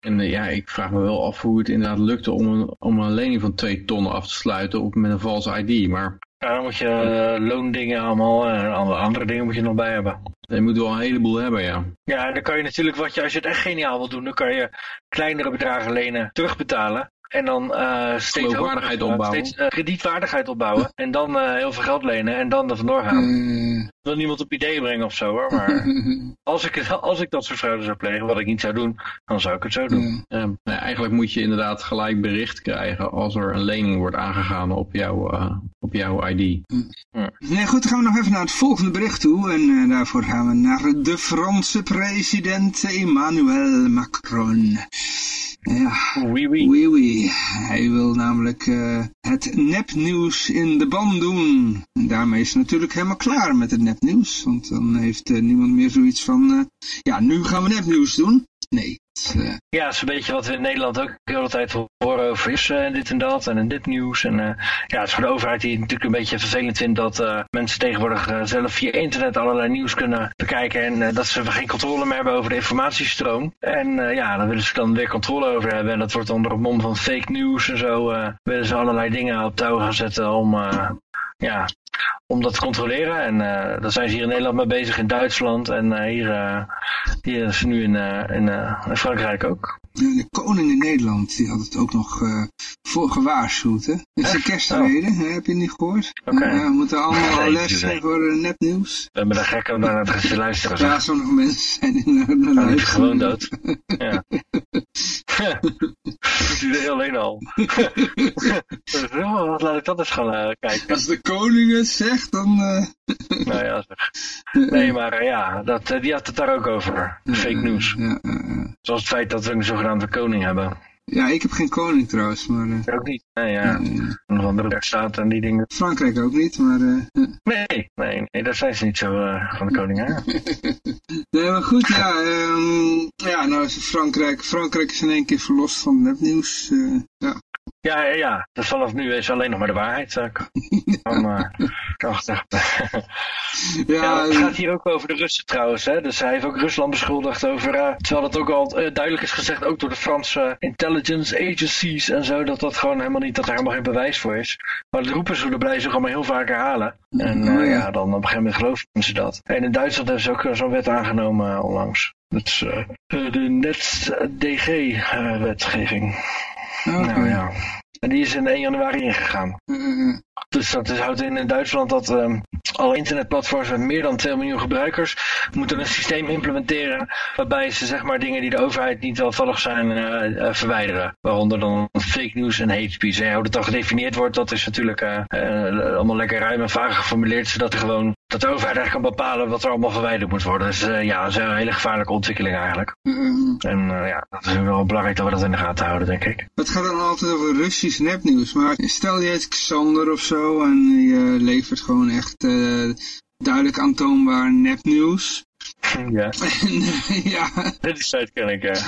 En ja, ik vraag me wel af hoe het inderdaad lukte om een, om een lening van 2 ton af te sluiten op, met een valse ID. Maar Ja, dan moet je eh, loondingen allemaal en andere, andere dingen moet je nog bij hebben. je moet wel een heleboel hebben, ja. Ja, dan kan je natuurlijk, wat je, als je het echt geniaal wil doen, dan kan je kleinere bedragen lenen, terugbetalen. En dan eh steeds, hoger, opbouwen. steeds eh, kredietwaardigheid opbouwen. En dan eh, heel veel geld lenen en dan er vandoor gaan. eh, Ik wil niemand op ideeën brengen of zo hoor, maar als ik, als ik dat soort fraude zou plegen, wat ik niet zou doen, dan zou ik het zo doen. Ja, nou ja, eigenlijk moet je inderdaad gelijk bericht krijgen als er een lening wordt aangegaan op, jouw eh, op jouw ID. Nee, goed, dan gaan we nog even naar het volgende bericht toe. En eh, daarvoor gaan we naar de Franse president Emmanuel Macron. Ja, Oui, oui. Oui, oui. Hij wil namelijk eh, het nepnieuws in de ban doen. En daarmee is natuurlijk helemaal klaar met het nepnieuws. Want dan heeft eh, niemand meer zoiets van... eh, ja, nu gaan we nepnieuws doen. Nee. Eh, Ja, het is een beetje wat we in Nederland ook de hele tijd horen over is en dit en dat en dit nieuws. En eh, ja, het is voor de overheid die natuurlijk een beetje vervelend vindt dat eh, mensen tegenwoordig eh, zelf via internet allerlei nieuws kunnen bekijken. En eh, dat ze geen controle meer hebben over de informatiestroom. En eh, ja, daar willen ze dan weer controle over hebben. En dat wordt onder het mom van fake news en zo. eh, willen ze allerlei dingen op touw gaan zetten om... eh, ja, om dat te controleren. En eh daar zijn ze hier in Nederland mee bezig, in Duitsland. En eh, hier, eh, hier is nu in, in, in Frankrijk ook. de koning in Nederland, die had het ook nog voor gewaarschuwd, hè? Is de kerstreden, hè? heb je niet gehoord? Eh, we moeten allemaal Nee, les nee. voor nepnieuws. We hebben daar gek om naar te luisteren. Ja, sommige mensen zijn in is je luisteren. gewoon dood. Ja. Dat doe je alleen al. Oh, laat ik dat eens gaan kijken. Als de koning zegt, dan... eh, Nou ja, zeg. Nee, maar eh, ja, dat, eh, die had het daar ook over. Fake news. Ja, ja, ja. Zoals het feit dat we een zogenaamde koning hebben. Ja, ik heb geen koning trouwens, maar... Uh, ook niet. Nee, ja. Nog andere rechtsstaat en die dingen. Frankrijk ook niet, maar... nee, nee, nee, daar zijn ze niet zo van de koning, hè? nee, maar goed, ja. Um, ja, nou is Frankrijk... Frankrijk is in één keer verlost van nepnieuws. ja. Ja, ja, ja. Dus vanaf nu is alleen nog maar de waarheid. Van, uh, krachtig. ja, het gaat hier ook over de Russen trouwens. Hè? Dus hij heeft ook Rusland beschuldigd over, uh, terwijl dat ook al uh, duidelijk is gezegd, ook door de Franse intelligence agencies en zo, dat dat gewoon helemaal niet, dat er helemaal geen bewijs voor is. Maar de roepen zullen blij zich allemaal heel vaak herhalen. En uh, ja, dan op een gegeven moment geloven ze dat. En in Duitsland hebben ze ook zo'n wet aangenomen onlangs. Dat is de NetsDG-wetgeving. Okay. Nou ja. En die is in 1 januari ingegaan. Mm Dus dat is, houdt in in Duitsland dat um, alle internetplatforms met meer dan 2 miljoen gebruikers moeten een systeem implementeren waarbij ze zeg maar dingen die de overheid niet welvallig zijn uh, uh, verwijderen. Waaronder dan fake news en hate speech. En hoe dat dan gedefinieerd wordt, dat is natuurlijk uh, allemaal lekker ruim en vaag geformuleerd, zodat er gewoon dat de overheid eigenlijk kan bepalen wat er allemaal verwijderd moet worden. Dus ja, dat is een hele gevaarlijke ontwikkeling eigenlijk. Mm En ja, dat is wel belangrijk dat we dat in de gaten houden, denk ik. Het gaat dan altijd over Russisch nepnieuws, maar stel je het Xander of zo en je levert gewoon echt duidelijk aantoonbaar nepnieuws. Ja. ja. Dit is ken ik, ja.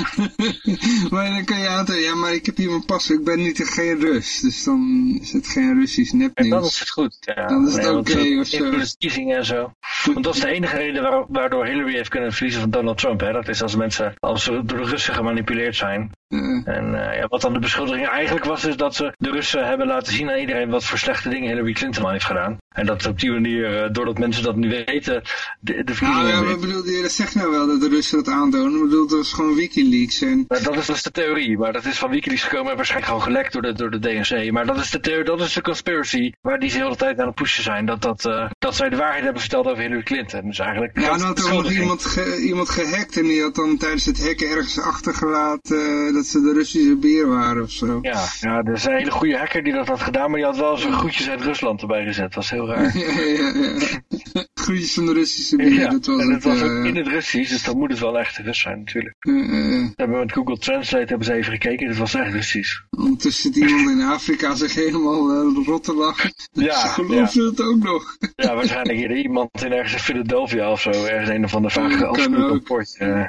maar dan kan je aantonen, ja, maar ik heb hier mijn pas, ik ben niet geen Rus. Dus dan is het geen Russisch nepnieuws. En dan is het goed, ja. Dan is het oké okay, of zo. verkiezingen en zo. Want dat is de enige reden waardoor Hillary heeft kunnen verliezen van Donald Trump, hè. Dat is als mensen, als ze door de Russen gemanipuleerd zijn. En uh, ja, wat dan de beschuldiging eigenlijk was, is dat ze de Russen hebben laten zien aan iedereen wat voor slechte dingen Hillary Clinton al heeft gedaan. En dat op die manier, uh, doordat mensen dat nu weten, de, de verkiezingen... Nou ja, maar bedoel, je zegt nou wel dat de Russen dat aandoen. Ik bedoel, dat is gewoon Wikileaks. En... dat is dus de theorie, maar dat is van Wikileaks gekomen en waarschijnlijk gewoon gelekt door de, door de DNC. Maar dat is de theorie, dat is de conspiracy waar die ze de hele tijd aan het pushen zijn. Dat, dat, uh, dat zij de waarheid hebben verteld over Hillary Clinton. Dus eigenlijk... Ja, dan had er nog iemand, ge, iemand gehackt en die had dan tijdens het hacken ergens achtergelaten uh, dat ze de Russische beer waren of zo. Ja, ja, er is een hele goede hacker die dat had gedaan, maar die had wel zijn groetjes uit Rusland erbij gezet. Dat was heel raar. ja, ja, ja. groetjes van de Russische beer, ja, dat was en het. was ook in het Russisch, dus dan moet het wel echt Rus zijn natuurlijk. Uh, hebben met Google Translate hebben ze even gekeken, het was echt Russisch. Ondertussen zit iemand in Afrika zich helemaal uh, rot te lachen. Ja, ze geloven het ook nog. ja, waarschijnlijk hier iemand in ergens in Philadelphia of zo, ergens een of ander vage afspeelrapport. Uh,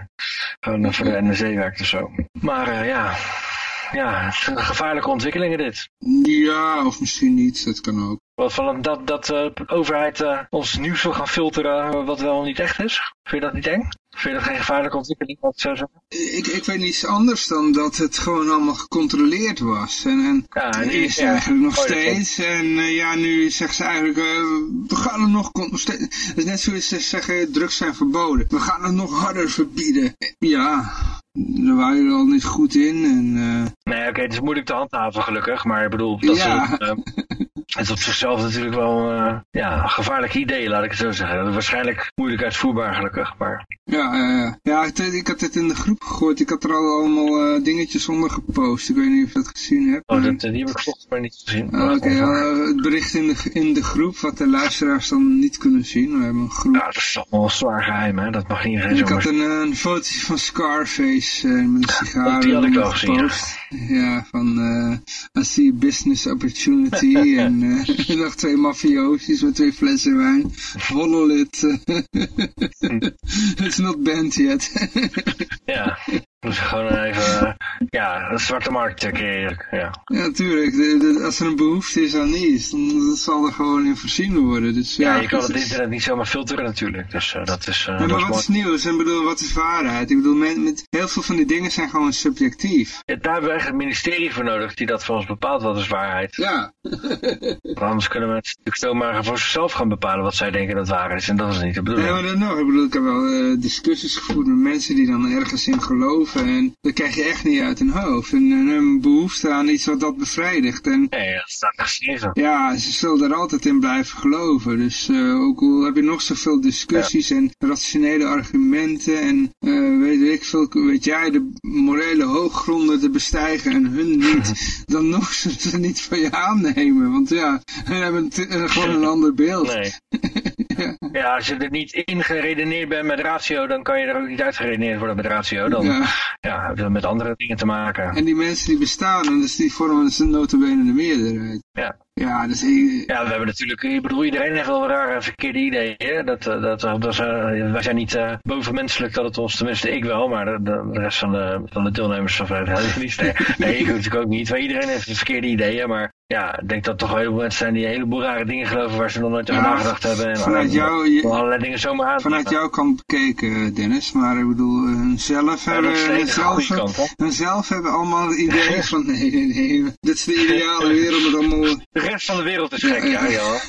gewoon voor de NRC werkt of zo. Maar ja, ja, het zijn gevaarlijke ontwikkelingen dit. Ja, of misschien niet, dat kan ook. Wat van dat, dat de overheid uh, ons nieuws wil gaan filteren wat wel niet echt is? Vind je dat niet eng? Vind je dat geen gevaarlijke ontwikkeling? Wat zo zeggen? Ik, ik weet niets anders dan dat het gewoon allemaal gecontroleerd was. En, en ja, en is ja, eigenlijk nog steeds. En uh, ja, nu zeggen ze eigenlijk, we gaan het nog, nog steeds. Het is net zoals ze zeggen, drugs zijn verboden. We gaan het nog harder verbieden. Ja, daar waren je al niet goed in. En, Nee, oké, okay, het is moeilijk te handhaven gelukkig. Maar ik bedoel, dat ja. soort, het is op zichzelf natuurlijk wel ja, een gevaarlijk idee, laat ik het zo zeggen. Dat is waarschijnlijk moeilijk uitvoerbaar gelukkig, maar... Ja, ja, ja. ik, ik had het in de groep gegooid. Ik had er al allemaal uh, dingetjes onder gepost. Ik weet niet of je dat gezien hebt. Oh, dat, die heb ik volgens mij niet gezien. Uh, Oké, okay, uh, het bericht in de, in de groep, wat de luisteraars dan niet kunnen zien. We hebben een groep. Ja, dat is allemaal zwaar geheim, hè. Dat mag iedereen Ik had een, een foto van Scarface met een sigaar. Oh, die had ik wel gezien, ja. ja. van I see business opportunity en nog twee mafiosis met twee flessen wijn. Hollolit. It's not banned yet. ja. Dus gewoon even, uh, ja, een zwarte markt creëren. Ja, ja tuurlijk. De, de, als er een behoefte is aan iets, dan zal er gewoon in voorzien worden. Dus, ja, ja, je kan het internet niet zomaar filteren natuurlijk. Dus uh, dat is... Uh, ja, maar dat wat is, is nieuws? En bedoel, wat is waarheid? Ik bedoel, met, met, heel veel van die dingen zijn gewoon subjectief. Ja, daar hebben we echt een ministerie voor nodig die dat voor ons bepaalt wat is waarheid. Ja. Want anders kunnen mensen natuurlijk zomaar voor zichzelf gaan bepalen wat zij denken dat waar is. En dat is niet de bedoeling. Nee, maar dan nog. Ik bedoel, ik heb wel discussies gevoerd met mensen die dan ergens in geloven. En dat krijg je echt niet uit hun hoofd. En, hun behoefte aan iets wat dat bevredigt. En, nee, dat staat geschreven. Ja, ze zullen er altijd in blijven geloven. Dus uh, ook al heb je nog zoveel discussies ja. en rationele argumenten. En uh, weet ik veel, weet jij de morele hooggronden te bestijgen en hun niet. dan nog ze niet van je aannemen. Want ja, hun hebben gewoon een ander beeld. Nee. Ja, als je er niet in geredeneerd bent met ratio, dan kan je er ook niet uitgeredeneerd worden met ratio. Dan Ja. ja. hebben we met andere dingen te maken. En die mensen die bestaan, dus die vormen dus een notabene de meerderheid. Ja. Ja, dus Ja, we hebben natuurlijk, ik bedoel, iedereen heeft wel rare verkeerde ideeën. hè. Dat, eh, dat, dat, is, eh, wij zijn niet eh, bovenmenselijk, dat het ons, tenminste ik wel, maar de, de de rest van de, van de deelnemers of uh, niet. Nee, nee, ik natuurlijk ook niet. Maar iedereen heeft verkeerde ideeën, maar ja, ik denk dat toch wel heel veel mensen zijn die een heleboel rare dingen geloven waar ze nog nooit over Ja, nagedacht hebben. En vanuit jou- allerlei dingen zomaar aan. vanuit jouw kant bekeken, Dennis. Maar ik bedoel, hun zelf Ja, hebben, dat is de hun enige zelf, goede kant, hè? hun zelf hebben allemaal het idee van nee, nee, nee. Dit is de ideale wereld met allemaal... De rest van de wereld is gek, ja, ja.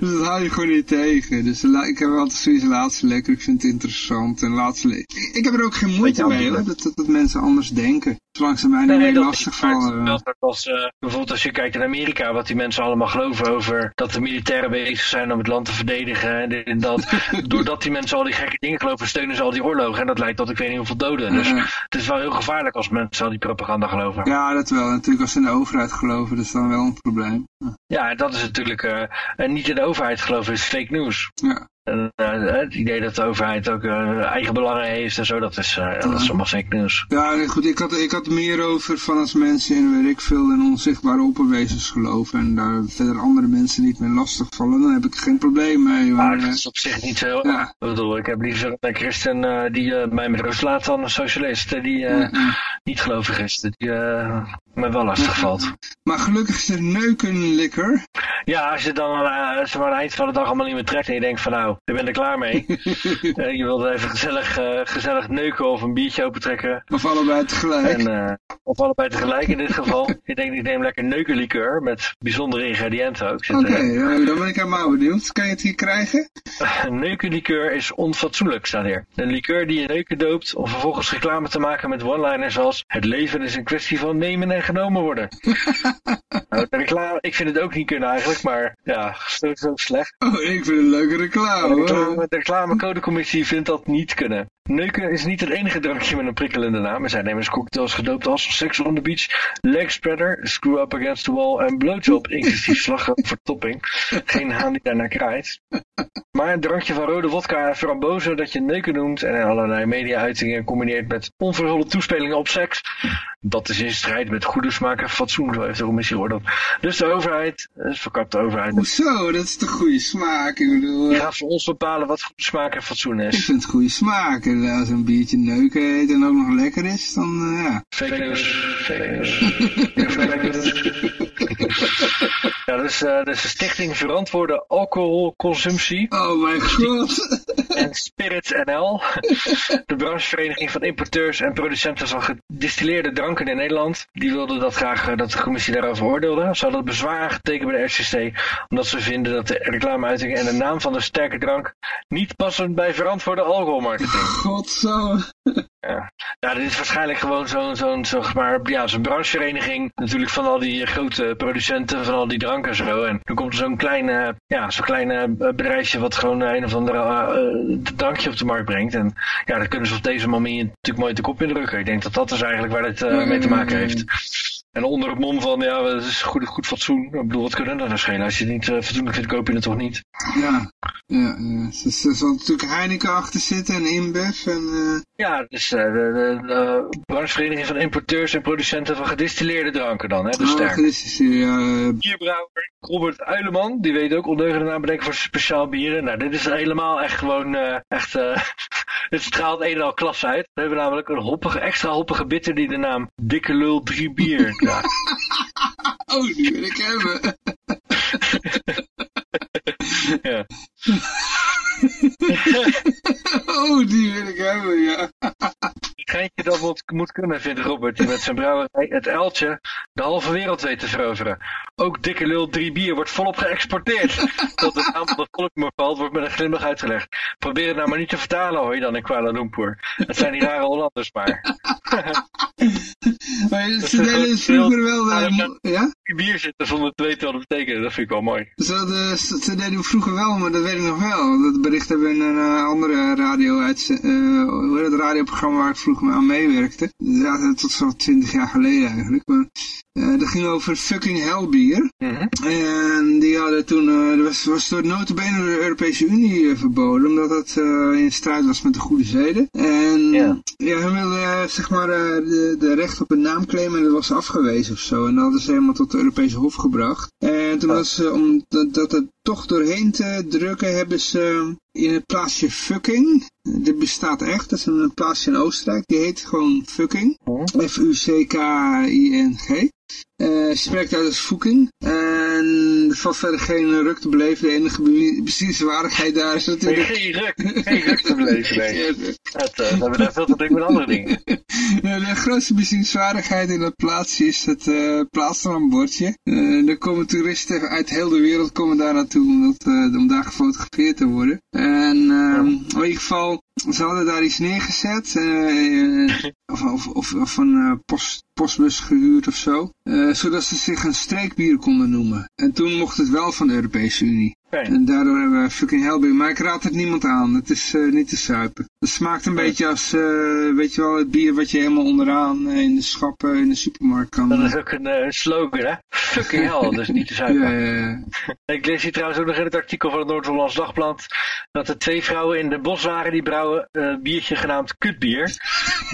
dat hou je gewoon niet tegen. Dus ik heb altijd zoiets laatste lekker. Ik vind het interessant. En laatste le- ik, heb er ook geen moeite mee hoor. Dat, dat, dat mensen anders denken. Zolang ze mij niet lastig vallen. dat als, eh, bijvoorbeeld als je kijkt in Amerika, wat die mensen allemaal geloven over dat de militairen bezig zijn om het land te verdedigen en dit en dat. Doordat die mensen al die gekke dingen geloven, steunen ze al die oorlogen en dat leidt tot ik weet niet hoeveel doden. Dus Ja. het is wel heel gevaarlijk als mensen al die propaganda geloven. Ja, dat wel. Natuurlijk als ze in de overheid geloven, dat is dan wel een probleem. Ja, dat is natuurlijk, eh, en niet in de overheid geloven is fake news. Ja. En, eh, het idee dat de overheid ook eh, eigen belangen heeft en zo, dat is, dat is allemaal fake news. Ja, goed. Ik had, ik had meer over van als mensen in, weet ik veel, in onzichtbare opperwezens geloven. En daar verder andere mensen niet mee lastig vallen. Dan heb ik geen probleem mee. Maar Maar, dat is op zich niet zo. Ja. Ik bedoel, ik heb liever een christen die mij met rust laat dan een socialist die niet gelovig is. Die me wel lastig valt. maar gelukkig is er neukenlikker. Ja, als je dan eh, maar, aan het eind van de dag allemaal niet meer trekt en je denkt van nou, ik ben er klaar mee. Eh, je wilt even gezellig, eh, gezellig neuken of een biertje opentrekken. Of allebei tegelijk. En, of allebei tegelijk in dit geval. je denkt, ik neem lekker neukenlikeur met bijzondere ingrediënten ook. Oké, dan ben ik helemaal benieuwd. Kan je het hier krijgen? Neukenlikeur is onfatsoenlijk, staat hier. Een likeur die je neuken doopt om vervolgens reclame te maken met one-liners als het leven is een kwestie van nemen en genomen worden. nou, de reclame, ik vind het ook niet kunnen eigenlijk, maar ja, zo, zo slecht. Oh, ik vind het leuke reclame. De, hoor. reclame, de reclamecodecommissie vindt dat niet kunnen. Neuken is niet het enige drankje met een prikkelende naam. Er zijn immers cocktails gedoopt als Sex on the Beach, Leg Spreader, Screw Up Against the Wall en Blowjob, inclusief slagroom voor topping. Geen haan die daarnaar kraait. Maar een drankje van rode wodka en frambozen dat je neuken noemt en allerlei media-uitingen combineert met onverhulde toespelingen op seks. Dat is in strijd met goede smaak en fatsoen, zo heeft de commissie geoordeeld. Dus de overheid, de verkapte overheid, Hoezo? Dat is de goede smaak. Ik bedoel, die eh, gaat voor ons bepalen wat goede smaak en fatsoen ik is. vind het goede smaak. En eh, als een biertje neuken heet en ook nog lekker is, dan eh, ja. Fake news, fake news. Ja, dus, eh dus de Stichting Verantwoorde Alcoholconsumptie Oh mijn god. en Spirits NL, de branchevereniging van importeurs en producenten van gedistilleerde dranken in Nederland, die wilden dat graag eh, dat de commissie daarover oordeelde. Ze hadden bezwaar aangetekend bij de RCC, omdat ze vinden dat de reclameuitingen en de naam van de sterke drank niet passen bij verantwoorde alcoholmarketing. God zo. Ja, dit is waarschijnlijk gewoon zo'n, zo'n, zeg maar, ja, zo'n branchevereniging natuurlijk van al die grote producenten van al die dranken en zo. En dan komt er zo'n klein, eh, ja, zo'n klein eh, bedrijfje wat gewoon eh, een of andere eh, eh, drankje op de markt brengt. En ja, daar kunnen ze op deze manier natuurlijk mooi de kop in drukken. Ik denk dat dat is eigenlijk waar het eh, mee te maken heeft. En onder het mom van, ja, het is goed, goed fatsoen. Ik bedoel, wat kunnen er nou schelen? Als je het niet uh, fatsoenlijk vindt, koop je het toch niet? Ja, ja, ja. Er zal natuurlijk Heineken achter zitten en InBev en... Uh... Ja, dus uh, de, de, de, branchevereniging van importeurs en producenten van gedistilleerde dranken dan, hè? Dus oh, gedistilleerde. Bierbrouwer Robert Uileman, die weet ook ondeugende naam bedenken voor speciaal bieren. Nou, dit is helemaal echt gewoon, echt, het straalt een en al klas uit. We hebben namelijk een hoppige, extra hoppige bitter die de naam Dikke Lul 3 Bier oh, wil ik hebben. ja. oh, die wil ik hebben, ja. Het geintje dat moet, moet kunnen, vindt Robert, die met zijn brouwerij het uiltje de halve wereld weet te veroveren. Ook dikke lul 3 bier wordt volop geëxporteerd. Tot het aantal dat volk me valt, wordt met een glimlach uitgelegd. Probeer het nou maar niet te vertalen, hoor je dan in Kuala Lumpur. Het zijn die rare Hollanders maar. Maar ze deden vroeger wel... eh, ja? bier zitten zonder te weten wat het betekent. Dat vind ik wel mooi. Ze, deden vroeger wel, maar dat weet ik nog wel. Dat bericht hebben we in een eh, andere radio uit, eh, het radioprogramma waar ik vroeger aan meewerkte. Ja, tot zo'n twintig jaar geleden eigenlijk. Maar eh, dat ging over fucking hellbier. Mhm. En die hadden toen, dat was, was door notabene door de Europese Unie verboden, omdat dat in strijd was met de goede zeden. En Ja. ja, hun wilden zeg maar de, de recht op een naam claimen en dat was afgewezen of zo. En dat hadden ze helemaal tot de Europese Hof gebracht. En toen Oh. was ze, om dat, dat toch doorheen te drukken, hebben ze in het plaatsje Fucking, dit bestaat echt, dat is een plaatsje in Oostenrijk, die heet gewoon Fucking. F-U-C-K-I-N-G. Eh spreekt uit als Fucking. En valt verder geen ruk te beleven. De enige be- bezienswaardigheid daar is natuurlijk... Geen ruk. Geen ruk te beleven, nee. Ja, Dat, eh, we hebben daar veel te druk met andere dingen. de, grootste bezienswaardigheid in dat plaatsje is het uh, plaatsnaambordje. Uh, er komen toeristen uit heel de wereld komen daar naartoe om, dat, uh, om daar gefotografeerd te worden. En uh, in ieder geval, ze hadden daar iets neergezet. Uh, of, of, of, of een post, postbus gehuurd of zo. Zodat ze zich een streekbier konden noemen. En toen mocht het wel van de Europese Unie. Okay. En daardoor hebben we fucking hellbeer. Maar ik raad het niemand aan. Het is uh, niet te suipen. Het smaakt een beetje als, uh, weet je wel, het bier wat je helemaal onderaan in de schappen in de supermarkt kan. Dat is ook een uh, slogan, hè? Fucking hell, dus niet te suipen. Ja, ja, ja. Ik lees hier trouwens ook nog in het artikel van het Noord-Hollands Dagblad dat er twee vrouwen in de bos waren die brouwen een biertje genaamd kutbier.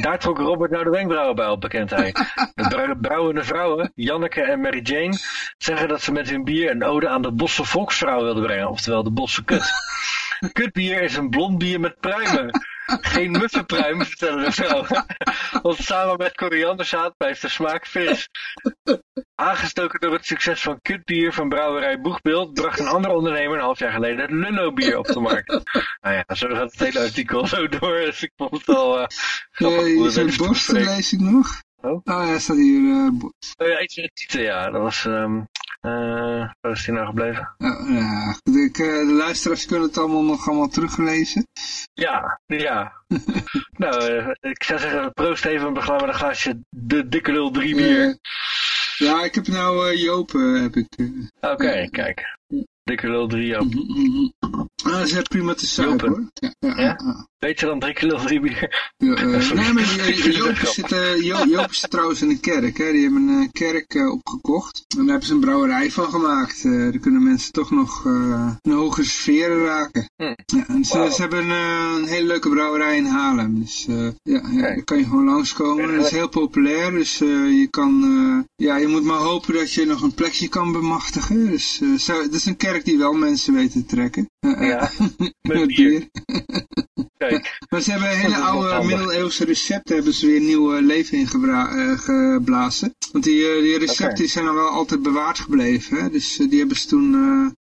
Daar trok Robert nou de wenkbrauwen bij op bekendheid. De brouwende vrouwen, Janneke en Mary Jane, zeggen dat ze met hun bier een ode aan de bosse volksvrouw wilden brengen, oftewel de bosse kut. Kutbier is een blond bier met pruimen. Geen muffenpruim, vertellen de vrouwen. Want samen met korianderzaad blijft de smaak fris. Aangestoken door het succes van kutbier van brouwerij Boegbeeld, bracht een andere ondernemer een half jaar geleden het Lullo-bier op de markt. Nou ja, zo gaat het hele artikel zo door, dus ik vond het al uh, grappig. Ja, borsten lees ik nog. Oh, oh ja, staat hier. Uh, oh ja, iets de titel, ja. Dat was... Um, uh, waar is die nou gebleven? Uh, ja, ik, uh, de luisteraars kunnen het allemaal nog allemaal teruglezen. Ja, ja. nou, uh, ik zou zeggen, proost even een een glaasje de dikke lul drie bier. ja, ik heb nou Joop, heb ik. Oké, okay, kijk. Dikke lul 3 Joop. Ah, dat is prima te zuipen hoor. Ja, ja, ja? Beter dan lul 3 bier. Ja, uh, nee, maar Joop zit, uh, Joop, Joop zit trouwens in een kerk. Hè. Die hebben een kerk uh, opgekocht. En daar hebben ze een brouwerij van gemaakt. Uh, daar kunnen mensen toch nog uh, een hogere sfeer raken. Hm. Ja, en ze, wow. ze hebben een, een, hele leuke brouwerij in Haarlem. Dus ja, ja okay. daar kan je gewoon langskomen. Dat is heel populair. Dus je kan... ja, je moet maar hopen dat je nog een plekje kan bemachtigen. Dus zo, dat is een kerk die wel mensen weten te trekken. Ja, met bier. Kijk. Maar ze hebben hele oude middeleeuwse recepten hebben ze weer nieuw leven ingeblazen. Uh, Want die, uh, die recepten okay. die zijn dan wel altijd bewaard gebleven. Hè? Dus uh, die hebben ze toen,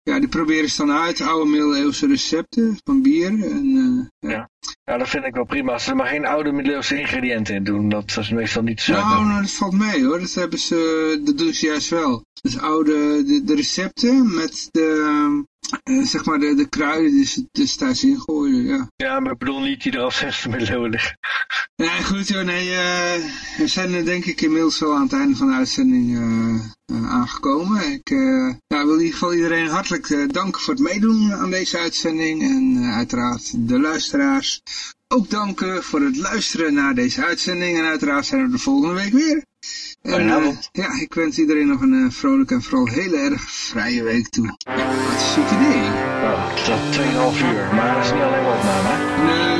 ja, die proberen ze dan uit, oude middeleeuwse recepten van bier. En, ja. Ja, dat vind ik wel prima. Als ze er maar geen oude middeleeuwse ingrediënten in doen, dat is meestal niet zo. Nou, nou, dat valt mee hoor. Dat, hebben ze, dat doen ze juist wel. Dus oude, de, de recepten met de, uh, zeg maar de, de kruiden die ze destijds ingooien, ja. Ja, maar ik bedoel niet die er al 60 middeleeuwen liggen. Nee, goed joh, nee, uh, we zijn er denk ik inmiddels wel aan het einde van de uitzending uh, aangekomen. Ik ja, wil in ieder geval iedereen hartelijk danken voor het meedoen aan deze uitzending. En uiteraard de luisteraars ook danken voor het luisteren naar deze uitzending. En uiteraard zijn we de volgende week weer. En, uh, ja, ik wens iedereen nog een uh, vrolijke en vooral heel erg vrije week toe. Wat een ziek idee. Oh, het is 2,5 uur, maar dat is niet alleen opname. Nee,